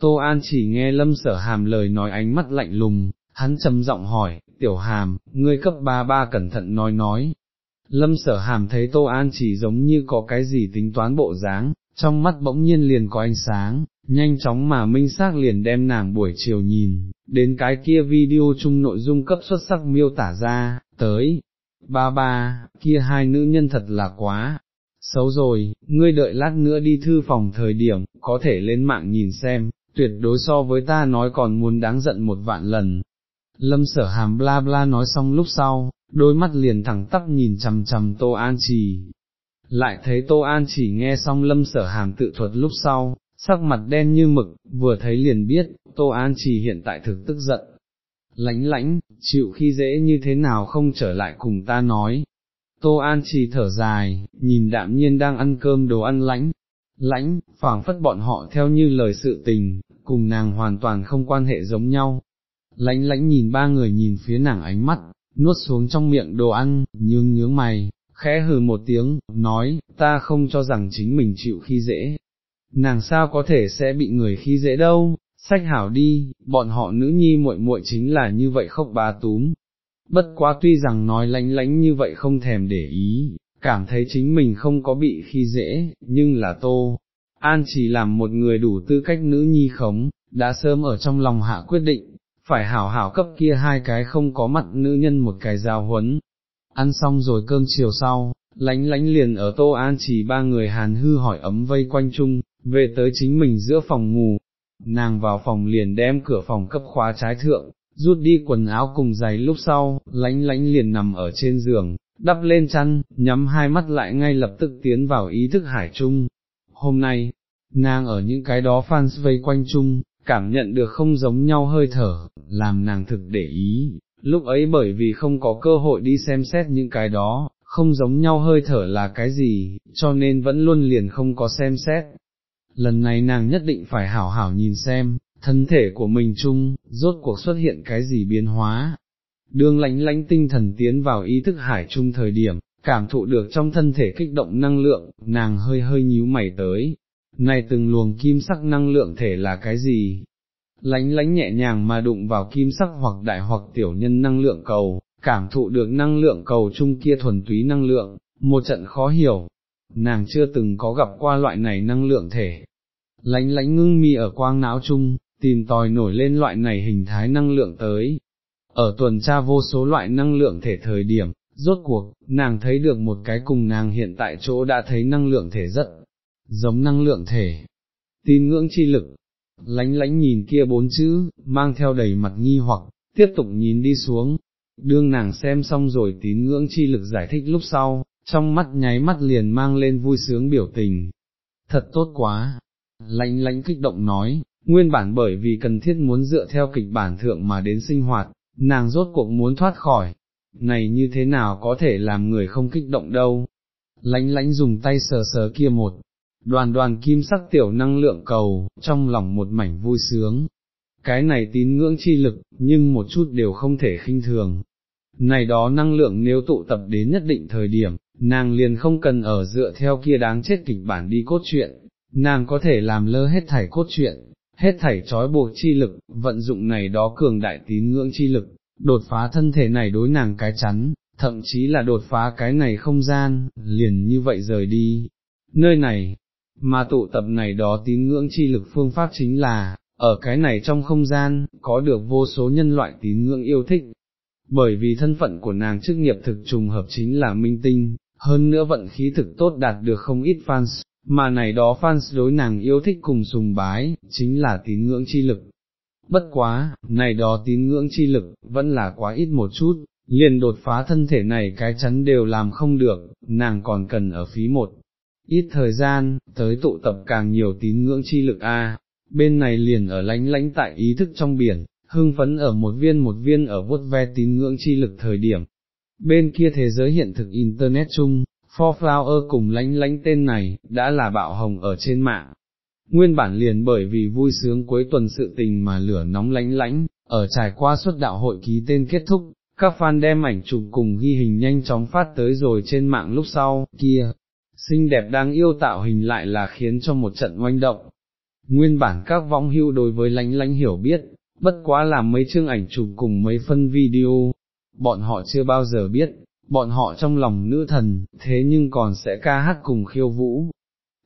Tô An chỉ nghe lâm sở hàm lời nói ánh mắt lạnh lùng, hắn trầm giọng hỏi, tiểu hàm, ngươi cấp ba ba cẩn thận nói nói. Lâm sở hàm thấy Tô An chỉ giống như có cái gì tính toán bộ dáng, trong mắt bỗng nhiên liền có ánh sáng, nhanh chóng mà minh xác liền đem nàng buổi chiều nhìn, đến cái kia video chung nội dung cấp xuất sắc miêu tả ra, tới, ba ba, kia hai nữ nhân thật là quá, xấu rồi, ngươi đợi lát nữa đi thư phòng thời điểm, có thể lên mạng nhìn xem, tuyệt đối so với ta nói còn muốn đáng giận một vạn lần. Lâm sở hàm bla bla nói xong lúc sau, đôi mắt liền thẳng tắp nhìn chầm chầm Tô An Trì. Lại thấy Tô An chỉ nghe xong lâm sở hàm tự thuật lúc sau, sắc mặt đen như mực, vừa thấy liền biết, Tô An Trì hiện tại thực tức giận. Lánh lãnh, chịu khi dễ như thế nào không trở lại cùng ta nói, Tô An chỉ thở dài, nhìn đạm nhiên đang ăn cơm đồ ăn lãnh, lãnh, phảng phất bọn họ theo như lời sự tình, cùng nàng hoàn toàn không quan hệ giống nhau. Lãnh lãnh nhìn ba người nhìn phía nàng ánh mắt, nuốt xuống trong miệng đồ ăn, nhướng nhướng mày, khẽ hừ một tiếng, nói, ta không cho rằng chính mình chịu khi dễ. Nàng sao có thể sẽ bị người khi dễ đâu, sách hảo đi, bọn họ nữ nhi muội muội chính là như vậy khóc bá túm, bất quá tuy rằng nói lánh lánh như vậy không thèm để ý, cảm thấy chính mình không có bị khi dễ, nhưng là tô, an chỉ làm một người đủ tư cách nữ nhi khống, đã sớm ở trong lòng hạ quyết định, phải hảo hảo cấp kia hai cái không có mặt nữ nhân một cái giao huấn. Ăn xong rồi cơm chiều sau, lánh lánh liền ở tô an chỉ ba người hàn hư hỏi ấm vây quanh chung, về tới chính mình giữa phòng ngủ, nàng vào phòng liền đem cửa phòng cấp khóa trái thượng, rút đi quần áo cùng giày lúc sau, lánh lánh liền nằm ở trên giường, đắp lên chăn, nhắm hai mắt lại ngay lập tức tiến vào ý thức hải chung. Hôm nay, nàng ở những cái đó fans vây quanh chung, cảm nhận được không giống nhau hơi thở, làm nàng thực để ý, lúc ấy bởi vì không có cơ hội đi xem xét những cái đó, không giống nhau hơi thở là cái gì, cho nên vẫn luôn liền không có xem xét. Lần này nàng nhất định phải hảo hảo nhìn xem, thân thể của mình chung, rốt cuộc xuất hiện cái gì biến hóa. đường lánh lánh tinh thần tiến vào ý thức hải chung thời điểm, cảm thụ được trong thân thể kích động năng lượng, nàng hơi hơi nhíu mày tới. Này từng luồng kim sắc năng lượng thể là cái gì? Lánh lánh nhẹ nhàng mà đụng vào kim sắc hoặc đại hoặc tiểu nhân năng lượng cầu, cảm thụ được năng lượng cầu chung kia thuần túy năng lượng, một trận khó hiểu. Nàng chưa từng có gặp qua loại này năng lượng thể. Lánh lánh ngưng mi ở quang não chung, tìm tòi nổi lên loại này hình thái năng lượng tới. Ở tuần tra vô số loại năng lượng thể thời điểm, rốt cuộc, nàng thấy được một cái cùng nàng hiện tại chỗ đã thấy năng lượng thể rất giống năng lượng thể. Tin ngưỡng chi lực, lánh lánh nhìn kia bốn chữ, mang theo đầy mặt nghi hoặc, tiếp tục nhìn đi xuống. Đương nàng xem xong rồi tín ngưỡng chi lực giải thích lúc sau, trong mắt nháy mắt liền mang lên vui sướng biểu tình. Thật tốt quá! Lánh lánh kích động nói, nguyên bản bởi vì cần thiết muốn dựa theo kịch bản thượng mà đến sinh hoạt, nàng rốt cuộc muốn thoát khỏi, này như thế nào có thể làm người không kích động đâu. Lánh lánh dùng tay sờ sờ kia một, đoàn đoàn kim sắc tiểu năng lượng cầu, trong lòng một mảnh vui sướng. Cái này tín ngưỡng chi lực, nhưng một chút đều không thể khinh thường. Này đó năng lượng nếu tụ tập đến nhất định thời điểm, nàng liền không cần ở dựa theo kia đáng chết kịch bản đi cốt truyện, nàng có thể làm lơ hết thảy cốt truyện, hết thảy trói buộc chi lực, vận dụng này đó cường đại tín ngưỡng chi lực, đột phá thân thể này đối nàng cái chắn, thậm chí là đột phá cái này không gian, liền như vậy rời đi. Nơi này, mà tụ tập này đó tín ngưỡng chi lực phương pháp chính là, ở cái này trong không gian, có được vô số nhân loại tín ngưỡng yêu thích. Bởi vì thân phận của nàng chức nghiệp thực trùng hợp chính là minh tinh, hơn nữa vận khí thực tốt đạt được không ít fans, mà này đó fans đối nàng yêu thích cùng sùng bái, chính là tín ngưỡng chi lực. Bất quá, này đó tín ngưỡng chi lực, vẫn là quá ít một chút, liền đột phá thân thể này cái chắn đều làm không được, nàng còn cần ở phí một ít thời gian, tới tụ tập càng nhiều tín ngưỡng chi lực a. bên này liền ở lánh lánh tại ý thức trong biển, hưng phấn ở một viên một viên ở vuốt ve tín ngưỡng chi lực thời điểm. Bên kia thế giới hiện thực Internet chung, For Flower cùng lánh lánh tên này, đã là bạo hồng ở trên mạng. Nguyên bản liền bởi vì vui sướng cuối tuần sự tình mà lửa nóng lánh lánh, ở trải qua suốt đạo hội ký tên kết thúc, các fan đem ảnh chụp cùng ghi hình nhanh chóng phát tới rồi trên mạng lúc sau, kia, xinh đẹp đang yêu tạo hình lại là khiến cho một trận oanh động. Nguyên bản các vong hưu đối với lánh lánh hiểu biết, bất quá là mấy chương ảnh chụp cùng mấy phân video, bọn họ chưa bao giờ biết, bọn họ trong lòng nữ thần, thế nhưng còn sẽ ca hát cùng khiêu vũ.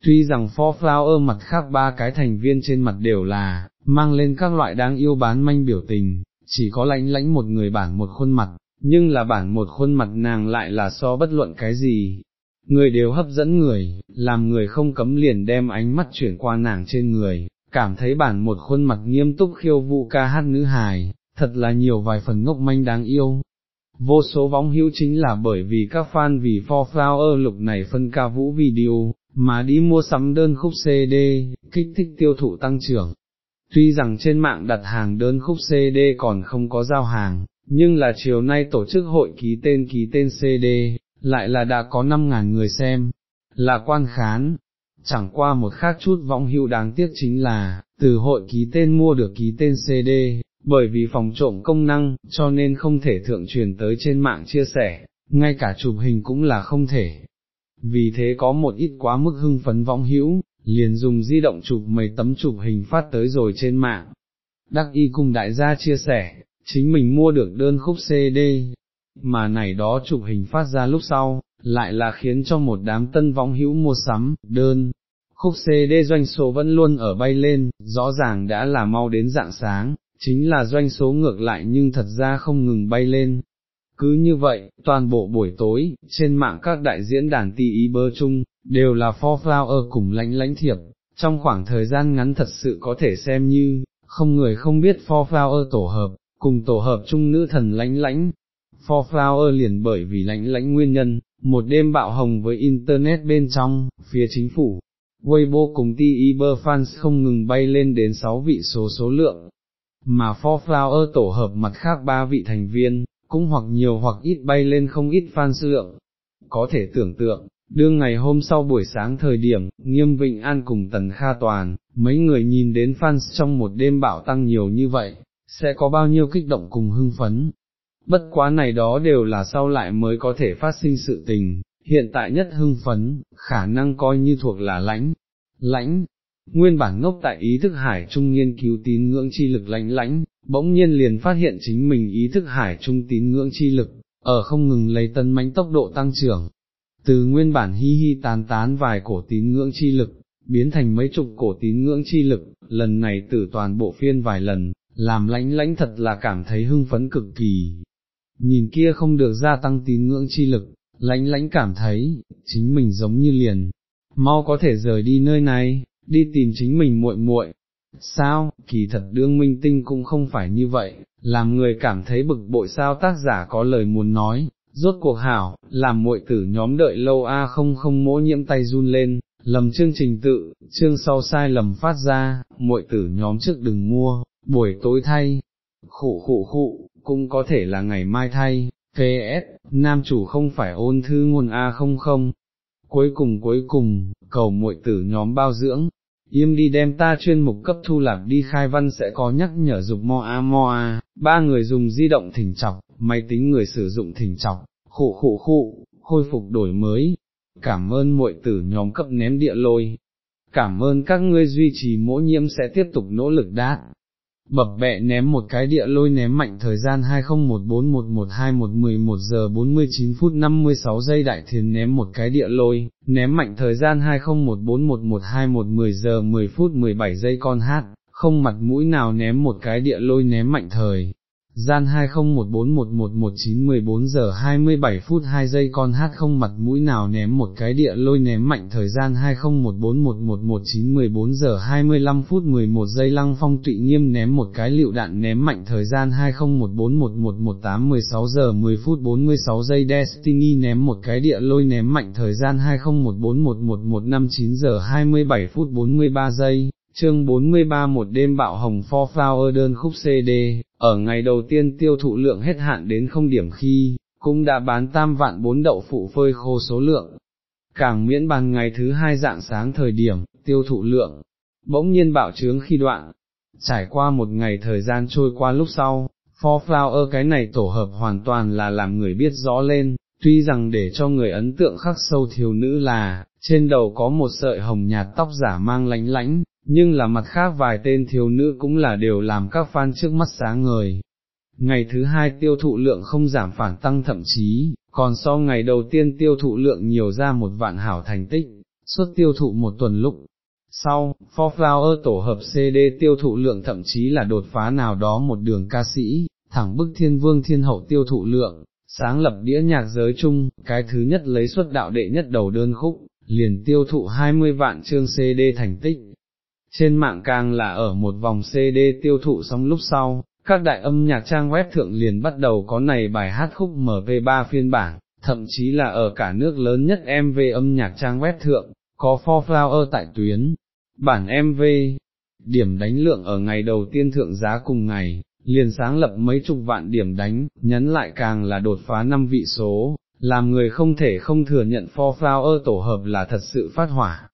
Tuy rằng Four Flower mặt khác ba cái thành viên trên mặt đều là, mang lên các loại đáng yêu bán manh biểu tình, chỉ có lãnh lãnh một người bản một khuôn mặt, nhưng là bản một khuôn mặt nàng lại là so bất luận cái gì. Người đều hấp dẫn người, làm người không cấm liền đem ánh mắt chuyển qua nàng trên người, cảm thấy bản một khuôn mặt nghiêm túc khiêu vũ ca hát nữ hài, thật là nhiều vài phần ngốc manh đáng yêu. Vô số vóng hữu chính là bởi vì các fan vì For Flower lục này phân ca vũ video, mà đi mua sắm đơn khúc CD, kích thích tiêu thụ tăng trưởng. Tuy rằng trên mạng đặt hàng đơn khúc CD còn không có giao hàng, nhưng là chiều nay tổ chức hội ký tên ký tên CD, lại là đã có 5.000 người xem, là quan khán. Chẳng qua một khác chút võng hữu đáng tiếc chính là, từ hội ký tên mua được ký tên CD, bởi vì phòng trộm công năng, cho nên không thể thượng truyền tới trên mạng chia sẻ, ngay cả chụp hình cũng là không thể. Vì thế có một ít quá mức hưng phấn võng hữu, liền dùng di động chụp mấy tấm chụp hình phát tới rồi trên mạng. Đắc y cùng đại gia chia sẻ, chính mình mua được đơn khúc CD, mà này đó chụp hình phát ra lúc sau, lại là khiến cho một đám tân võng hữu mua sắm, đơn. Khúc CD doanh số vẫn luôn ở bay lên, rõ ràng đã là mau đến dạng sáng, chính là doanh số ngược lại nhưng thật ra không ngừng bay lên. Cứ như vậy, toàn bộ buổi tối, trên mạng các đại diễn đàn ti ý bơ chung, đều là For Flower cùng lãnh lãnh thiệp, trong khoảng thời gian ngắn thật sự có thể xem như, không người không biết For Flower tổ hợp, cùng tổ hợp chung nữ thần lãnh lãnh. For Flower liền bởi vì lãnh lãnh nguyên nhân, một đêm bạo hồng với Internet bên trong, phía chính phủ, Weibo cùng Tiber fans không ngừng bay lên đến 6 vị số số lượng, mà For Flower tổ hợp mặt khác ba vị thành viên, cũng hoặc nhiều hoặc ít bay lên không ít fan lượng. Có thể tưởng tượng, đương ngày hôm sau buổi sáng thời điểm, Nghiêm Vịnh An cùng Tần Kha Toàn, mấy người nhìn đến fans trong một đêm bạo tăng nhiều như vậy, sẽ có bao nhiêu kích động cùng hưng phấn. Bất quá này đó đều là sau lại mới có thể phát sinh sự tình, hiện tại nhất hưng phấn, khả năng coi như thuộc là lãnh, lãnh, nguyên bản ngốc tại ý thức hải trung nghiên cứu tín ngưỡng chi lực lãnh lãnh, bỗng nhiên liền phát hiện chính mình ý thức hải trung tín ngưỡng chi lực, ở không ngừng lấy tân mánh tốc độ tăng trưởng. Từ nguyên bản hi hi tán tán vài cổ tín ngưỡng chi lực, biến thành mấy chục cổ tín ngưỡng chi lực, lần này tử toàn bộ phiên vài lần, làm lãnh lãnh thật là cảm thấy hưng phấn cực kỳ. Nhìn kia không được gia tăng tín ngưỡng chi lực, lãnh lãnh cảm thấy, chính mình giống như liền, mau có thể rời đi nơi này, đi tìm chính mình muội muội. Sao, kỳ thật đương minh tinh cũng không phải như vậy, làm người cảm thấy bực bội sao tác giả có lời muốn nói, rốt cuộc hảo, làm muội tử nhóm đợi lâu a không không mỗ nhiễm tay run lên, lầm chương trình tự, chương sau sai lầm phát ra, muội tử nhóm trước đừng mua, buổi tối thay, khụ khụ khụ, cũng có thể là ngày mai thay, PS, nam chủ không phải ôn thư nguồn A không không. Cuối cùng cuối cùng, cầu muội tử nhóm bao dưỡng, im đi đem ta chuyên mục cấp thu lạc đi khai văn sẽ có nhắc nhở dục mo a mo a, ba người dùng di động thỉnh chọc, máy tính người sử dụng thỉnh chọc, khụ khụ khụ, khôi phục đổi mới, cảm ơn muội tử nhóm cấp ném địa lôi, cảm ơn các ngươi duy trì mỗi nhiễm sẽ tiếp tục nỗ lực đát bập bẹ ném một cái địa lôi ném mạnh thời gian 2014112111 giờ 49 phút 56 giây đại thiền ném một cái địa lôi, ném mạnh thời gian 2014112110 giờ 10 phút 17 giây con hát, không mặt mũi nào ném một cái địa lôi ném mạnh thời gian 2014111914 giờ 27 phút 2 giây con hát không mặt mũi nào ném một cái địa lôi ném mạnh thời gian 2014111914 giờ 25 phút 11 giây lăng phong tụy nghiêm ném một cái lựu đạn ném mạnh thời gian 2014111816 giờ 10 phút 46 giây Destiny ném một cái địa lôi ném mạnh thời gian 20141119 giờ 27 phút 43 giây chương 43 một đêm bạo hồng for flower đơn khúc CD, ở ngày đầu tiên tiêu thụ lượng hết hạn đến không điểm khi, cũng đã bán tam vạn bốn đậu phụ phơi khô số lượng. Càng miễn bàn ngày thứ hai dạng sáng thời điểm, tiêu thụ lượng, bỗng nhiên bạo trướng khi đoạn. Trải qua một ngày thời gian trôi qua lúc sau, for flower cái này tổ hợp hoàn toàn là làm người biết rõ lên, tuy rằng để cho người ấn tượng khắc sâu thiếu nữ là, trên đầu có một sợi hồng nhạt tóc giả mang lánh lánh nhưng là mặt khác vài tên thiếu nữ cũng là đều làm các fan trước mắt sáng ngời. Ngày thứ hai tiêu thụ lượng không giảm phản tăng thậm chí, còn so ngày đầu tiên tiêu thụ lượng nhiều ra một vạn hảo thành tích, suốt tiêu thụ một tuần lúc. Sau, For Flower tổ hợp CD tiêu thụ lượng thậm chí là đột phá nào đó một đường ca sĩ, thẳng bức thiên vương thiên hậu tiêu thụ lượng, sáng lập đĩa nhạc giới chung, cái thứ nhất lấy xuất đạo đệ nhất đầu đơn khúc, liền tiêu thụ 20 vạn chương CD thành tích, trên mạng càng là ở một vòng CD tiêu thụ xong lúc sau, các đại âm nhạc trang web thượng liền bắt đầu có này bài hát khúc MV3 phiên bản, thậm chí là ở cả nước lớn nhất MV âm nhạc trang web thượng, có For Flower tại tuyến, bản MV, điểm đánh lượng ở ngày đầu tiên thượng giá cùng ngày, liền sáng lập mấy chục vạn điểm đánh, nhấn lại càng là đột phá năm vị số, làm người không thể không thừa nhận For Flower tổ hợp là thật sự phát hỏa,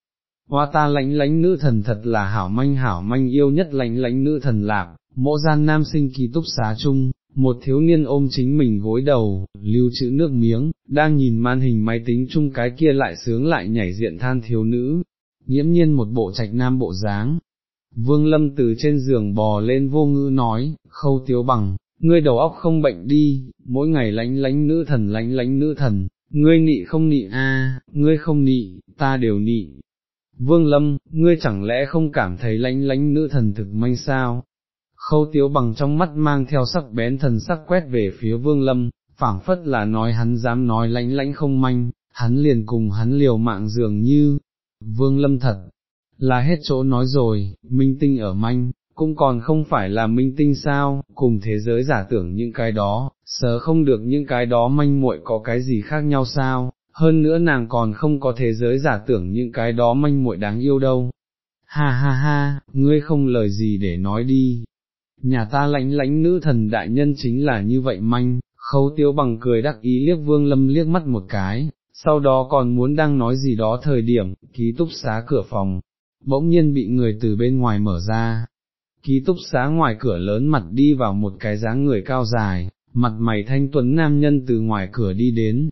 hoa ta lãnh lãnh nữ thần thật là hảo manh hảo manh yêu nhất lãnh lãnh nữ thần lạc, mộ gian nam sinh ký túc xá chung, một thiếu niên ôm chính mình gối đầu, lưu trữ nước miếng, đang nhìn màn hình máy tính chung cái kia lại sướng lại nhảy diện than thiếu nữ, nghiễm nhiên một bộ trạch nam bộ dáng. Vương Lâm từ trên giường bò lên vô ngữ nói, khâu tiếu bằng, ngươi đầu óc không bệnh đi, mỗi ngày lánh lánh nữ thần lánh lánh nữ thần, ngươi nị không nị a, ngươi không nị, ta đều nị, Vương Lâm, ngươi chẳng lẽ không cảm thấy lánh lánh nữ thần thực manh sao? Khâu tiếu bằng trong mắt mang theo sắc bén thần sắc quét về phía Vương Lâm, phảng phất là nói hắn dám nói lánh lánh không manh, hắn liền cùng hắn liều mạng dường như, Vương Lâm thật, là hết chỗ nói rồi, minh tinh ở manh, cũng còn không phải là minh tinh sao, cùng thế giới giả tưởng những cái đó, sớ không được những cái đó manh muội có cái gì khác nhau sao, hơn nữa nàng còn không có thế giới giả tưởng những cái đó manh muội đáng yêu đâu. Ha ha ha, ngươi không lời gì để nói đi. Nhà ta lãnh lãnh nữ thần đại nhân chính là như vậy manh, khấu tiêu bằng cười đắc ý liếc vương lâm liếc mắt một cái, sau đó còn muốn đang nói gì đó thời điểm, ký túc xá cửa phòng, bỗng nhiên bị người từ bên ngoài mở ra. Ký túc xá ngoài cửa lớn mặt đi vào một cái dáng người cao dài, mặt mày thanh tuấn nam nhân từ ngoài cửa đi đến,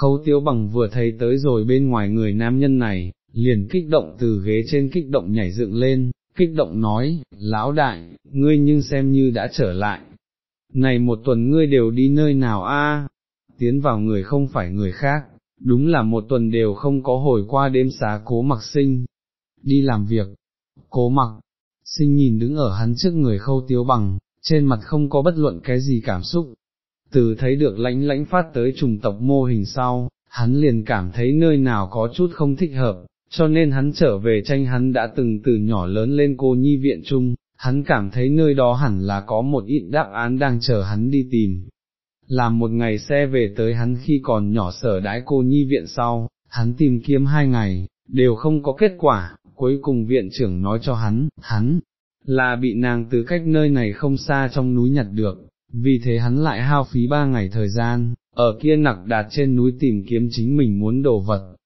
khâu tiêu bằng vừa thấy tới rồi bên ngoài người nam nhân này, liền kích động từ ghế trên kích động nhảy dựng lên, kích động nói, lão đại, ngươi nhưng xem như đã trở lại. Này một tuần ngươi đều đi nơi nào a? Tiến vào người không phải người khác, đúng là một tuần đều không có hồi qua đêm xá cố mặc sinh. Đi làm việc, cố mặc, sinh nhìn đứng ở hắn trước người khâu tiêu bằng, trên mặt không có bất luận cái gì cảm xúc, từ thấy được lãnh lãnh phát tới trùng tộc mô hình sau, hắn liền cảm thấy nơi nào có chút không thích hợp, cho nên hắn trở về tranh hắn đã từng từ nhỏ lớn lên cô nhi viện chung, hắn cảm thấy nơi đó hẳn là có một ít đáp án đang chờ hắn đi tìm. Làm một ngày xe về tới hắn khi còn nhỏ sở đãi cô nhi viện sau, hắn tìm kiếm hai ngày, đều không có kết quả, cuối cùng viện trưởng nói cho hắn, hắn, là bị nàng từ cách nơi này không xa trong núi nhặt được, vì thế hắn lại hao phí ba ngày thời gian, ở kia nặc đạt trên núi tìm kiếm chính mình muốn đồ vật,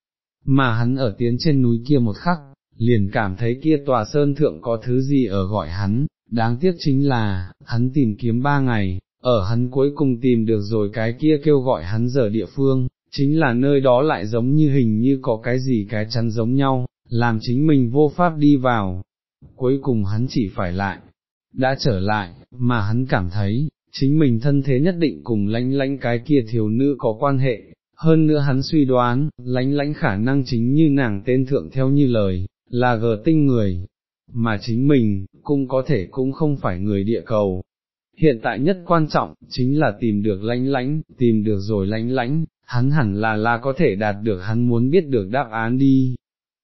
mà hắn ở tiến trên núi kia một khắc, liền cảm thấy kia tòa sơn thượng có thứ gì ở gọi hắn, đáng tiếc chính là, hắn tìm kiếm ba ngày, ở hắn cuối cùng tìm được rồi cái kia kêu gọi hắn giờ địa phương, chính là nơi đó lại giống như hình như có cái gì cái chắn giống nhau, làm chính mình vô pháp đi vào, cuối cùng hắn chỉ phải lại, đã trở lại, mà hắn cảm thấy, chính mình thân thế nhất định cùng lánh lánh cái kia thiếu nữ có quan hệ, hơn nữa hắn suy đoán, lánh lánh khả năng chính như nàng tên thượng theo như lời, là gờ tinh người, mà chính mình, cũng có thể cũng không phải người địa cầu. Hiện tại nhất quan trọng, chính là tìm được lánh lánh, tìm được rồi lánh lánh, hắn hẳn là là có thể đạt được hắn muốn biết được đáp án đi.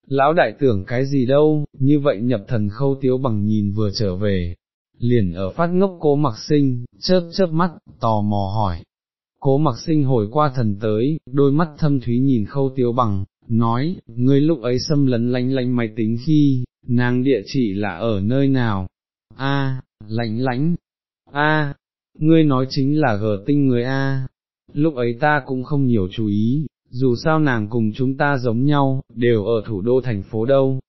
Lão đại tưởng cái gì đâu, như vậy nhập thần khâu tiếu bằng nhìn vừa trở về, liền ở phát ngốc cố mặc sinh, chớp chớp mắt, tò mò hỏi. Cố mặc sinh hồi qua thần tới, đôi mắt thâm thúy nhìn khâu tiếu bằng, nói, ngươi lúc ấy xâm lấn lánh lánh máy tính khi, nàng địa chỉ là ở nơi nào? A, lánh lánh, A, ngươi nói chính là gờ tinh người A, lúc ấy ta cũng không nhiều chú ý, dù sao nàng cùng chúng ta giống nhau, đều ở thủ đô thành phố đâu.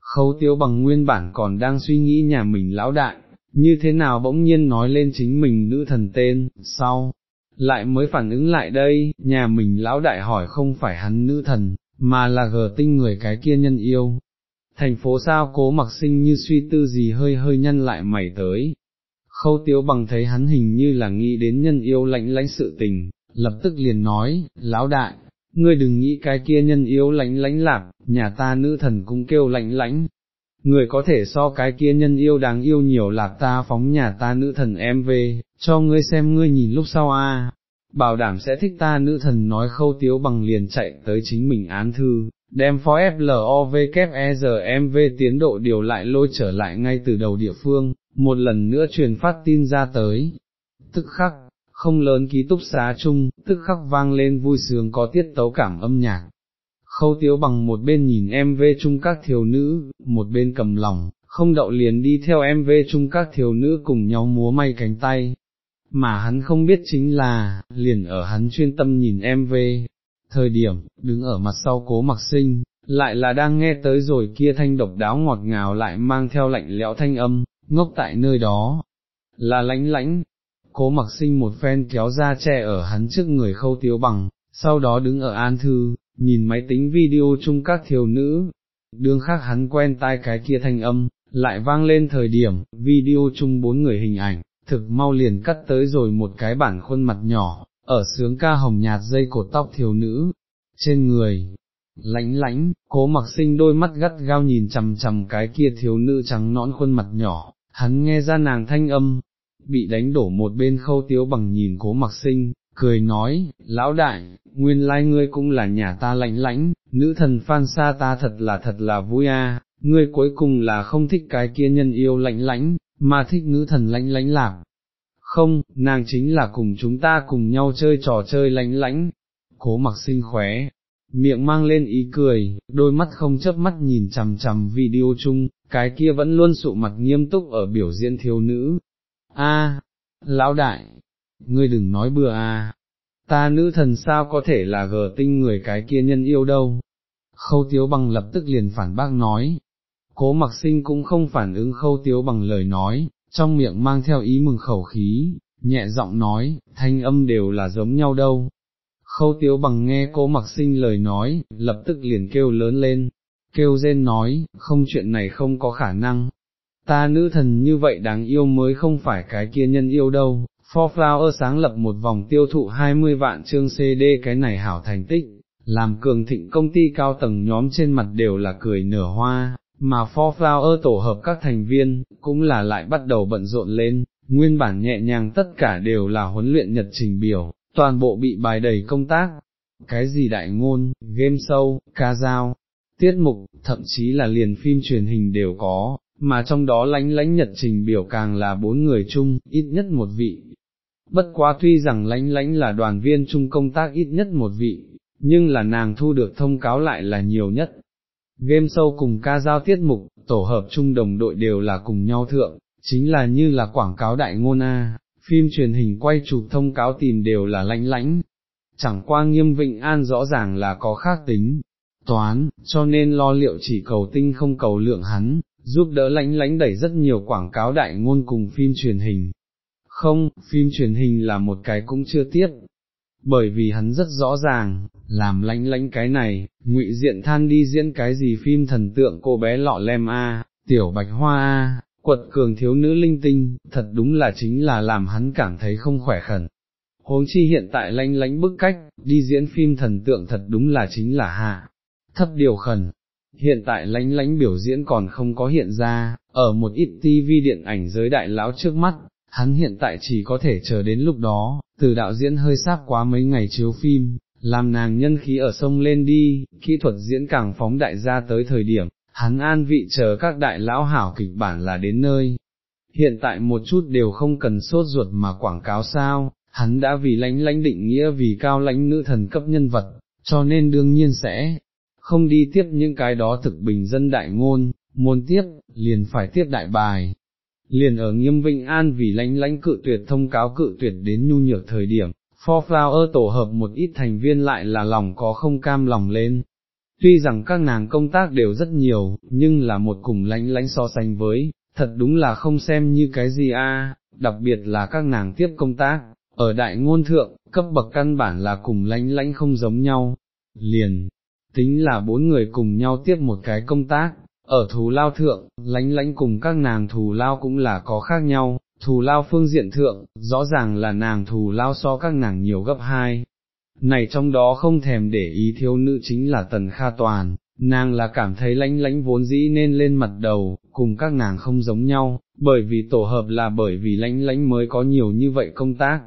Khâu tiếu bằng nguyên bản còn đang suy nghĩ nhà mình lão đại, như thế nào bỗng nhiên nói lên chính mình nữ thần tên, sau, lại mới phản ứng lại đây, nhà mình lão đại hỏi không phải hắn nữ thần, mà là gờ tinh người cái kia nhân yêu. Thành phố sao cố mặc sinh như suy tư gì hơi hơi nhân lại mày tới. Khâu tiếu bằng thấy hắn hình như là nghĩ đến nhân yêu lãnh lãnh sự tình, lập tức liền nói, lão đại, ngươi đừng nghĩ cái kia nhân yêu lãnh lãnh lạc, nhà ta nữ thần cũng kêu lãnh lãnh, người có thể so cái kia nhân yêu đáng yêu nhiều lạc ta phóng nhà ta nữ thần em về, cho ngươi xem ngươi nhìn lúc sau a. Bảo đảm sẽ thích ta nữ thần nói khâu tiếu bằng liền chạy tới chính mình án thư, đem phó FLOVKERMV tiến độ điều lại lôi trở lại ngay từ đầu địa phương, một lần nữa truyền phát tin ra tới. Tức khắc, không lớn ký túc xá chung, tức khắc vang lên vui sướng có tiết tấu cảm âm nhạc, khâu tiếu bằng một bên nhìn em về chung các thiếu nữ, một bên cầm lòng, không đậu liền đi theo em về chung các thiếu nữ cùng nhau múa may cánh tay, mà hắn không biết chính là, liền ở hắn chuyên tâm nhìn em về, thời điểm, đứng ở mặt sau cố mặc sinh, lại là đang nghe tới rồi kia thanh độc đáo ngọt ngào lại mang theo lạnh lẽo thanh âm, ngốc tại nơi đó, là lãnh lãnh cố mặc sinh một phen kéo ra che ở hắn trước người khâu tiếu bằng, sau đó đứng ở an thư, nhìn máy tính video chung các thiếu nữ, đương khác hắn quen tai cái kia thanh âm, lại vang lên thời điểm, video chung bốn người hình ảnh, thực mau liền cắt tới rồi một cái bản khuôn mặt nhỏ, ở sướng ca hồng nhạt dây cột tóc thiếu nữ, trên người, lãnh lãnh, cố mặc sinh đôi mắt gắt gao nhìn chầm chầm cái kia thiếu nữ trắng nõn khuôn mặt nhỏ, hắn nghe ra nàng thanh âm, bị đánh đổ một bên khâu tiếu bằng nhìn cố mặc sinh, cười nói, lão đại, nguyên lai ngươi cũng là nhà ta lãnh lãnh, nữ thần phan xa ta thật là thật là vui a. ngươi cuối cùng là không thích cái kia nhân yêu lãnh lãnh, mà thích nữ thần lãnh lãnh lạc. Không, nàng chính là cùng chúng ta cùng nhau chơi trò chơi lãnh lãnh, cố mặc sinh khóe, miệng mang lên ý cười, đôi mắt không chớp mắt nhìn chằm chằm video chung, cái kia vẫn luôn sụ mặt nghiêm túc ở biểu diễn thiếu nữ. A, lão đại, ngươi đừng nói bừa à, ta nữ thần sao có thể là gờ tinh người cái kia nhân yêu đâu. Khâu tiếu bằng lập tức liền phản bác nói, cố mặc sinh cũng không phản ứng khâu tiếu bằng lời nói, trong miệng mang theo ý mừng khẩu khí, nhẹ giọng nói, thanh âm đều là giống nhau đâu. Khâu tiếu bằng nghe cố mặc sinh lời nói, lập tức liền kêu lớn lên, kêu rên nói, không chuyện này không có khả năng. Ta nữ thần như vậy đáng yêu mới không phải cái kia nhân yêu đâu, For Flower sáng lập một vòng tiêu thụ 20 vạn chương CD cái này hảo thành tích, làm cường thịnh công ty cao tầng nhóm trên mặt đều là cười nở hoa, mà For Flower tổ hợp các thành viên, cũng là lại bắt đầu bận rộn lên, nguyên bản nhẹ nhàng tất cả đều là huấn luyện nhật trình biểu, toàn bộ bị bài đầy công tác, cái gì đại ngôn, game show, ca dao, tiết mục, thậm chí là liền phim truyền hình đều có, mà trong đó lánh lánh nhật trình biểu càng là bốn người chung, ít nhất một vị, bất quá tuy rằng lãnh lãnh là đoàn viên chung công tác ít nhất một vị, nhưng là nàng thu được thông cáo lại là nhiều nhất. Game show cùng ca giao tiết mục, tổ hợp chung đồng đội đều là cùng nhau thượng, chính là như là quảng cáo đại ngôn A, phim truyền hình quay chụp thông cáo tìm đều là lãnh lãnh. Chẳng qua nghiêm vịnh an rõ ràng là có khác tính, toán, cho nên lo liệu chỉ cầu tinh không cầu lượng hắn, giúp đỡ lãnh lãnh đẩy rất nhiều quảng cáo đại ngôn cùng phim truyền hình, không, phim truyền hình là một cái cũng chưa tiếp, bởi vì hắn rất rõ ràng, làm lánh lánh cái này, ngụy diện than đi diễn cái gì phim thần tượng cô bé lọ lem a, tiểu bạch hoa a, quật cường thiếu nữ linh tinh, thật đúng là chính là làm hắn cảm thấy không khỏe khẩn. Huống chi hiện tại lanh lánh bức cách, đi diễn phim thần tượng thật đúng là chính là hạ, thấp điều khẩn. Hiện tại lánh lánh biểu diễn còn không có hiện ra, ở một ít tivi điện ảnh giới đại lão trước mắt, hắn hiện tại chỉ có thể chờ đến lúc đó, từ đạo diễn hơi sát quá mấy ngày chiếu phim, làm nàng nhân khí ở sông lên đi, kỹ thuật diễn càng phóng đại ra tới thời điểm, hắn an vị chờ các đại lão hảo kịch bản là đến nơi. Hiện tại một chút đều không cần sốt ruột mà quảng cáo sao, hắn đã vì lãnh lãnh định nghĩa vì cao lãnh nữ thần cấp nhân vật, cho nên đương nhiên sẽ không đi tiếp những cái đó thực bình dân đại ngôn, muốn tiếp, liền phải tiếp đại bài. Liền ở nghiêm vịnh an vì lãnh lãnh cự tuyệt thông cáo cự tuyệt đến nhu nhược thời điểm, For Flower tổ hợp một ít thành viên lại là lòng có không cam lòng lên. Tuy rằng các nàng công tác đều rất nhiều, nhưng là một cùng lãnh lãnh so sánh với, thật đúng là không xem như cái gì a. đặc biệt là các nàng tiếp công tác, ở đại ngôn thượng, cấp bậc căn bản là cùng lãnh lãnh không giống nhau, liền, tính là bốn người cùng nhau tiếp một cái công tác, ở thù lao thượng, lánh lánh cùng các nàng thù lao cũng là có khác nhau, thù lao phương diện thượng, rõ ràng là nàng thù lao so các nàng nhiều gấp hai. Này trong đó không thèm để ý thiếu nữ chính là Tần Kha Toàn, nàng là cảm thấy lánh lánh vốn dĩ nên lên mặt đầu, cùng các nàng không giống nhau, bởi vì tổ hợp là bởi vì lánh lánh mới có nhiều như vậy công tác.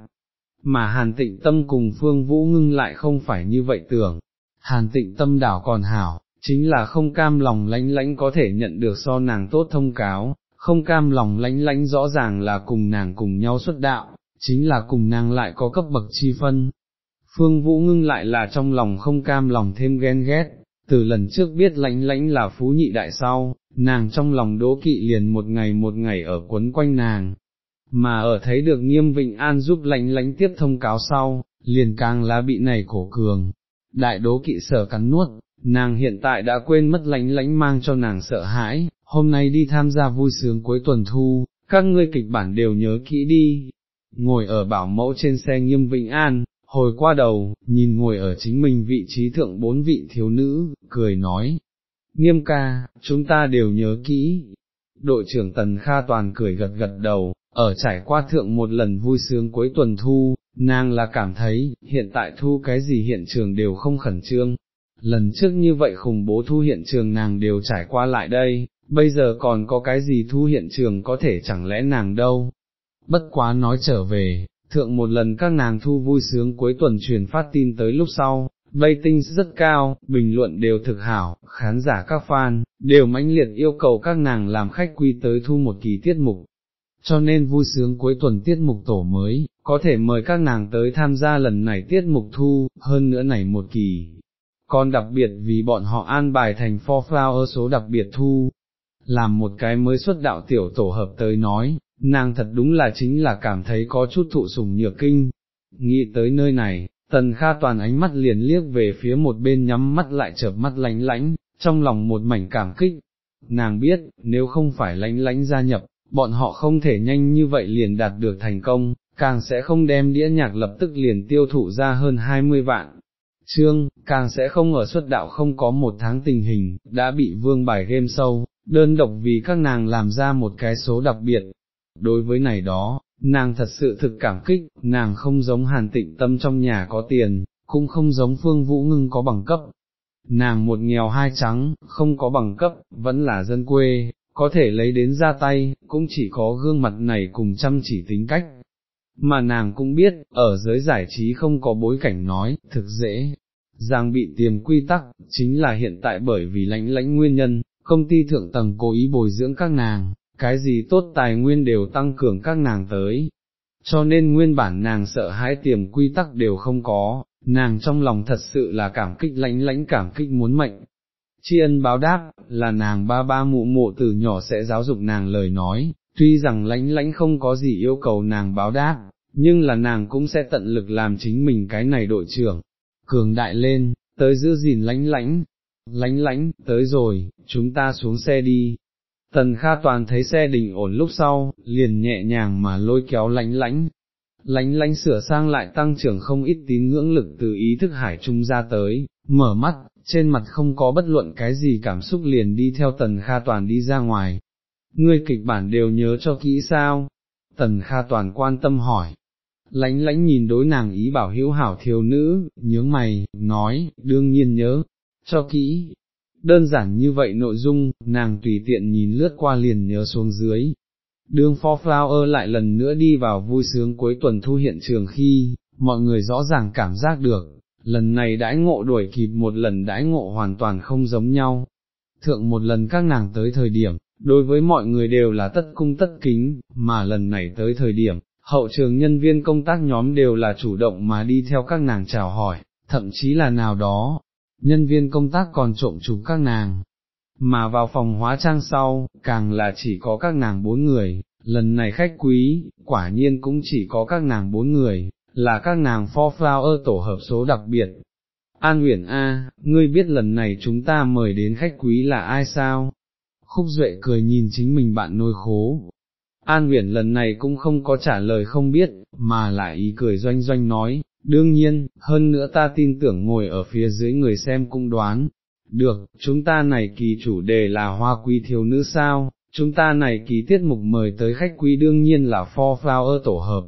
Mà Hàn Tịnh Tâm cùng Phương Vũ Ngưng lại không phải như vậy tưởng, Hàn Tịnh Tâm đảo còn hảo, chính là không cam lòng lánh lánh có thể nhận được so nàng tốt thông cáo, không cam lòng lánh lánh rõ ràng là cùng nàng cùng nhau xuất đạo, chính là cùng nàng lại có cấp bậc chi phân. Phương Vũ ngưng lại là trong lòng không cam lòng thêm ghen ghét, từ lần trước biết lánh lánh là phú nhị đại sau, nàng trong lòng đố kỵ liền một ngày một ngày ở quấn quanh nàng, mà ở thấy được nghiêm vịnh an giúp lánh lánh tiếp thông cáo sau, liền càng lá bị này cổ cường, đại đố kỵ sở cắn nuốt, nàng hiện tại đã quên mất lánh lánh mang cho nàng sợ hãi, hôm nay đi tham gia vui sướng cuối tuần thu, các ngươi kịch bản đều nhớ kỹ đi. Ngồi ở bảo mẫu trên xe nghiêm vĩnh an, hồi qua đầu, nhìn ngồi ở chính mình vị trí thượng bốn vị thiếu nữ, cười nói, nghiêm ca, chúng ta đều nhớ kỹ. Đội trưởng Tần Kha Toàn cười gật gật đầu, ở trải qua thượng một lần vui sướng cuối tuần thu, nàng là cảm thấy, hiện tại thu cái gì hiện trường đều không khẩn trương. Lần trước như vậy khủng bố thu hiện trường nàng đều trải qua lại đây, bây giờ còn có cái gì thu hiện trường có thể chẳng lẽ nàng đâu. Bất quá nói trở về, thượng một lần các nàng thu vui sướng cuối tuần truyền phát tin tới lúc sau, rating rất cao, bình luận đều thực hảo, khán giả các fan, đều mãnh liệt yêu cầu các nàng làm khách quy tới thu một kỳ tiết mục. Cho nên vui sướng cuối tuần tiết mục tổ mới, có thể mời các nàng tới tham gia lần này tiết mục thu, hơn nữa này một kỳ. Còn đặc biệt vì bọn họ an bài thành for flower số đặc biệt thu, làm một cái mới xuất đạo tiểu tổ hợp tới nói, nàng thật đúng là chính là cảm thấy có chút thụ sùng nhược kinh. Nghĩ tới nơi này, tần kha toàn ánh mắt liền liếc về phía một bên nhắm mắt lại chợp mắt lánh lánh, trong lòng một mảnh cảm kích. Nàng biết, nếu không phải lánh lánh gia nhập, bọn họ không thể nhanh như vậy liền đạt được thành công, càng sẽ không đem đĩa nhạc lập tức liền tiêu thụ ra hơn 20 vạn. Trương, càng sẽ không ở xuất đạo không có một tháng tình hình, đã bị vương bài game sâu, đơn độc vì các nàng làm ra một cái số đặc biệt. Đối với này đó, nàng thật sự thực cảm kích, nàng không giống hàn tịnh tâm trong nhà có tiền, cũng không giống phương vũ ngưng có bằng cấp. Nàng một nghèo hai trắng, không có bằng cấp, vẫn là dân quê, có thể lấy đến ra tay, cũng chỉ có gương mặt này cùng chăm chỉ tính cách. Mà nàng cũng biết, ở giới giải trí không có bối cảnh nói, thực dễ, rằng bị tiềm quy tắc, chính là hiện tại bởi vì lãnh lãnh nguyên nhân, công ty thượng tầng cố ý bồi dưỡng các nàng, cái gì tốt tài nguyên đều tăng cường các nàng tới. Cho nên nguyên bản nàng sợ hãi tiềm quy tắc đều không có, nàng trong lòng thật sự là cảm kích lãnh lãnh cảm kích muốn mệnh. Tri ân báo đáp, là nàng ba ba mụ mụ từ nhỏ sẽ giáo dục nàng lời nói, tuy rằng lãnh lãnh không có gì yêu cầu nàng báo đáp, nhưng là nàng cũng sẽ tận lực làm chính mình cái này đội trưởng, cường đại lên, tới giữ gìn lãnh lãnh, lánh lánh, tới rồi, chúng ta xuống xe đi. Tần Kha Toàn thấy xe đình ổn lúc sau, liền nhẹ nhàng mà lôi kéo lánh lánh. Lánh lánh sửa sang lại tăng trưởng không ít tín ngưỡng lực từ ý thức hải trung ra tới, mở mắt, trên mặt không có bất luận cái gì cảm xúc liền đi theo tần Kha Toàn đi ra ngoài ngươi kịch bản đều nhớ cho kỹ sao? Tần Kha Toàn quan tâm hỏi. Lánh lánh nhìn đối nàng ý bảo hữu hảo thiếu nữ, nhướng mày, nói, đương nhiên nhớ, cho kỹ. Đơn giản như vậy nội dung, nàng tùy tiện nhìn lướt qua liền nhớ xuống dưới. Đường For Flower lại lần nữa đi vào vui sướng cuối tuần thu hiện trường khi, mọi người rõ ràng cảm giác được, lần này đãi ngộ đuổi kịp một lần đãi ngộ hoàn toàn không giống nhau. Thượng một lần các nàng tới thời điểm, đối với mọi người đều là tất cung tất kính, mà lần này tới thời điểm, hậu trường nhân viên công tác nhóm đều là chủ động mà đi theo các nàng chào hỏi, thậm chí là nào đó, nhân viên công tác còn trộm chụp các nàng. Mà vào phòng hóa trang sau, càng là chỉ có các nàng bốn người, lần này khách quý, quả nhiên cũng chỉ có các nàng bốn người, là các nàng for flower tổ hợp số đặc biệt. An Uyển A, ngươi biết lần này chúng ta mời đến khách quý là ai sao? Khúc Duệ cười nhìn chính mình bạn nôi khố. An Uyển lần này cũng không có trả lời không biết, mà lại ý cười doanh doanh nói, đương nhiên, hơn nữa ta tin tưởng ngồi ở phía dưới người xem cũng đoán. Được, chúng ta này kỳ chủ đề là hoa quý thiếu nữ sao, chúng ta này kỳ tiết mục mời tới khách quý đương nhiên là four Flower tổ hợp,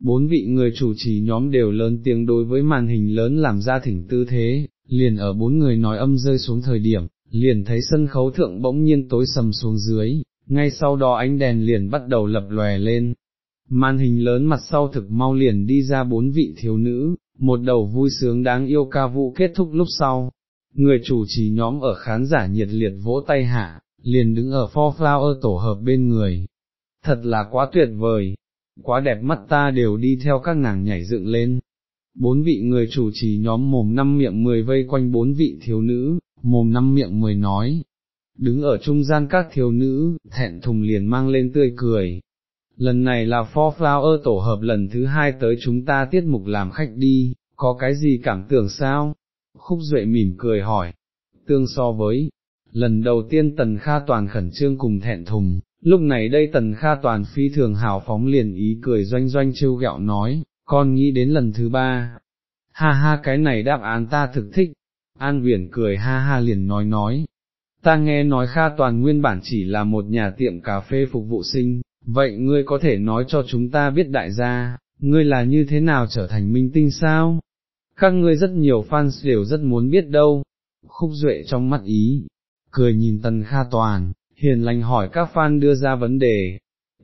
bốn vị người chủ trì nhóm đều lớn tiếng đối với màn hình lớn làm ra thỉnh tư thế, liền ở bốn người nói âm rơi xuống thời điểm, liền thấy sân khấu thượng bỗng nhiên tối sầm xuống dưới, ngay sau đó ánh đèn liền bắt đầu lập lòe lên. Màn hình lớn mặt sau thực mau liền đi ra bốn vị thiếu nữ, một đầu vui sướng đáng yêu ca vũ kết thúc lúc sau. Người chủ trì nhóm ở khán giả nhiệt liệt vỗ tay hạ, liền đứng ở For Flower tổ hợp bên người. Thật là quá tuyệt vời, quá đẹp mắt ta đều đi theo các nàng nhảy dựng lên. Bốn vị người chủ trì nhóm mồm năm miệng mười vây quanh bốn vị thiếu nữ, mồm năm miệng mười nói. Đứng ở trung gian các thiếu nữ, thẹn thùng liền mang lên tươi cười. Lần này là Four Flower tổ hợp lần thứ hai tới chúng ta tiết mục làm khách đi, có cái gì cảm tưởng sao? Khúc Duệ mỉm cười hỏi. Tương so với, lần đầu tiên Tần Kha toàn khẩn trương cùng thẹn thùng, Lúc này đây tần kha toàn phi thường hào phóng liền ý cười doanh doanh trêu ghẹo nói, con nghĩ đến lần thứ ba, ha ha cái này đáp án ta thực thích, An Viễn cười ha ha liền nói nói, ta nghe nói kha toàn nguyên bản chỉ là một nhà tiệm cà phê phục vụ sinh, vậy ngươi có thể nói cho chúng ta biết đại gia, ngươi là như thế nào trở thành minh tinh sao? Các ngươi rất nhiều fans đều rất muốn biết đâu, khúc duệ trong mắt ý, cười nhìn tần kha toàn, hiền lành hỏi các fan đưa ra vấn đề.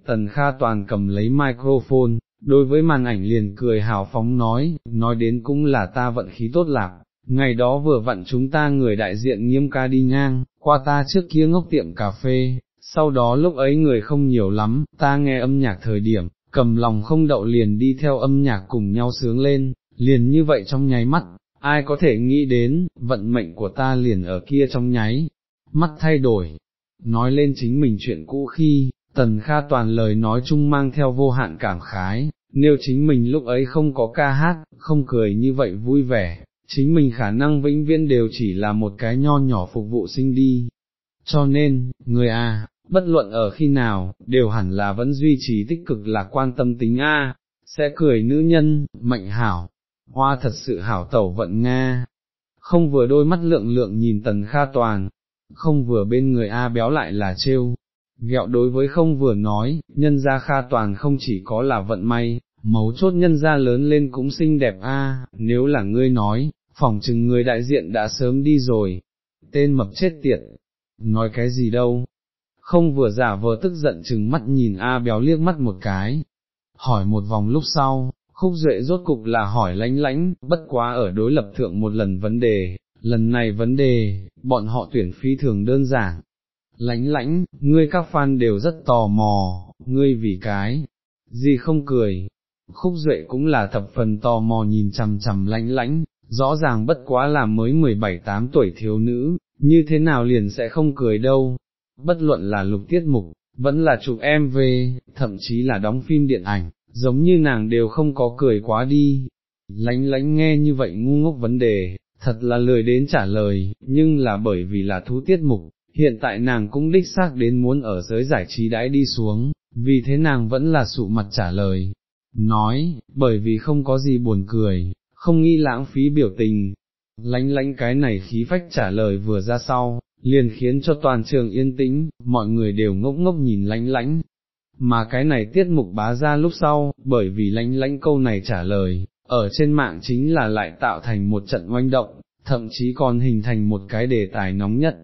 Tần Kha Toàn cầm lấy microphone, đối với màn ảnh liền cười hào phóng nói, nói đến cũng là ta vận khí tốt lạc, ngày đó vừa vặn chúng ta người đại diện nghiêm ca đi ngang, qua ta trước kia ngốc tiệm cà phê, sau đó lúc ấy người không nhiều lắm, ta nghe âm nhạc thời điểm, cầm lòng không đậu liền đi theo âm nhạc cùng nhau sướng lên, liền như vậy trong nháy mắt, ai có thể nghĩ đến, vận mệnh của ta liền ở kia trong nháy, mắt thay đổi, nói lên chính mình chuyện cũ khi, tần kha toàn lời nói chung mang theo vô hạn cảm khái, nếu chính mình lúc ấy không có ca hát, không cười như vậy vui vẻ, chính mình khả năng vĩnh viễn đều chỉ là một cái nho nhỏ phục vụ sinh đi. Cho nên, người A, bất luận ở khi nào, đều hẳn là vẫn duy trì tích cực là quan tâm tính A, sẽ cười nữ nhân, mệnh hảo, hoa thật sự hảo tẩu vận Nga. Không vừa đôi mắt lượng lượng nhìn tần kha toàn, không vừa bên người A béo lại là trêu, Gẹo đối với không vừa nói, nhân gia kha toàn không chỉ có là vận may, mấu chốt nhân gia lớn lên cũng xinh đẹp A, nếu là ngươi nói, phỏng chừng người đại diện đã sớm đi rồi, tên mập chết tiệt, nói cái gì đâu, không vừa giả vờ tức giận chừng mắt nhìn A béo liếc mắt một cái, hỏi một vòng lúc sau, khúc duệ rốt cục là hỏi lánh lánh, bất quá ở đối lập thượng một lần vấn đề, lần này vấn đề, bọn họ tuyển phi thường đơn giản. Lánh lãnh, ngươi các fan đều rất tò mò, ngươi vì cái, gì không cười, khúc duệ cũng là thập phần tò mò nhìn chằm chằm lãnh lãnh, rõ ràng bất quá là mới 17-8 tuổi thiếu nữ, như thế nào liền sẽ không cười đâu, bất luận là lục tiết mục, vẫn là chụp MV, thậm chí là đóng phim điện ảnh, giống như nàng đều không có cười quá đi. Lánh lánh nghe như vậy ngu ngốc vấn đề, thật là lười đến trả lời, nhưng là bởi vì là thú tiết mục, hiện tại nàng cũng đích xác đến muốn ở giới giải trí đãi đi xuống, vì thế nàng vẫn là sụ mặt trả lời, nói, bởi vì không có gì buồn cười, không nghĩ lãng phí biểu tình, lánh lánh cái này khí phách trả lời vừa ra sau, liền khiến cho toàn trường yên tĩnh, mọi người đều ngốc ngốc nhìn lánh lánh. Mà cái này tiết mục bá ra lúc sau, bởi vì lánh lánh câu này trả lời, ở trên mạng chính là lại tạo thành một trận oanh động, thậm chí còn hình thành một cái đề tài nóng nhất.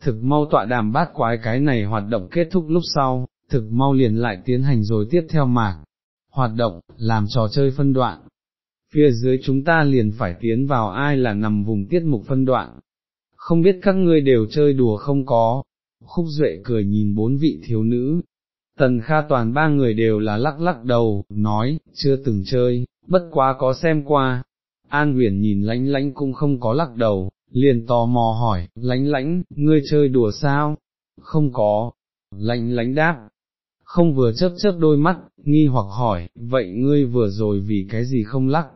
Thực mau tọa đàm bát quái cái này hoạt động kết thúc lúc sau, thực mau liền lại tiến hành rồi tiếp theo mạc. Hoạt động, làm trò chơi phân đoạn. Phía dưới chúng ta liền phải tiến vào ai là nằm vùng tiết mục phân đoạn. Không biết các ngươi đều chơi đùa không có. Khúc Duệ cười nhìn bốn vị thiếu nữ. Tần Kha toàn ba người đều là lắc lắc đầu, nói, chưa từng chơi, bất quá có xem qua. An huyền nhìn lánh lánh cũng không có lắc đầu, liền tò mò hỏi, lánh lánh, ngươi chơi đùa sao? Không có. Lánh lánh đáp, không vừa chớp chớp đôi mắt, nghi hoặc hỏi, vậy ngươi vừa rồi vì cái gì không lắc?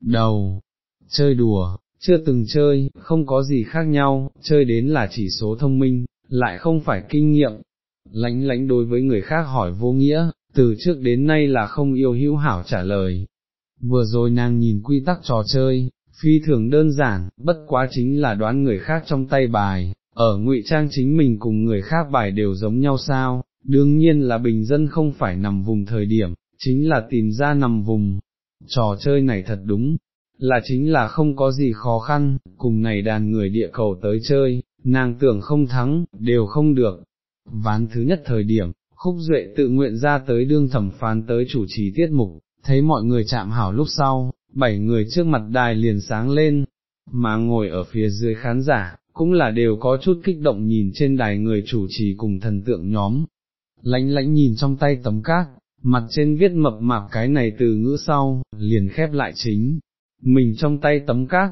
Đầu, chơi đùa, chưa từng chơi, không có gì khác nhau, chơi đến là chỉ số thông minh, lại không phải kinh nghiệm. Lãnh lãnh đối với người khác hỏi vô nghĩa, từ trước đến nay là không yêu hữu hảo trả lời. Vừa rồi nàng nhìn quy tắc trò chơi, phi thường đơn giản, bất quá chính là đoán người khác trong tay bài, ở ngụy trang chính mình cùng người khác bài đều giống nhau sao, đương nhiên là bình dân không phải nằm vùng thời điểm, chính là tìm ra nằm vùng. Trò chơi này thật đúng, là chính là không có gì khó khăn, cùng này đàn người địa cầu tới chơi, nàng tưởng không thắng, đều không được. Ván thứ nhất thời điểm, khúc duệ tự nguyện ra tới đương thẩm phán tới chủ trì tiết mục, thấy mọi người chạm hảo lúc sau, bảy người trước mặt đài liền sáng lên, mà ngồi ở phía dưới khán giả, cũng là đều có chút kích động nhìn trên đài người chủ trì cùng thần tượng nhóm, lánh lánh nhìn trong tay tấm cát, mặt trên viết mập mạp cái này từ ngữ sau, liền khép lại chính, mình trong tay tấm cát.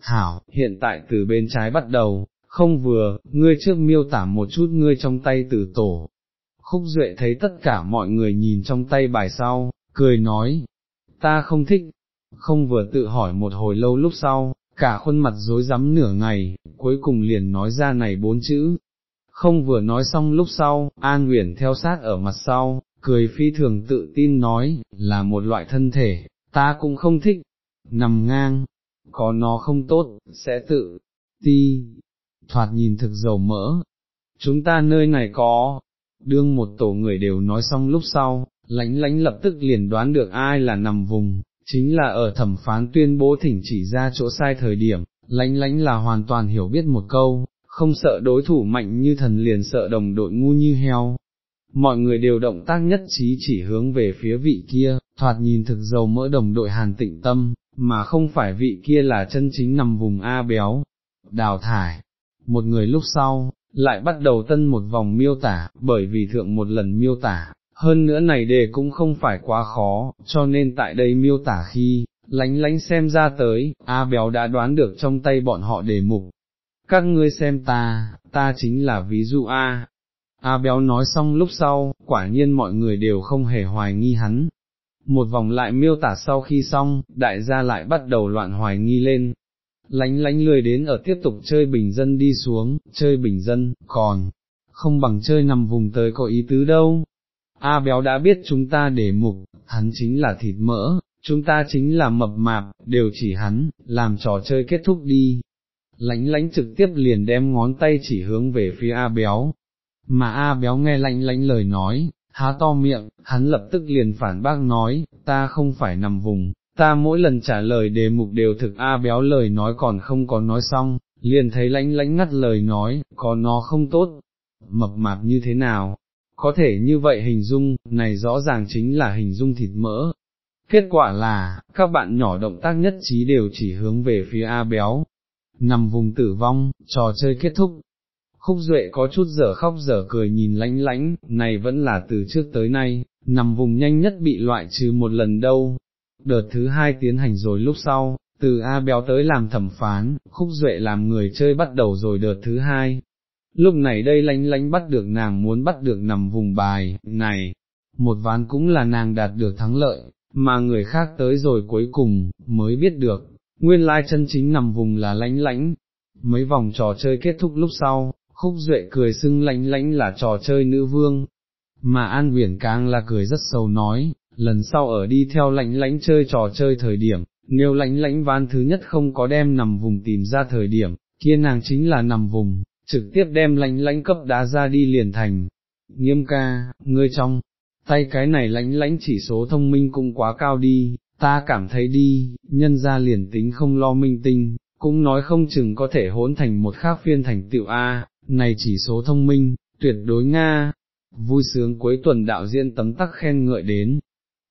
Hảo, hiện tại từ bên trái bắt đầu, không vừa, ngươi trước miêu tả một chút ngươi trong tay từ tổ. Khúc Duệ thấy tất cả mọi người nhìn trong tay bài sau, cười nói, ta không thích, không vừa tự hỏi một hồi lâu lúc sau, cả khuôn mặt rối rắm nửa ngày, cuối cùng liền nói ra này bốn chữ, không vừa nói xong lúc sau, An Nguyễn theo sát ở mặt sau, cười phi thường tự tin nói, là một loại thân thể, ta cũng không thích, nằm ngang, có nó không tốt, sẽ tự, ti, thoạt nhìn thực dầu mỡ. Chúng ta nơi này có, đương một tổ người đều nói xong lúc sau, lánh lánh lập tức liền đoán được ai là nằm vùng, chính là ở thẩm phán tuyên bố thỉnh chỉ ra chỗ sai thời điểm, lánh lánh là hoàn toàn hiểu biết một câu, không sợ đối thủ mạnh như thần liền sợ đồng đội ngu như heo. Mọi người đều động tác nhất trí chỉ hướng về phía vị kia, thoạt nhìn thực dầu mỡ đồng đội hàn tịnh tâm, mà không phải vị kia là chân chính nằm vùng A béo. Đào thải, một người lúc sau, lại bắt đầu tân một vòng miêu tả, bởi vì thượng một lần miêu tả, hơn nữa này đề cũng không phải quá khó, cho nên tại đây miêu tả khi, lánh lánh xem ra tới, A béo đã đoán được trong tay bọn họ đề mục, các ngươi xem ta, ta chính là ví dụ A. A béo nói xong lúc sau, quả nhiên mọi người đều không hề hoài nghi hắn. Một vòng lại miêu tả sau khi xong, đại gia lại bắt đầu loạn hoài nghi lên. Lánh lánh lười đến ở tiếp tục chơi bình dân đi xuống, chơi bình dân, còn, không bằng chơi nằm vùng tới có ý tứ đâu. A béo đã biết chúng ta để mục, hắn chính là thịt mỡ, chúng ta chính là mập mạp, đều chỉ hắn, làm trò chơi kết thúc đi, lánh lánh trực tiếp liền đem ngón tay chỉ hướng về phía A béo, mà A béo nghe lạnh lãnh lời nói, há to miệng, hắn lập tức liền phản bác nói, ta không phải nằm vùng, ta mỗi lần trả lời đề mục đều thực A béo lời nói còn không có nói xong, liền thấy lãnh lãnh ngắt lời nói, có nó không tốt, mập mạp như thế nào, có thể như vậy hình dung, này rõ ràng chính là hình dung thịt mỡ. Kết quả là, các bạn nhỏ động tác nhất trí đều chỉ hướng về phía A béo, nằm vùng tử vong, trò chơi kết thúc. Khúc Duệ có chút dở khóc dở cười nhìn lánh lánh, này vẫn là từ trước tới nay, nằm vùng nhanh nhất bị loại trừ một lần đâu. Đợt thứ hai tiến hành rồi lúc sau, từ A béo tới làm thẩm phán, Khúc Duệ làm người chơi bắt đầu rồi đợt thứ hai. Lúc này đây lánh lánh bắt được nàng muốn bắt được nằm vùng bài, này, một ván cũng là nàng đạt được thắng lợi, mà người khác tới rồi cuối cùng, mới biết được, nguyên lai chân chính nằm vùng là lánh lánh. Mấy vòng trò chơi kết thúc lúc sau, khúc duệ cười xưng lánh lánh là trò chơi nữ vương, mà An Uyển càng là cười rất sâu nói, lần sau ở đi theo lánh lánh chơi trò chơi thời điểm, nếu lánh lánh ván thứ nhất không có đem nằm vùng tìm ra thời điểm, kia nàng chính là nằm vùng, trực tiếp đem lánh lánh cấp đá ra đi liền thành. Nghiêm ca, ngươi trong, tay cái này lánh lánh chỉ số thông minh cũng quá cao đi, ta cảm thấy đi, nhân ra liền tính không lo minh tinh, cũng nói không chừng có thể hỗn thành một khác phiên thành tựu A, này chỉ số thông minh, tuyệt đối Nga, vui sướng cuối tuần đạo diễn tấm tắc khen ngợi đến,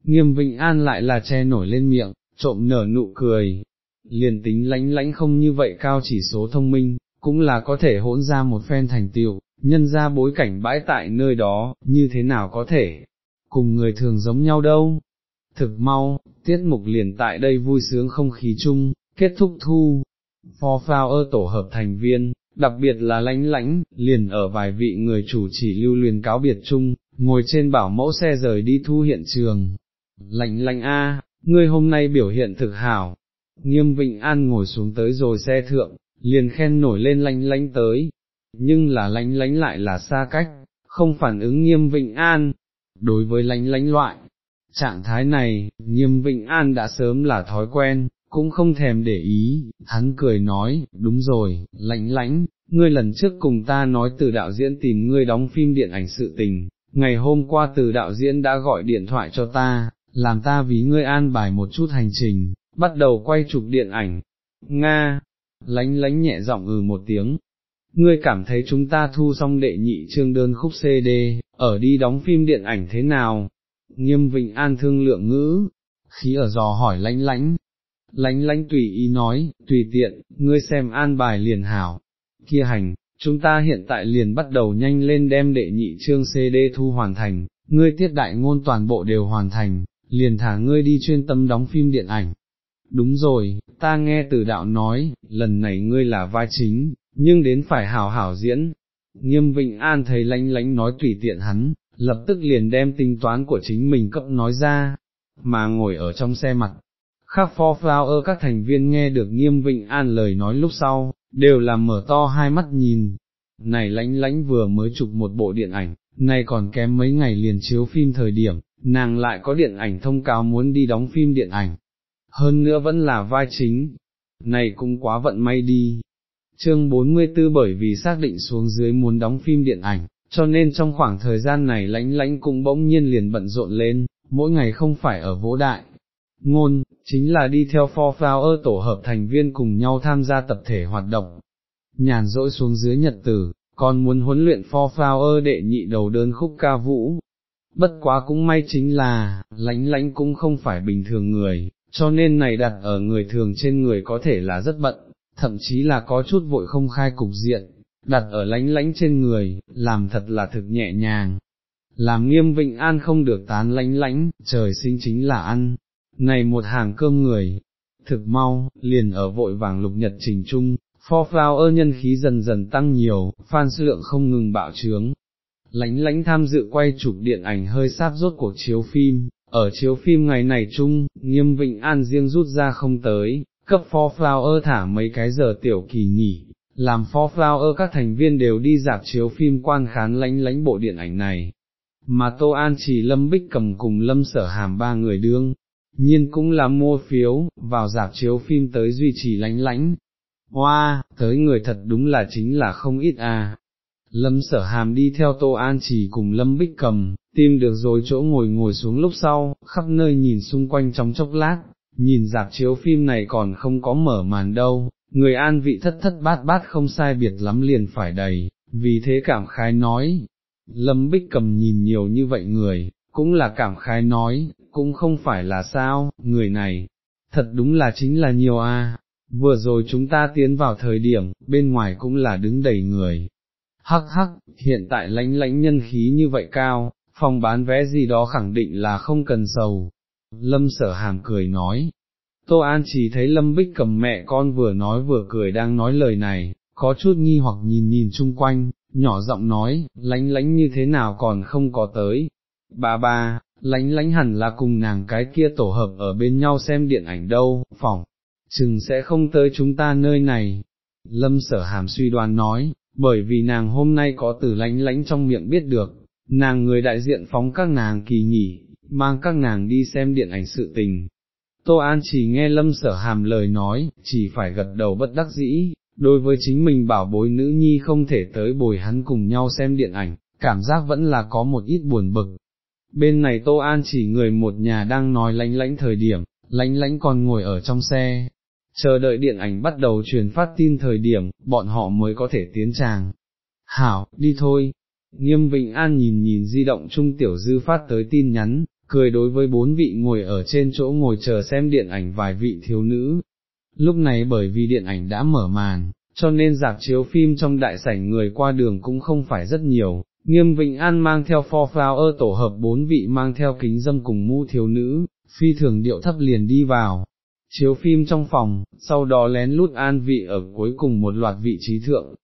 nghiêm vịnh an lại là che nổi lên miệng, trộm nở nụ cười, liền tính lánh lánh không như vậy cao chỉ số thông minh, cũng là có thể hỗn ra một phen thành tiệu nhân ra bối cảnh bãi tại nơi đó, như thế nào có thể, cùng người thường giống nhau đâu. Thực mau, tiết mục liền tại đây vui sướng không khí chung, kết thúc thu, phò phao ơ tổ hợp thành viên, đặc biệt là lánh lãnh, liền ở vài vị người chủ chỉ lưu luyện cáo biệt chung, ngồi trên bảo mẫu xe rời đi thu hiện trường. Lánh lánh a, ngươi hôm nay biểu hiện thực hảo. Nghiêm Vịnh An ngồi xuống tới rồi xe thượng, liền khen nổi lên lánh lánh tới, nhưng là lánh lánh lại là xa cách, không phản ứng Nghiêm Vịnh An. Đối với lánh lánh loại, trạng thái này, Nghiêm Vịnh An đã sớm là thói quen, cũng không thèm để ý, hắn cười nói, đúng rồi, lãnh lãnh, ngươi lần trước cùng ta nói từ đạo diễn tìm ngươi đóng phim điện ảnh sự tình, ngày hôm qua từ đạo diễn đã gọi điện thoại cho ta, làm ta ví ngươi an bài một chút hành trình, bắt đầu quay chụp điện ảnh. Nga, lánh lánh nhẹ giọng ừ một tiếng. Ngươi cảm thấy chúng ta thu xong đệ nhị chương đơn khúc CD, ở đi đóng phim điện ảnh thế nào? Nghiêm Vịnh An thương lượng ngữ, khí ở giò hỏi lãnh lãnh lánh lánh tùy ý nói, tùy tiện, ngươi xem an bài liền hảo, kia hành, chúng ta hiện tại liền bắt đầu nhanh lên đem đệ nhị chương CD thu hoàn thành, ngươi tiết đại ngôn toàn bộ đều hoàn thành, liền thả ngươi đi chuyên tâm đóng phim điện ảnh. Đúng rồi, ta nghe từ đạo nói, lần này ngươi là vai chính, nhưng đến phải hảo hảo diễn. Nghiêm Vịnh An thấy lánh lánh nói tùy tiện hắn, lập tức liền đem tính toán của chính mình cấp nói ra, mà ngồi ở trong xe mặt, Khắc for flower các thành viên nghe được nghiêm vịnh an lời nói lúc sau, đều làm mở to hai mắt nhìn, này lãnh lãnh vừa mới chụp một bộ điện ảnh, này còn kém mấy ngày liền chiếu phim thời điểm, nàng lại có điện ảnh thông cáo muốn đi đóng phim điện ảnh, hơn nữa vẫn là vai chính, này cũng quá vận may đi. Chương 44 bởi vì xác định xuống dưới muốn đóng phim điện ảnh, cho nên trong khoảng thời gian này lãnh lãnh cũng bỗng nhiên liền bận rộn lên, mỗi ngày không phải ở vỗ đại, ngôn, chính là đi theo For Flower tổ hợp thành viên cùng nhau tham gia tập thể hoạt động. Nhàn rỗi xuống dưới nhật tử, còn muốn huấn luyện For Flower đệ nhị đầu đơn khúc ca vũ. Bất quá cũng may chính là, lánh lánh cũng không phải bình thường người, cho nên này đặt ở người thường trên người có thể là rất bận, thậm chí là có chút vội không khai cục diện, đặt ở lánh lánh trên người, làm thật là thực nhẹ nhàng. Làm nghiêm vịnh an không được tán lánh lánh, trời sinh chính là ăn, này một hàng cơm người, thực mau, liền ở vội vàng lục nhật trình chung, for flower nhân khí dần dần tăng nhiều, fan lượng không ngừng bạo trướng. Lánh lánh tham dự quay chụp điện ảnh hơi sáp rốt cuộc chiếu phim, ở chiếu phim ngày này chung, nghiêm vịnh an riêng rút ra không tới, cấp for flower thả mấy cái giờ tiểu kỳ nghỉ, làm for flower các thành viên đều đi dạp chiếu phim quan khán lánh lánh bộ điện ảnh này. Mà Tô An chỉ Lâm Bích cầm cùng Lâm Sở Hàm ba người đương, nhiên cũng là mua phiếu, vào dạp chiếu phim tới duy trì lánh lánh. Hoa, wow, tới người thật đúng là chính là không ít à. Lâm sở hàm đi theo Tô An chỉ cùng Lâm Bích cầm, tìm được rồi chỗ ngồi ngồi xuống lúc sau, khắp nơi nhìn xung quanh trong chốc lát, nhìn dạp chiếu phim này còn không có mở màn đâu, người an vị thất thất bát bát không sai biệt lắm liền phải đầy, vì thế cảm khái nói. Lâm Bích cầm nhìn nhiều như vậy người, cũng là cảm khái nói, cũng không phải là sao, người này, thật đúng là chính là nhiều a. vừa rồi chúng ta tiến vào thời điểm, bên ngoài cũng là đứng đầy người. Hắc hắc, hiện tại lãnh lãnh nhân khí như vậy cao, phòng bán vé gì đó khẳng định là không cần sầu. Lâm sở hàm cười nói, Tô An chỉ thấy Lâm Bích cầm mẹ con vừa nói vừa cười đang nói lời này, có chút nghi hoặc nhìn nhìn chung quanh, nhỏ giọng nói, lánh lánh như thế nào còn không có tới, Ba ba, lánh lánh hẳn là cùng nàng cái kia tổ hợp ở bên nhau xem điện ảnh đâu, phỏng, chừng sẽ không tới chúng ta nơi này. Lâm sở hàm suy đoán nói, bởi vì nàng hôm nay có từ lánh lánh trong miệng biết được, nàng người đại diện phóng các nàng kỳ nghỉ, mang các nàng đi xem điện ảnh sự tình. Tô An chỉ nghe lâm sở hàm lời nói, chỉ phải gật đầu bất đắc dĩ, đối với chính mình bảo bối nữ nhi không thể tới bồi hắn cùng nhau xem điện ảnh, cảm giác vẫn là có một ít buồn bực. Bên này Tô An chỉ người một nhà đang nói lánh lánh thời điểm, lánh lánh còn ngồi ở trong xe, chờ đợi điện ảnh bắt đầu truyền phát tin thời điểm, bọn họ mới có thể tiến tràng. Hảo, đi thôi. Nghiêm Vịnh An nhìn nhìn di động trung tiểu dư phát tới tin nhắn, cười đối với bốn vị ngồi ở trên chỗ ngồi chờ xem điện ảnh vài vị thiếu nữ. Lúc này bởi vì điện ảnh đã mở màn, cho nên dạp chiếu phim trong đại sảnh người qua đường cũng không phải rất nhiều, nghiêm Vịnh An mang theo pho pháo ơ tổ hợp bốn vị mang theo kính dâm cùng mũ thiếu nữ, phi thường điệu thấp liền đi vào, chiếu phim trong phòng, sau đó lén lút an vị ở cuối cùng một loạt vị trí thượng.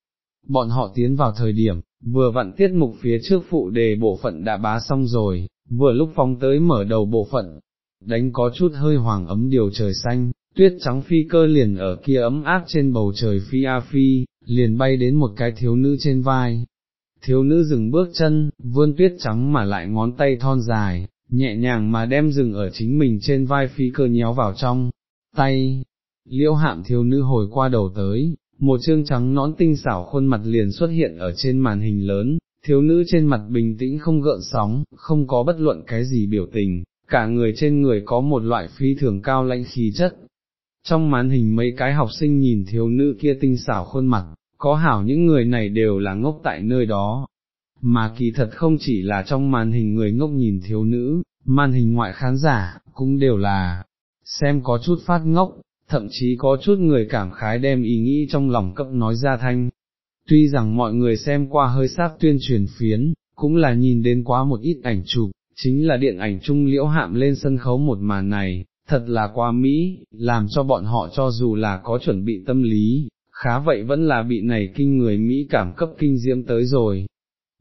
Bọn họ tiến vào thời điểm, vừa vặn tiết mục phía trước phụ đề bộ phận đã bá xong rồi, vừa lúc phóng tới mở đầu bộ phận, đánh có chút hơi hoàng ấm điều trời xanh, tuyết trắng phi cơ liền ở kia ấm áp trên bầu trời phi a phi, liền bay đến một cái thiếu nữ trên vai. Thiếu nữ dừng bước chân, vươn tuyết trắng mà lại ngón tay thon dài, nhẹ nhàng mà đem rừng ở chính mình trên vai phi cơ nhéo vào trong, tay, liễu hạm thiếu nữ hồi qua đầu tới, một chương trắng nõn tinh xảo khuôn mặt liền xuất hiện ở trên màn hình lớn, thiếu nữ trên mặt bình tĩnh không gợn sóng, không có bất luận cái gì biểu tình, cả người trên người có một loại phi thường cao lãnh khí chất. Trong màn hình mấy cái học sinh nhìn thiếu nữ kia tinh xảo khuôn mặt, có hảo những người này đều là ngốc tại nơi đó, mà kỳ thật không chỉ là trong màn hình người ngốc nhìn thiếu nữ, màn hình ngoại khán giả, cũng đều là, xem có chút phát ngốc, thậm chí có chút người cảm khái đem ý nghĩ trong lòng cấp nói ra thanh. Tuy rằng mọi người xem qua hơi sát tuyên truyền phiến, cũng là nhìn đến quá một ít ảnh chụp, chính là điện ảnh trung liễu hạm lên sân khấu một màn này, thật là quá Mỹ, làm cho bọn họ cho dù là có chuẩn bị tâm lý, khá vậy vẫn là bị này kinh người Mỹ cảm cấp kinh diễm tới rồi.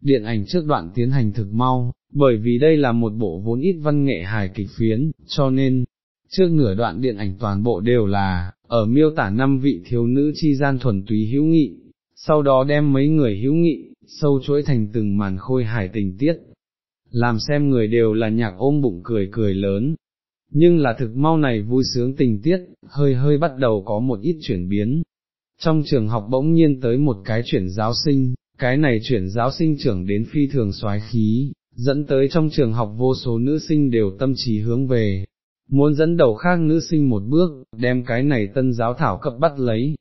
Điện ảnh trước đoạn tiến hành thực mau, bởi vì đây là một bộ vốn ít văn nghệ hài kịch phiến, cho nên, trước nửa đoạn điện ảnh toàn bộ đều là, ở miêu tả năm vị thiếu nữ chi gian thuần túy hữu nghị, sau đó đem mấy người hữu nghị, sâu chuỗi thành từng màn khôi hài tình tiết, làm xem người đều là nhạc ôm bụng cười cười lớn. Nhưng là thực mau này vui sướng tình tiết, hơi hơi bắt đầu có một ít chuyển biến. Trong trường học bỗng nhiên tới một cái chuyển giáo sinh, cái này chuyển giáo sinh trưởng đến phi thường soái khí, dẫn tới trong trường học vô số nữ sinh đều tâm trí hướng về, muốn dẫn đầu khác nữ sinh một bước, đem cái này tân giáo thảo cấp bắt lấy,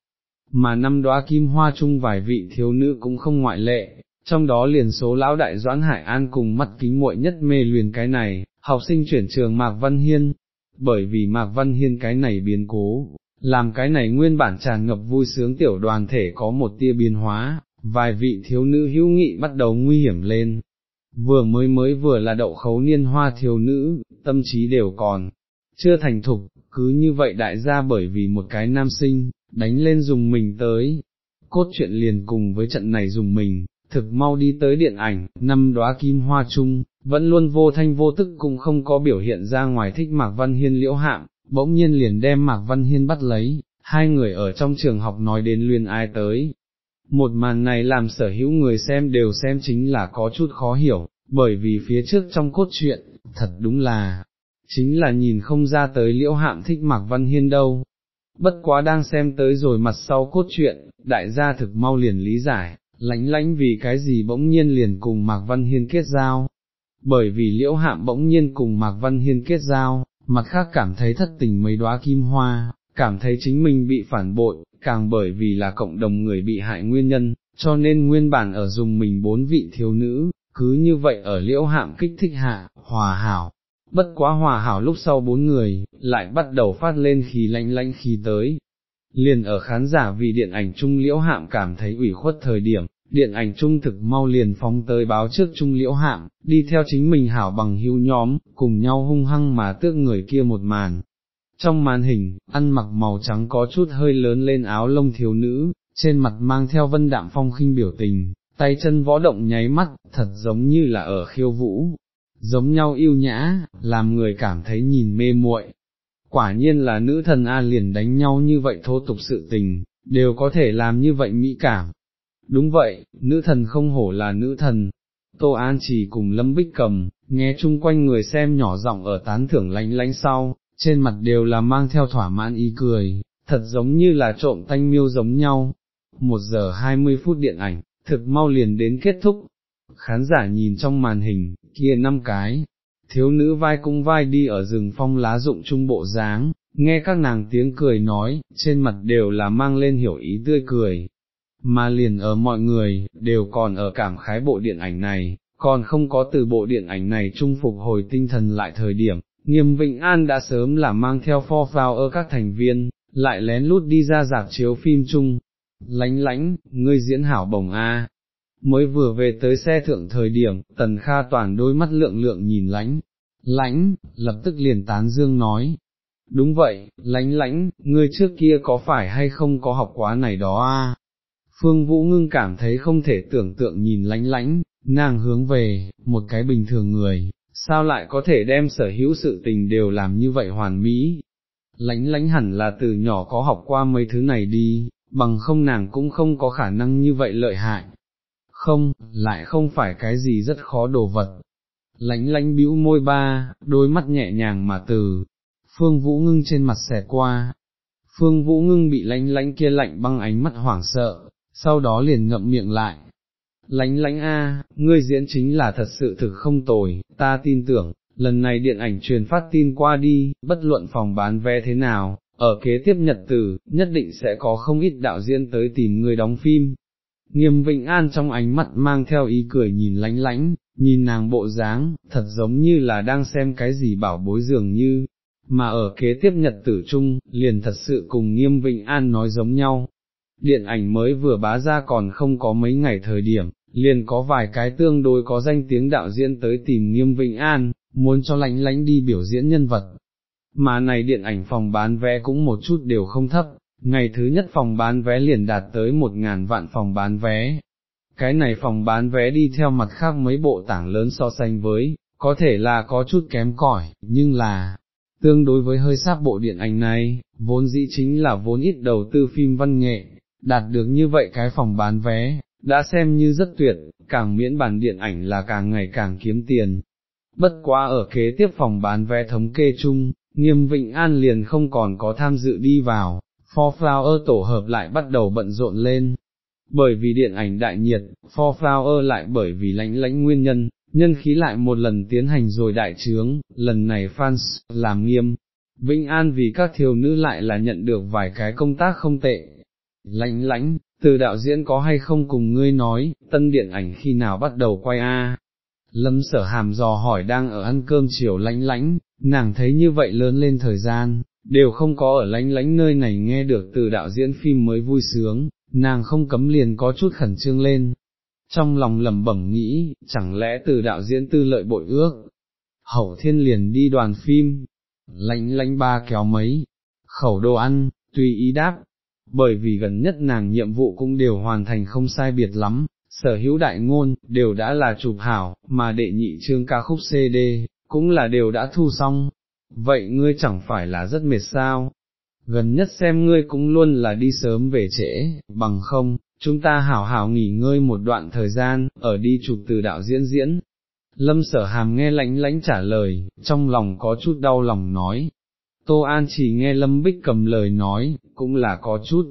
mà năm đóa kim hoa chung vài vị thiếu nữ cũng không ngoại lệ, trong đó liền số lão đại doãn hải an cùng mắt kính muội nhất mê luyền cái này, học sinh chuyển trường Mạc Văn Hiên, bởi vì Mạc Văn Hiên cái này biến cố, làm cái này nguyên bản tràn ngập vui sướng tiểu đoàn thể có một tia biến hóa, vài vị thiếu nữ hữu nghị bắt đầu nguy hiểm lên. Vừa mới mới vừa là đậu khấu niên hoa thiếu nữ, tâm trí đều còn, chưa thành thục, cứ như vậy đại gia bởi vì một cái nam sinh, đánh lên dùng mình tới, cốt truyện liền cùng với trận này dùng mình, thực mau đi tới điện ảnh, năm đóa kim hoa chung, vẫn luôn vô thanh vô tức cũng không có biểu hiện ra ngoài thích Mạc Văn Hiên liễu hạng bỗng nhiên liền đem Mạc Văn Hiên bắt lấy, hai người ở trong trường học nói đến luyên ai tới. Một màn này làm sở hữu người xem đều xem chính là có chút khó hiểu, bởi vì phía trước trong cốt truyện, thật đúng là, chính là nhìn không ra tới liễu hạm thích Mạc Văn Hiên đâu. Bất quá đang xem tới rồi mặt sau cốt truyện, đại gia thực mau liền lý giải, lánh lánh vì cái gì bỗng nhiên liền cùng Mạc Văn Hiên kết giao. Bởi vì liễu hạm bỗng nhiên cùng Mạc Văn Hiên kết giao, mặt khác cảm thấy thất tình mấy đóa kim hoa, cảm thấy chính mình bị phản bội, càng bởi vì là cộng đồng người bị hại nguyên nhân, cho nên nguyên bản ở dùng mình bốn vị thiếu nữ, cứ như vậy ở liễu hạm kích thích hạ, hòa hảo, bất quá hòa hảo lúc sau bốn người, lại bắt đầu phát lên khí lạnh lạnh khí tới. Liền ở khán giả vì điện ảnh trung liễu hạm cảm thấy ủy khuất thời điểm, điện ảnh trung thực mau liền phóng tới báo trước trung liễu hạm, đi theo chính mình hảo bằng hữu nhóm, cùng nhau hung hăng mà tước người kia một màn. Trong màn hình, ăn mặc màu trắng có chút hơi lớn lên áo lông thiếu nữ, trên mặt mang theo vân đạm phong khinh biểu tình, tay chân võ động nháy mắt, thật giống như là ở khiêu vũ, giống nhau yêu nhã, làm người cảm thấy nhìn mê muội. Quả nhiên là nữ thần A liền đánh nhau như vậy thô tục sự tình, đều có thể làm như vậy mỹ cảm. Đúng vậy, nữ thần không hổ là nữ thần. Tô An chỉ cùng Lâm Bích cầm, nghe chung quanh người xem nhỏ giọng ở tán thưởng lánh lánh sau, trên mặt đều là mang theo thỏa mãn ý cười, thật giống như là trộm thanh miêu giống nhau. một giờ hai mươi phút điện ảnh, thực mau liền đến kết thúc. Khán giả nhìn trong màn hình, kia năm cái, thiếu nữ vai cung vai đi ở rừng phong lá rụng trung bộ dáng, nghe các nàng tiếng cười nói, trên mặt đều là mang lên hiểu ý tươi cười, mà liền ở mọi người, đều còn ở cảm khái bộ điện ảnh này, còn không có từ bộ điện ảnh này trung phục hồi tinh thần lại thời điểm, nghiêm Vịnh An đã sớm là mang theo pho vào ở các thành viên, lại lén lút đi ra dạp chiếu phim chung, lánh lánh, ngươi diễn hảo bổng A. Mới vừa về tới xe thượng thời điểm, tần kha toàn đôi mắt lượng lượng nhìn lánh, lãnh, lập tức liền tán dương nói, đúng vậy, lãnh lãnh, ngươi trước kia có phải hay không có học quá này đó a? Phương Vũ ngưng cảm thấy không thể tưởng tượng nhìn lánh lánh, nàng hướng về, một cái bình thường người, sao lại có thể đem sở hữu sự tình đều làm như vậy hoàn mỹ. Lánh lánh hẳn là từ nhỏ có học qua mấy thứ này đi, bằng không nàng cũng không có khả năng như vậy lợi hại. Không, lại không phải cái gì rất khó đồ vật. Lánh lánh bĩu môi ba, đôi mắt nhẹ nhàng mà từ, Phương Vũ ngưng trên mặt xẻ qua. Phương Vũ ngưng bị lánh lánh kia lạnh băng ánh mắt hoảng sợ, sau đó liền ngậm miệng lại. Lánh lánh a, ngươi diễn chính là thật sự thực không tồi, ta tin tưởng, lần này điện ảnh truyền phát tin qua đi, bất luận phòng bán vé thế nào, ở kế tiếp nhật tử, nhất định sẽ có không ít đạo diễn tới tìm người đóng phim. Nghiêm Vịnh An trong ánh mắt mang theo ý cười nhìn lánh lánh, nhìn nàng bộ dáng, thật giống như là đang xem cái gì bảo bối dường như, mà ở kế tiếp nhật tử chung, liền thật sự cùng Nghiêm Vịnh An nói giống nhau, điện ảnh mới vừa bá ra còn không có mấy ngày thời điểm, liền có vài cái tương đối có danh tiếng đạo diễn tới tìm nghiêm Vĩnh An, muốn cho lánh lánh đi biểu diễn nhân vật. Mà này điện ảnh phòng bán vé cũng một chút đều không thấp, ngày thứ nhất phòng bán vé liền đạt tới một ngàn vạn phòng bán vé. Cái này phòng bán vé đi theo mặt khác mấy bộ tảng lớn so sánh với, có thể là có chút kém cỏi, nhưng là, tương đối với hơi sát bộ điện ảnh này, vốn dĩ chính là vốn ít đầu tư phim văn nghệ, đạt được như vậy cái phòng bán vé, đã xem như rất tuyệt, càng miễn bản điện ảnh là càng ngày càng kiếm tiền. Bất quá ở kế tiếp phòng bán vé thống kê chung, nghiêm Vịnh An liền không còn có tham dự đi vào, For Flower tổ hợp lại bắt đầu bận rộn lên. Bởi vì điện ảnh đại nhiệt, For Flower lại bởi vì lãnh lãnh nguyên nhân, nhân khí lại một lần tiến hành rồi đại trướng, lần này fans, làm nghiêm. Vĩnh An vì các thiếu nữ lại là nhận được vài cái công tác không tệ, lãnh lãnh, từ đạo diễn có hay không cùng ngươi nói, tân điện ảnh khi nào bắt đầu quay a? Lâm sở hàm dò hỏi đang ở ăn cơm chiều lãnh lãnh, nàng thấy như vậy lớn lên thời gian, đều không có ở lãnh lãnh nơi này nghe được từ đạo diễn phim mới vui sướng, nàng không cấm liền có chút khẩn trương lên. Trong lòng lẩm bẩm nghĩ, chẳng lẽ từ đạo diễn tư lợi bội ước, hậu thiên liền đi đoàn phim, lãnh lãnh ba kéo mấy, khẩu đồ ăn, tùy ý đáp, bởi vì gần nhất nàng nhiệm vụ cũng đều hoàn thành không sai biệt lắm, sở hữu đại ngôn, đều đã là chụp hảo, mà đệ nhị chương ca khúc CD, cũng là đều đã thu xong, vậy ngươi chẳng phải là rất mệt sao? Gần nhất xem ngươi cũng luôn là đi sớm về trễ, bằng không, chúng ta hảo hảo nghỉ ngơi một đoạn thời gian, ở đi chụp từ đạo diễn diễn. Lâm sở hàm nghe lãnh lãnh trả lời, trong lòng có chút đau lòng nói, Tô An chỉ nghe Lâm Bích cầm lời nói, cũng là có chút,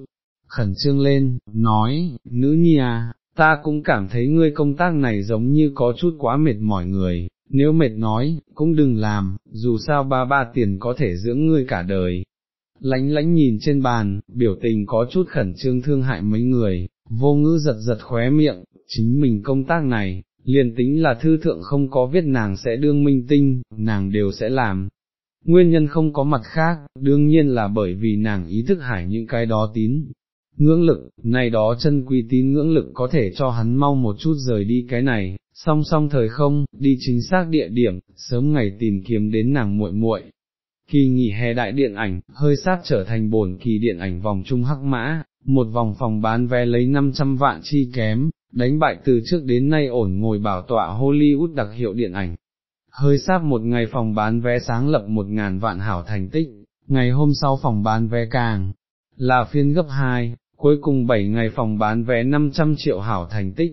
khẩn trương lên, nói, nữ nhi à, ta cũng cảm thấy ngươi công tác này giống như có chút quá mệt mỏi người, nếu mệt nói, cũng đừng làm, dù sao ba ba tiền có thể dưỡng ngươi cả đời. Lánh lánh nhìn trên bàn, biểu tình có chút khẩn trương thương hại mấy người, vô ngữ giật giật khóe miệng, chính mình công tác này, liền tính là thư thượng không có viết nàng sẽ đương minh tinh, nàng đều sẽ làm, Nguyên nhân không có mặt khác, đương nhiên là bởi vì nàng ý thức hải những cái đó tín. Ngưỡng lực, này đó chân quý tín ngưỡng lực có thể cho hắn mau một chút rời đi cái này, song song thời không, đi chính xác địa điểm, sớm ngày tìm kiếm đến nàng muội muội. Kỳ nghỉ hè đại điện ảnh, hơi sát trở thành bổn kỳ điện ảnh vòng trung hắc mã, một vòng phòng bán vé lấy 500 vạn chi kém, đánh bại từ trước đến nay ổn ngồi bảo tọa Hollywood đặc hiệu điện ảnh, hơi sáp một ngày phòng bán vé sáng lập một ngàn vạn hảo thành tích, ngày hôm sau phòng bán vé càng, là phiên gấp hai, cuối cùng bảy ngày phòng bán vé 500 triệu hảo thành tích,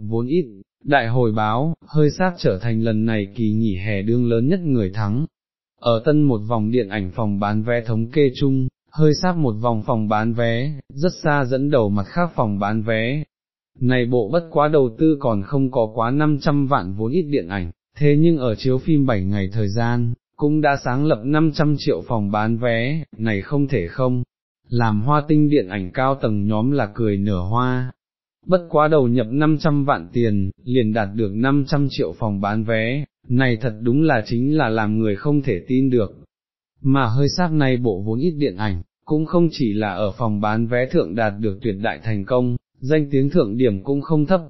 vốn ít, đại hồi báo, hơi sát trở thành lần này kỳ nghỉ hè đương lớn nhất người thắng. Ở tân một vòng điện ảnh phòng bán vé thống kê chung, hơi sát một vòng phòng bán vé, rất xa dẫn đầu mặt khác phòng bán vé. Này bộ bất quá đầu tư còn không có quá 500 vạn vốn ít điện ảnh, thế nhưng ở chiếu phim 7 ngày thời gian, cũng đã sáng lập 500 triệu phòng bán vé, này không thể không. Làm hoa tinh điện ảnh cao tầng nhóm là cười nở hoa, bất quá đầu nhập 500 vạn tiền, liền đạt được 500 triệu phòng bán vé, này thật đúng là chính là làm người không thể tin được. Mà hơi sát này bộ vốn ít điện ảnh, cũng không chỉ là ở phòng bán vé thượng đạt được tuyệt đại thành công, danh tiếng thượng điểm cũng không thấp.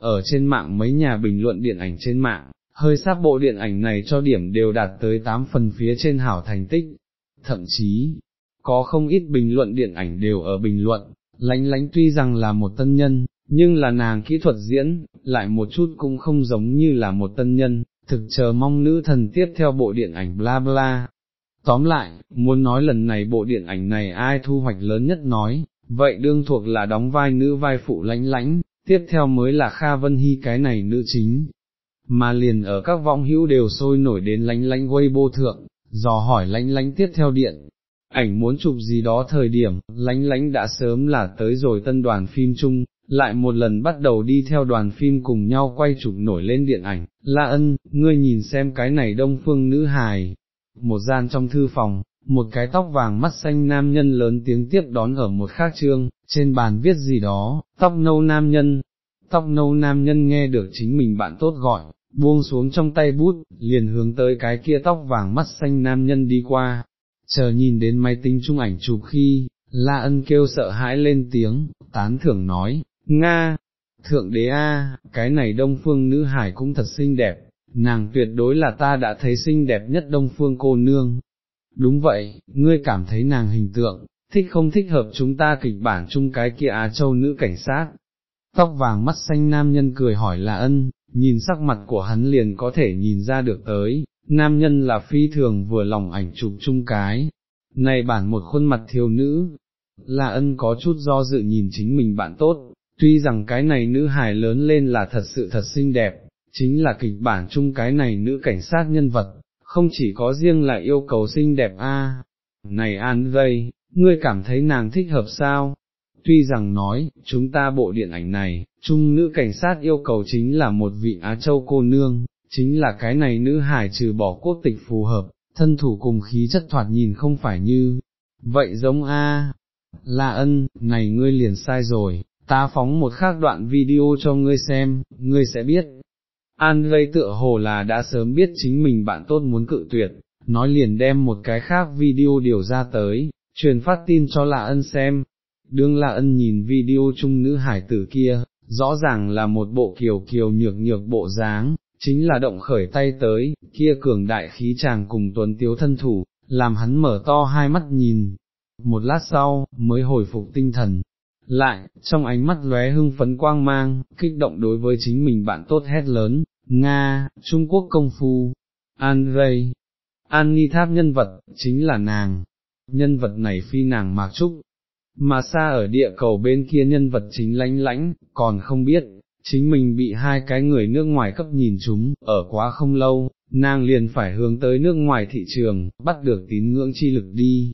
Ở trên mạng mấy nhà bình luận điện ảnh trên mạng, hơi sát bộ điện ảnh này cho điểm đều đạt tới 8 phần phía trên hảo thành tích. Thậm chí, có không ít bình luận điện ảnh đều ở bình luận, lánh lánh tuy rằng là một tân nhân, nhưng là nàng kỹ thuật diễn, lại một chút cũng không giống như là một tân nhân, thực chờ mong nữ thần tiếp theo bộ điện ảnh bla bla. Tóm lại, muốn nói lần này bộ điện ảnh này ai thu hoạch lớn nhất nói, vậy đương thuộc là đóng vai nữ vai phụ lánh lánh, tiếp theo mới là Kha Vân Hy cái này nữ chính. Mà liền ở các vong hữu đều sôi nổi đến lánh lánh Weibo thượng, dò hỏi lánh lánh tiếp theo điện, ảnh muốn chụp gì đó thời điểm, lánh lánh đã sớm là tới rồi tân đoàn phim chung, lại một lần bắt đầu đi theo đoàn phim cùng nhau quay chụp nổi lên điện ảnh, La ân, ngươi nhìn xem cái này đông phương nữ hài, một gian trong thư phòng, một cái tóc vàng mắt xanh nam nhân lớn tiếng tiếp đón ở một khác chương, trên bàn viết gì đó, tóc nâu nam nhân, tóc nâu nam nhân nghe được chính mình bạn tốt gọi, buông xuống trong tay bút, liền hướng tới cái kia tóc vàng mắt xanh nam nhân đi qua, chờ nhìn đến máy tính trung ảnh chụp khi, La ân kêu sợ hãi lên tiếng, tán thưởng nói, Nga, thượng đế A, cái này đông phương nữ hải cũng thật xinh đẹp, nàng tuyệt đối là ta đã thấy xinh đẹp nhất đông phương cô nương. Đúng vậy, ngươi cảm thấy nàng hình tượng, thích không thích hợp chúng ta kịch bản chung cái kia Á Châu nữ cảnh sát. Tóc vàng mắt xanh nam nhân cười hỏi là ân, nhìn sắc mặt của hắn liền có thể nhìn ra được tới, nam nhân là phi thường vừa lòng ảnh chụp chung cái. Này bản một khuôn mặt thiếu nữ, là ân có chút do dự nhìn chính mình bạn tốt, tuy rằng cái này nữ hài lớn lên là thật sự thật xinh đẹp, chính là kịch bản chung cái này nữ cảnh sát nhân vật, không chỉ có riêng là yêu cầu xinh đẹp a. Này An Vây, ngươi cảm thấy nàng thích hợp sao? Tuy rằng nói, chúng ta bộ điện ảnh này, chung nữ cảnh sát yêu cầu chính là một vị Á Châu cô nương, chính là cái này nữ hải trừ bỏ quốc tịch phù hợp, thân thủ cùng khí chất thoạt nhìn không phải như, vậy giống A, là ân, này ngươi liền sai rồi, ta phóng một khác đoạn video cho ngươi xem, ngươi sẽ biết. An gây tựa hồ là đã sớm biết chính mình bạn tốt muốn cự tuyệt, nói liền đem một cái khác video điều ra tới, truyền phát tin cho lạ ân xem. Đương lạ ân nhìn video chung nữ hải tử kia, rõ ràng là một bộ kiều kiều nhược nhược bộ dáng, chính là động khởi tay tới, kia cường đại khí chàng cùng tuấn tiếu thân thủ, làm hắn mở to hai mắt nhìn. Một lát sau, mới hồi phục tinh thần, lại, trong ánh mắt lóe hưng phấn quang mang, kích động đối với chính mình bạn tốt hét lớn, Nga, Trung Quốc công phu, An An Ni Tháp nhân vật, chính là nàng, nhân vật này phi nàng mạc trúc, mà xa ở địa cầu bên kia nhân vật chính lánh lãnh, còn không biết, chính mình bị hai cái người nước ngoài cấp nhìn chúng, ở quá không lâu, nàng liền phải hướng tới nước ngoài thị trường, bắt được tín ngưỡng chi lực đi,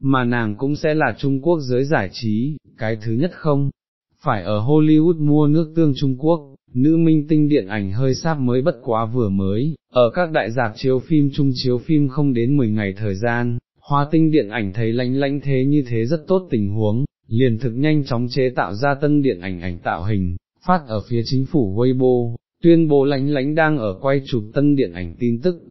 mà nàng cũng sẽ là Trung Quốc giới giải trí, cái thứ nhất không, phải ở Hollywood mua nước tương Trung Quốc, nữ minh tinh điện ảnh hơi sáp mới bất quá vừa mới, ở các đại giạc chiếu phim chung chiếu phim không đến 10 ngày thời gian, hoa tinh điện ảnh thấy lánh lánh thế như thế rất tốt tình huống, liền thực nhanh chóng chế tạo ra tân điện ảnh ảnh tạo hình, phát ở phía chính phủ Weibo, tuyên bố lánh lánh đang ở quay chụp tân điện ảnh tin tức.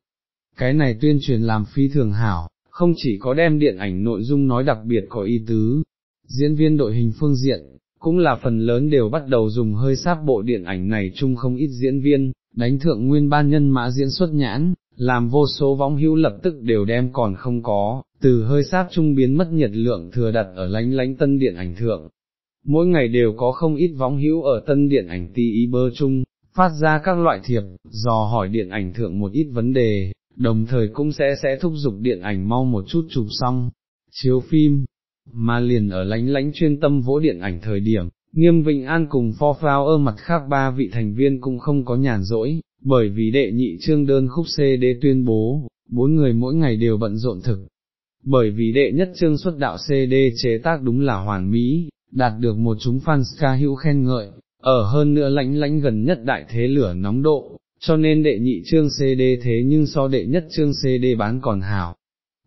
Cái này tuyên truyền làm phi thường hảo, không chỉ có đem điện ảnh nội dung nói đặc biệt có ý tứ, diễn viên đội hình phương diện, cũng là phần lớn đều bắt đầu dùng hơi sáp bộ điện ảnh này chung không ít diễn viên, đánh thượng nguyên ban nhân mã diễn xuất nhãn, làm vô số võng hữu lập tức đều đem còn không có, từ hơi sáp trung biến mất nhiệt lượng thừa đặt ở lánh lánh tân điện ảnh thượng. Mỗi ngày đều có không ít võng hữu ở tân điện ảnh ti ý bơ chung, phát ra các loại thiệp, dò hỏi điện ảnh thượng một ít vấn đề, đồng thời cũng sẽ sẽ thúc giục điện ảnh mau một chút chụp xong, chiếu phim, mà liền ở lánh lánh chuyên tâm vỗ điện ảnh thời điểm, nghiêm Vịnh An cùng pho phao ơ mặt khác ba vị thành viên cũng không có nhàn rỗi, bởi vì đệ nhị trương đơn khúc CD tuyên bố, bốn người mỗi ngày đều bận rộn thực. bởi vì đệ nhất chương xuất đạo CD chế tác đúng là hoàn mỹ, đạt được một chúng fans ca hữu khen ngợi, ở hơn nữa lãnh lãnh gần nhất đại thế lửa nóng độ, cho nên đệ nhị chương CD thế nhưng so đệ nhất chương CD bán còn hảo.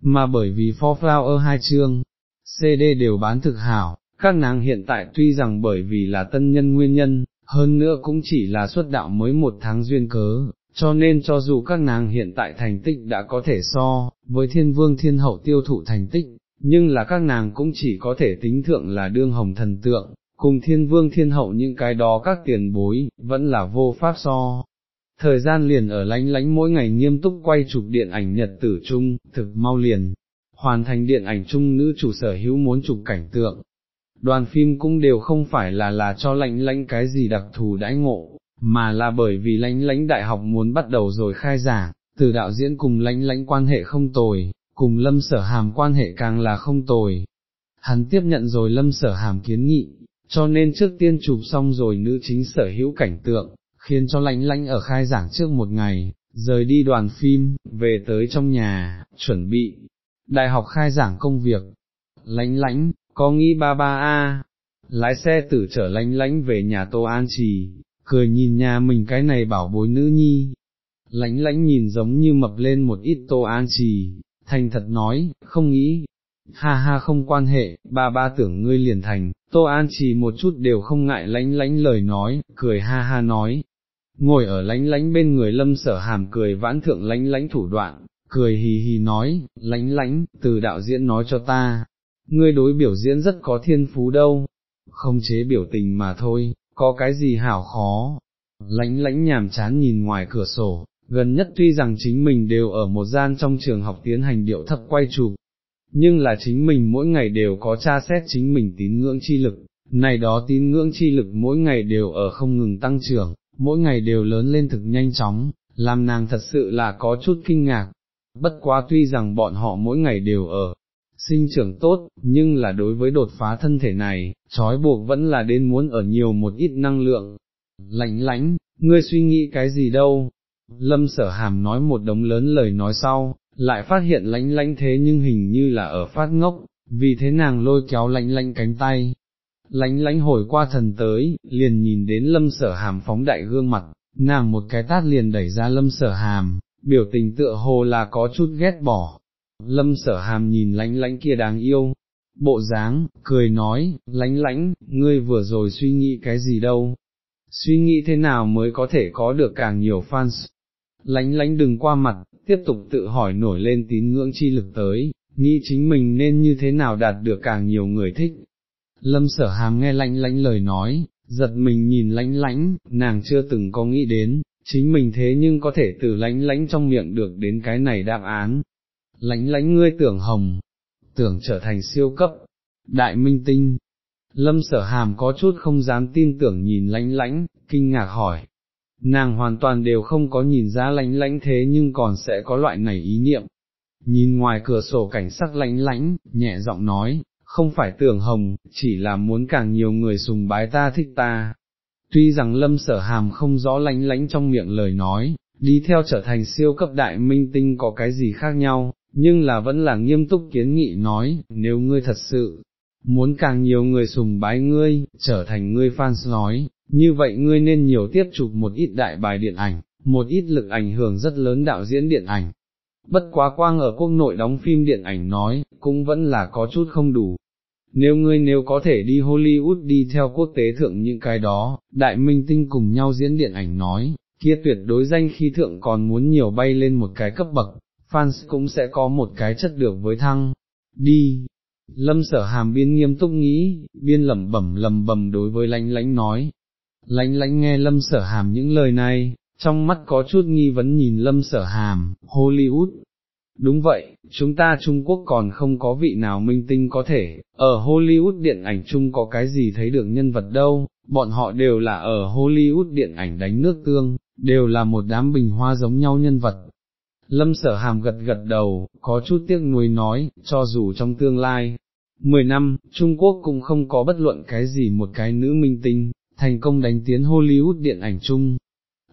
Mà bởi vì For Flower hai chương, CD đều bán thực hảo, các nàng hiện tại tuy rằng bởi vì là tân nhân nguyên nhân, hơn nữa cũng chỉ là xuất đạo mới một tháng duyên cớ, cho nên cho dù các nàng hiện tại thành tích đã có thể so, với thiên vương thiên hậu tiêu thụ thành tích, nhưng là các nàng cũng chỉ có thể tính thượng là đương hồng thần tượng, cùng thiên vương thiên hậu những cái đó các tiền bối, vẫn là vô pháp so. Thời gian liền ở lánh lánh mỗi ngày nghiêm túc quay chụp điện ảnh nhật tử chung, thực mau liền, hoàn thành điện ảnh chung nữ chủ sở hữu muốn chụp cảnh tượng. Đoàn phim cũng đều không phải là là cho lãnh lãnh cái gì đặc thù đãi ngộ, mà là bởi vì lãnh lãnh đại học muốn bắt đầu rồi khai giảng, từ đạo diễn cùng lãnh lãnh quan hệ không tồi, cùng lâm sở hàm quan hệ càng là không tồi. Hắn tiếp nhận rồi lâm sở hàm kiến nghị, cho nên trước tiên chụp xong rồi nữ chính sở hữu cảnh tượng, khiến cho lãnh lãnh ở khai giảng trước một ngày, rời đi đoàn phim, về tới trong nhà, chuẩn bị, đại học khai giảng công việc, lãnh lãnh có nghĩ ba ba a. Lái xe tử trở lánh lánh về nhà Tô An Trì, cười nhìn nhà mình cái này bảo bối nữ nhi, lánh lánh nhìn giống như mập lên một ít Tô An Trì, thành thật nói, không nghĩ, ha ha không quan hệ, ba ba tưởng ngươi liền thành, Tô An Trì một chút đều không ngại lánh lánh lời nói, cười ha ha nói, ngồi ở lánh lánh bên người lâm sở hàm cười vãn thượng lánh lánh thủ đoạn, cười hì hì nói, lánh lánh, từ đạo diễn nói cho ta, ngươi đối biểu diễn rất có thiên phú đâu, không chế biểu tình mà thôi, có cái gì hảo khó, lãnh lãnh nhàm chán nhìn ngoài cửa sổ, gần nhất tuy rằng chính mình đều ở một gian trong trường học tiến hành điệu thấp quay chụp, nhưng là chính mình mỗi ngày đều có tra xét chính mình tín ngưỡng chi lực, này đó tín ngưỡng chi lực mỗi ngày đều ở không ngừng tăng trưởng, mỗi ngày đều lớn lên thực nhanh chóng, làm nàng thật sự là có chút kinh ngạc, bất quá tuy rằng bọn họ mỗi ngày đều ở sinh trưởng tốt, nhưng là đối với đột phá thân thể này, trói buộc vẫn là đến muốn ở nhiều một ít năng lượng. Lạnh lãnh, ngươi suy nghĩ cái gì đâu? Lâm sở hàm nói một đống lớn lời nói sau, lại phát hiện lánh lánh thế nhưng hình như là ở phát ngốc, vì thế nàng lôi kéo lánh lánh cánh tay. Lánh lánh hồi qua thần tới, liền nhìn đến lâm sở hàm phóng đại gương mặt, nàng một cái tát liền đẩy ra lâm sở hàm, biểu tình tựa hồ là có chút ghét bỏ, lâm sở hàm nhìn lánh lánh kia đáng yêu, bộ dáng, cười nói, lánh lánh, ngươi vừa rồi suy nghĩ cái gì đâu, suy nghĩ thế nào mới có thể có được càng nhiều fans, lánh lánh đừng qua mặt, tiếp tục tự hỏi nổi lên tín ngưỡng chi lực tới, nghĩ chính mình nên như thế nào đạt được càng nhiều người thích. Lâm sở hàm nghe lánh lánh lời nói, giật mình nhìn lánh lánh, nàng chưa từng có nghĩ đến, chính mình thế nhưng có thể từ lánh lánh trong miệng được đến cái này đáp án, lánh lánh ngươi tưởng hồng, tưởng trở thành siêu cấp, đại minh tinh. Lâm sở hàm có chút không dám tin tưởng nhìn lánh lánh, kinh ngạc hỏi. Nàng hoàn toàn đều không có nhìn ra lánh lánh thế nhưng còn sẽ có loại này ý niệm. Nhìn ngoài cửa sổ cảnh sắc lánh lánh, nhẹ giọng nói, không phải tưởng hồng, chỉ là muốn càng nhiều người sùng bái ta thích ta. Tuy rằng lâm sở hàm không rõ lánh lánh trong miệng lời nói, đi theo trở thành siêu cấp đại minh tinh có cái gì khác nhau, nhưng là vẫn là nghiêm túc kiến nghị nói, nếu ngươi thật sự, muốn càng nhiều người sùng bái ngươi, trở thành ngươi fans nói, như vậy ngươi nên nhiều tiếp chụp một ít đại bài điện ảnh, một ít lực ảnh hưởng rất lớn đạo diễn điện ảnh. Bất quá quang ở quốc nội đóng phim điện ảnh nói, cũng vẫn là có chút không đủ. Nếu ngươi nếu có thể đi Hollywood đi theo quốc tế thượng những cái đó, đại minh tinh cùng nhau diễn điện ảnh nói, kia tuyệt đối danh khi thượng còn muốn nhiều bay lên một cái cấp bậc, fans cũng sẽ có một cái chất được với thăng, đi. Lâm sở hàm biên nghiêm túc nghĩ, biên lẩm bẩm lầm bầm đối với lánh lánh nói. Lánh lánh nghe lâm sở hàm những lời này, trong mắt có chút nghi vấn nhìn lâm sở hàm, Hollywood. Đúng vậy, chúng ta Trung Quốc còn không có vị nào minh tinh có thể, ở Hollywood điện ảnh chung có cái gì thấy được nhân vật đâu, bọn họ đều là ở Hollywood điện ảnh đánh nước tương, đều là một đám bình hoa giống nhau nhân vật, Lâm sở hàm gật gật đầu, có chút tiếc nuối nói, cho dù trong tương lai, 10 năm, Trung Quốc cũng không có bất luận cái gì một cái nữ minh tinh, thành công đánh tiến Hollywood điện ảnh chung.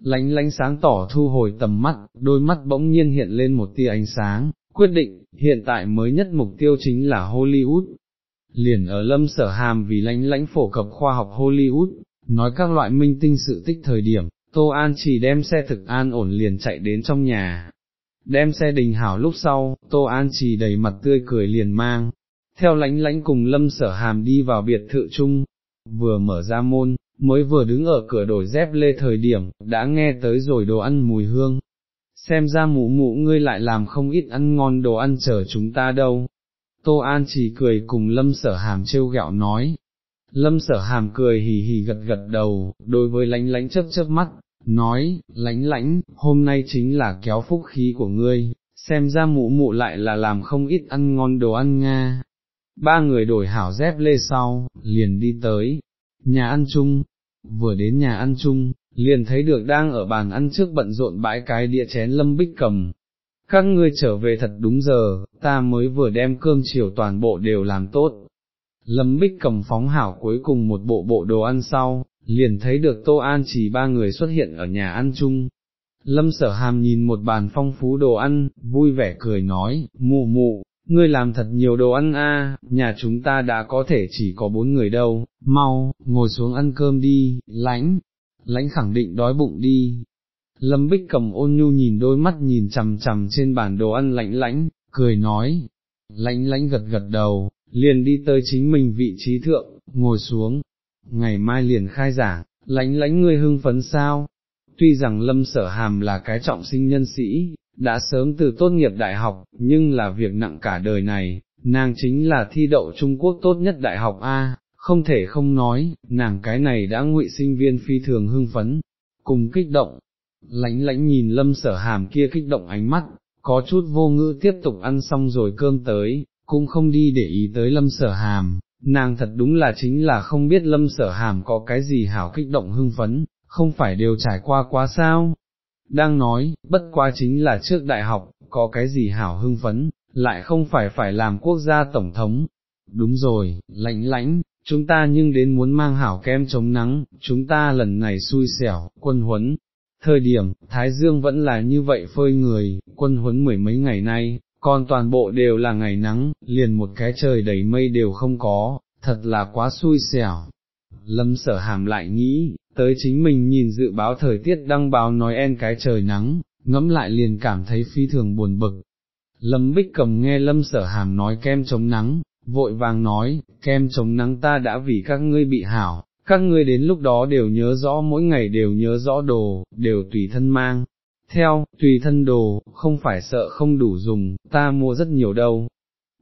Lánh lánh sáng tỏ thu hồi tầm mắt, đôi mắt bỗng nhiên hiện lên một tia ánh sáng, quyết định, hiện tại mới nhất mục tiêu chính là Hollywood. Liền ở lâm sở hàm vì Lánh Lánh phổ cập khoa học Hollywood, nói các loại minh tinh sự tích thời điểm, Tô An chỉ đem xe thực an ổn liền chạy đến trong nhà. Đem xe đình hảo lúc sau, Tô An chỉ đầy mặt tươi cười liền mang, theo lãnh lãnh cùng lâm sở hàm đi vào biệt thự chung, vừa mở ra môn, mới vừa đứng ở cửa đổi dép lê thời điểm, đã nghe tới rồi đồ ăn mùi hương. Xem ra mụ mụ ngươi lại làm không ít ăn ngon đồ ăn chờ chúng ta đâu. Tô An chỉ cười cùng lâm sở hàm trêu gạo nói. Lâm sở hàm cười hì hì gật gật đầu, đối với lánh lánh chớp chớp mắt, nói, lánh lánh, hôm nay chính là kéo phúc khí của ngươi, xem ra mụ mụ lại là làm không ít ăn ngon đồ ăn nga. Ba người đổi hảo dép lê sau, liền đi tới, nhà ăn chung, vừa đến nhà ăn chung, liền thấy được đang ở bàn ăn trước bận rộn bãi cái đĩa chén lâm bích cầm. Các ngươi trở về thật đúng giờ, ta mới vừa đem cơm chiều toàn bộ đều làm tốt. Lâm bích cầm phóng hảo cuối cùng một bộ bộ đồ ăn sau, liền thấy được Tô An chỉ ba người xuất hiện ở nhà ăn chung. Lâm sở hàm nhìn một bàn phong phú đồ ăn, vui vẻ cười nói, mụ mụ, ngươi làm thật nhiều đồ ăn a, nhà chúng ta đã có thể chỉ có bốn người đâu, mau, ngồi xuống ăn cơm đi, lãnh, lãnh khẳng định đói bụng đi. Lâm Bích cầm ôn nhu nhìn đôi mắt nhìn chằm chằm trên bàn đồ ăn lãnh lãnh, cười nói, lãnh lãnh gật gật đầu, liền đi tới chính mình vị trí thượng, ngồi xuống, ngày mai liền khai giảng, lãnh lãnh ngươi hưng phấn sao? Tuy rằng lâm sở hàm là cái trọng sinh nhân sĩ, đã sớm từ tốt nghiệp đại học, nhưng là việc nặng cả đời này, nàng chính là thi đậu Trung Quốc tốt nhất đại học A, không thể không nói, nàng cái này đã ngụy sinh viên phi thường hưng phấn, cùng kích động, lãnh lãnh nhìn lâm sở hàm kia kích động ánh mắt, có chút vô ngữ tiếp tục ăn xong rồi cơm tới, cũng không đi để ý tới lâm sở hàm, nàng thật đúng là chính là không biết lâm sở hàm có cái gì hảo kích động hưng phấn, không phải đều trải qua quá sao, đang nói, bất quá chính là trước đại học, có cái gì hảo hưng phấn, lại không phải phải làm quốc gia tổng thống. Đúng rồi, lãnh lãnh, chúng ta nhưng đến muốn mang hảo kem chống nắng, chúng ta lần này xui xẻo, quân huấn. Thời điểm, Thái Dương vẫn là như vậy phơi người, quân huấn mười mấy ngày nay, còn toàn bộ đều là ngày nắng, liền một cái trời đầy mây đều không có, thật là quá xui xẻo. Lâm sở hàm lại nghĩ, tới chính mình nhìn dự báo thời tiết đăng báo nói en cái trời nắng, ngẫm lại liền cảm thấy phi thường buồn bực. Lâm Bích cầm nghe Lâm sở hàm nói kem chống nắng, vội vàng nói, kem chống nắng ta đã vì các ngươi bị hảo, các ngươi đến lúc đó đều nhớ rõ mỗi ngày đều nhớ rõ đồ, đều tùy thân mang. Theo, tùy thân đồ, không phải sợ không đủ dùng, ta mua rất nhiều đâu.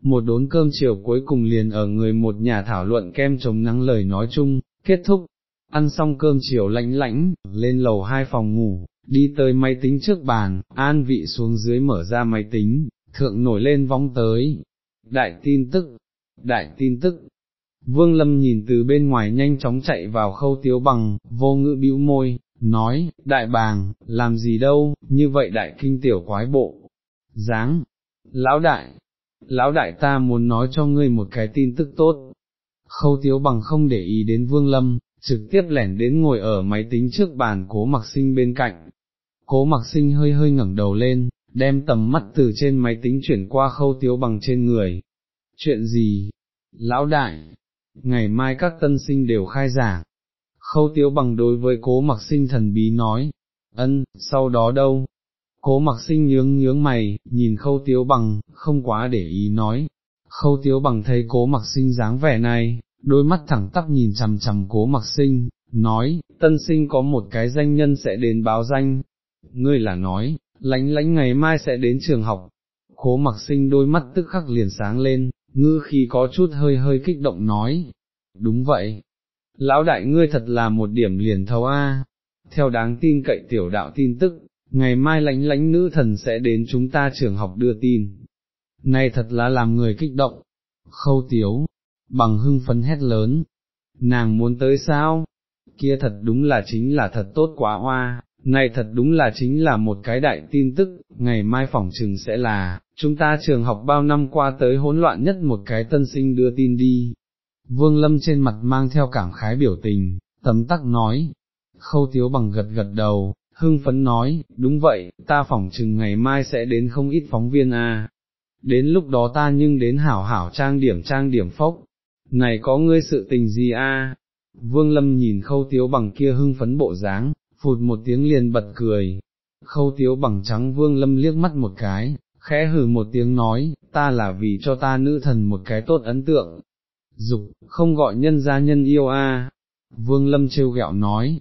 Một đốn cơm chiều cuối cùng liền ở người một nhà thảo luận kem chống nắng lời nói chung, kết thúc, ăn xong cơm chiều lãnh lãnh, lên lầu hai phòng ngủ, đi tới máy tính trước bàn, an vị xuống dưới mở ra máy tính, thượng nổi lên vong tới. Đại tin tức, đại tin tức. Vương Lâm nhìn từ bên ngoài nhanh chóng chạy vào khâu tiếu bằng, vô ngữ bĩu môi, nói, đại bàng, làm gì đâu, như vậy đại kinh tiểu quái bộ. dáng, lão đại, lão đại ta muốn nói cho ngươi một cái tin tức tốt. Khâu tiếu bằng không để ý đến Vương Lâm, trực tiếp lẻn đến ngồi ở máy tính trước bàn cố mặc sinh bên cạnh. Cố mặc sinh hơi hơi ngẩng đầu lên, đem tầm mắt từ trên máy tính chuyển qua khâu tiếu bằng trên người. Chuyện gì? Lão đại, ngày mai các tân sinh đều khai giảng. Khâu tiếu bằng đối với cố mặc sinh thần bí nói, ân, sau đó đâu? Cố mặc sinh nhướng nhướng mày, nhìn khâu tiếu bằng, không quá để ý nói. Khâu tiếu bằng thấy cố mặc sinh dáng vẻ này, đôi mắt thẳng tắp nhìn chằm chằm cố mặc sinh, nói, tân sinh có một cái danh nhân sẽ đến báo danh, ngươi là nói, lãnh lãnh ngày mai sẽ đến trường học, cố mặc sinh đôi mắt tức khắc liền sáng lên, ngư khi có chút hơi hơi kích động nói, đúng vậy, lão đại ngươi thật là một điểm liền thấu a. theo đáng tin cậy tiểu đạo tin tức, ngày mai lánh lánh nữ thần sẽ đến chúng ta trường học đưa tin, này thật là làm người kích động, khâu tiếu, bằng hưng phấn hét lớn, nàng muốn tới sao, kia thật đúng là chính là thật tốt quá hoa, này thật đúng là chính là một cái đại tin tức, ngày mai phỏng trừng sẽ là, chúng ta trường học bao năm qua tới hỗn loạn nhất một cái tân sinh đưa tin đi. Vương Lâm trên mặt mang theo cảm khái biểu tình, tấm tắc nói, khâu tiếu bằng gật gật đầu, hưng phấn nói, đúng vậy, ta phỏng chừng ngày mai sẽ đến không ít phóng viên a. đến lúc đó ta nhưng đến hảo hảo trang điểm trang điểm phốc, này có ngươi sự tình gì a? Vương Lâm nhìn khâu tiếu bằng kia hưng phấn bộ dáng, phụt một tiếng liền bật cười, khâu tiếu bằng trắng Vương Lâm liếc mắt một cái, khẽ hừ một tiếng nói, ta là vì cho ta nữ thần một cái tốt ấn tượng. Dục, không gọi nhân gia nhân yêu a. Vương Lâm trêu ghẹo nói,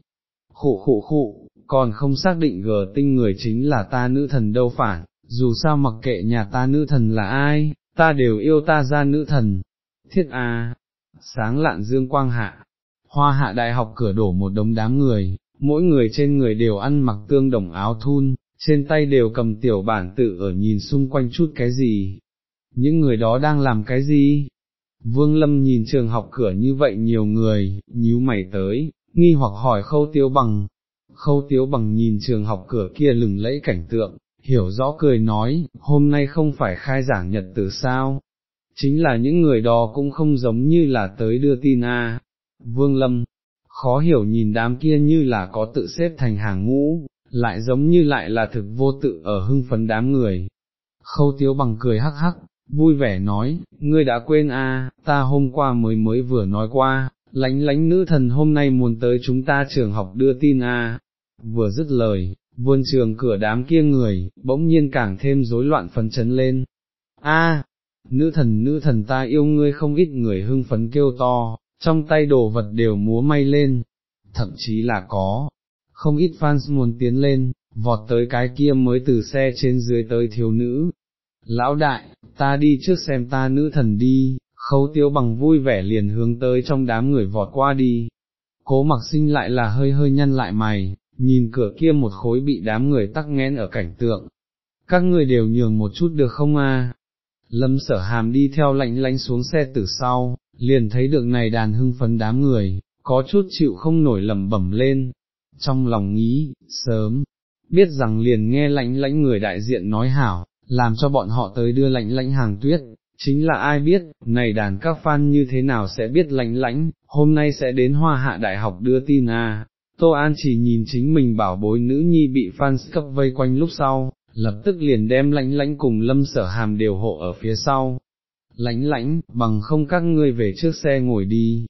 khụ khụ khụ, còn không xác định gờ tinh người chính là ta nữ thần đâu phản, dù sao mặc kệ nhà ta nữ thần là ai, ta đều yêu ta ra nữ thần. Thiết a, sáng lạn dương quang hạ, hoa hạ đại học cửa đổ một đống đám người, mỗi người trên người đều ăn mặc tương đồng áo thun, trên tay đều cầm tiểu bản tự ở nhìn xung quanh chút cái gì. Những người đó đang làm cái gì? Vương Lâm nhìn trường học cửa như vậy nhiều người, nhíu mày tới, nghi hoặc hỏi khâu tiếu bằng. Khâu tiếu bằng nhìn trường học cửa kia lừng lẫy cảnh tượng, hiểu rõ cười nói, hôm nay không phải khai giảng nhật từ sao, chính là những người đó cũng không giống như là tới đưa tin a. Vương Lâm, khó hiểu nhìn đám kia như là có tự xếp thành hàng ngũ, lại giống như lại là thực vô tự ở hưng phấn đám người. Khâu tiếu bằng cười hắc hắc, vui vẻ nói, ngươi đã quên a, ta hôm qua mới mới vừa nói qua, lánh lánh nữ thần hôm nay muốn tới chúng ta trường học đưa tin a. Vừa dứt lời, vườn trường cửa đám kia người, bỗng nhiên càng thêm rối loạn phấn chấn lên. A, nữ thần nữ thần ta yêu ngươi không ít người hưng phấn kêu to, trong tay đồ vật đều múa may lên, thậm chí là có, không ít fans muốn tiến lên, vọt tới cái kia mới từ xe trên dưới tới thiếu nữ. Lão đại, ta đi trước xem ta nữ thần đi, khấu tiêu bằng vui vẻ liền hướng tới trong đám người vọt qua đi. Cố mặc sinh lại là hơi hơi nhăn lại mày, nhìn cửa kia một khối bị đám người tắc nghẽn ở cảnh tượng. Các người đều nhường một chút được không a? Lâm sở hàm đi theo lạnh lánh xuống xe từ sau, liền thấy được này đàn hưng phấn đám người, có chút chịu không nổi lầm bẩm lên, trong lòng nghĩ, sớm, biết rằng liền nghe lãnh lãnh người đại diện nói hảo, làm cho bọn họ tới đưa lãnh lãnh hàng tuyết, chính là ai biết, này đàn các fan như thế nào sẽ biết lãnh lãnh, hôm nay sẽ đến hoa hạ đại học đưa tin à. Tô An chỉ nhìn chính mình bảo bối nữ nhi bị fans cấp vây quanh lúc sau, lập tức liền đem lãnh lãnh cùng lâm sở hàm đều hộ ở phía sau. Lãnh lãnh, bằng không các ngươi về trước xe ngồi đi.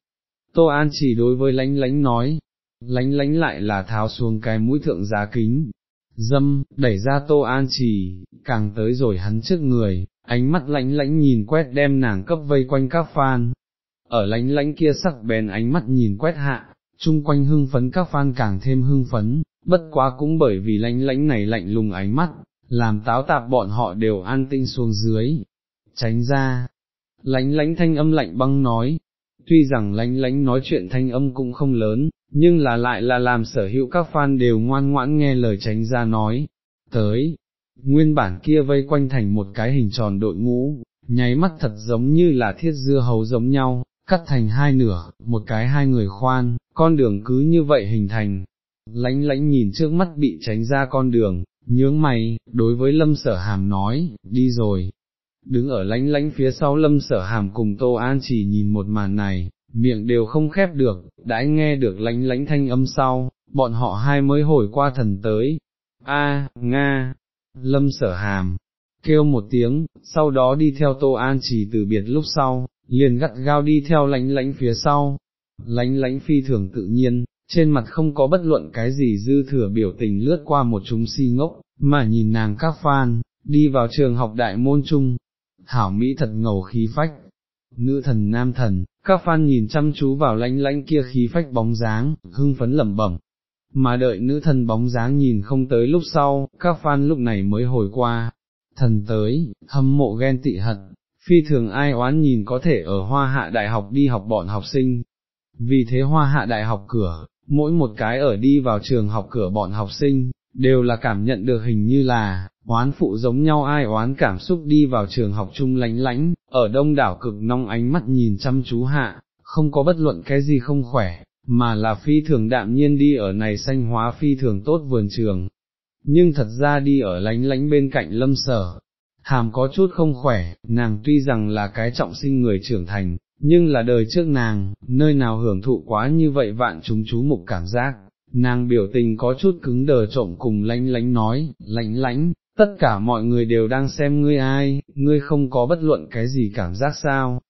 Tô An chỉ đối với lãnh lãnh nói, lãnh lãnh lại là tháo xuống cái mũi thượng giá kính, dâm, đẩy ra tô an trì, càng tới rồi hắn trước người, ánh mắt lãnh lãnh nhìn quét đem nàng cấp vây quanh các fan, ở lãnh lãnh kia sắc bén ánh mắt nhìn quét hạ, chung quanh hưng phấn các fan càng thêm hưng phấn, bất quá cũng bởi vì lãnh lãnh này lạnh lùng ánh mắt, làm táo tạp bọn họ đều an tinh xuống dưới, tránh ra, lãnh lãnh thanh âm lạnh băng nói, tuy rằng lánh lánh nói chuyện thanh âm cũng không lớn, nhưng là lại là làm sở hữu các fan đều ngoan ngoãn nghe lời tránh ra nói, tới, nguyên bản kia vây quanh thành một cái hình tròn đội ngũ, nháy mắt thật giống như là thiết dưa hấu giống nhau, cắt thành hai nửa, một cái hai người khoan, con đường cứ như vậy hình thành, lánh lánh nhìn trước mắt bị tránh ra con đường, nhướng mày, đối với lâm sở hàm nói, đi rồi. Đứng ở lánh lánh phía sau lâm sở hàm cùng Tô An chỉ nhìn một màn này, miệng đều không khép được, đãi nghe được lánh lánh thanh âm sau, bọn họ hai mới hồi qua thần tới. A, Nga, lâm sở hàm, kêu một tiếng, sau đó đi theo Tô An chỉ từ biệt lúc sau, liền gắt gao đi theo lánh lánh phía sau. Lánh lánh phi thường tự nhiên, trên mặt không có bất luận cái gì dư thừa biểu tình lướt qua một chúng si ngốc, mà nhìn nàng các fan, đi vào trường học đại môn chung hảo Mỹ thật ngầu khí phách, nữ thần nam thần, các fan nhìn chăm chú vào lãnh lãnh kia khí phách bóng dáng, hưng phấn lẩm bẩm. Mà đợi nữ thần bóng dáng nhìn không tới lúc sau, các fan lúc này mới hồi qua, thần tới, hâm mộ ghen tị hận, phi thường ai oán nhìn có thể ở hoa hạ đại học đi học bọn học sinh. Vì thế hoa hạ đại học cửa, mỗi một cái ở đi vào trường học cửa bọn học sinh, đều là cảm nhận được hình như là, oán phụ giống nhau ai oán cảm xúc đi vào trường học chung lánh lánh, ở đông đảo cực nong ánh mắt nhìn chăm chú hạ, không có bất luận cái gì không khỏe, mà là phi thường đạm nhiên đi ở này xanh hóa phi thường tốt vườn trường. Nhưng thật ra đi ở lánh lánh bên cạnh lâm sở, hàm có chút không khỏe, nàng tuy rằng là cái trọng sinh người trưởng thành, nhưng là đời trước nàng, nơi nào hưởng thụ quá như vậy vạn chúng chú mục cảm giác, nàng biểu tình có chút cứng đờ trộm cùng lánh lánh nói, lánh lánh, tất cả mọi người đều đang xem ngươi ai, ngươi không có bất luận cái gì cảm giác sao,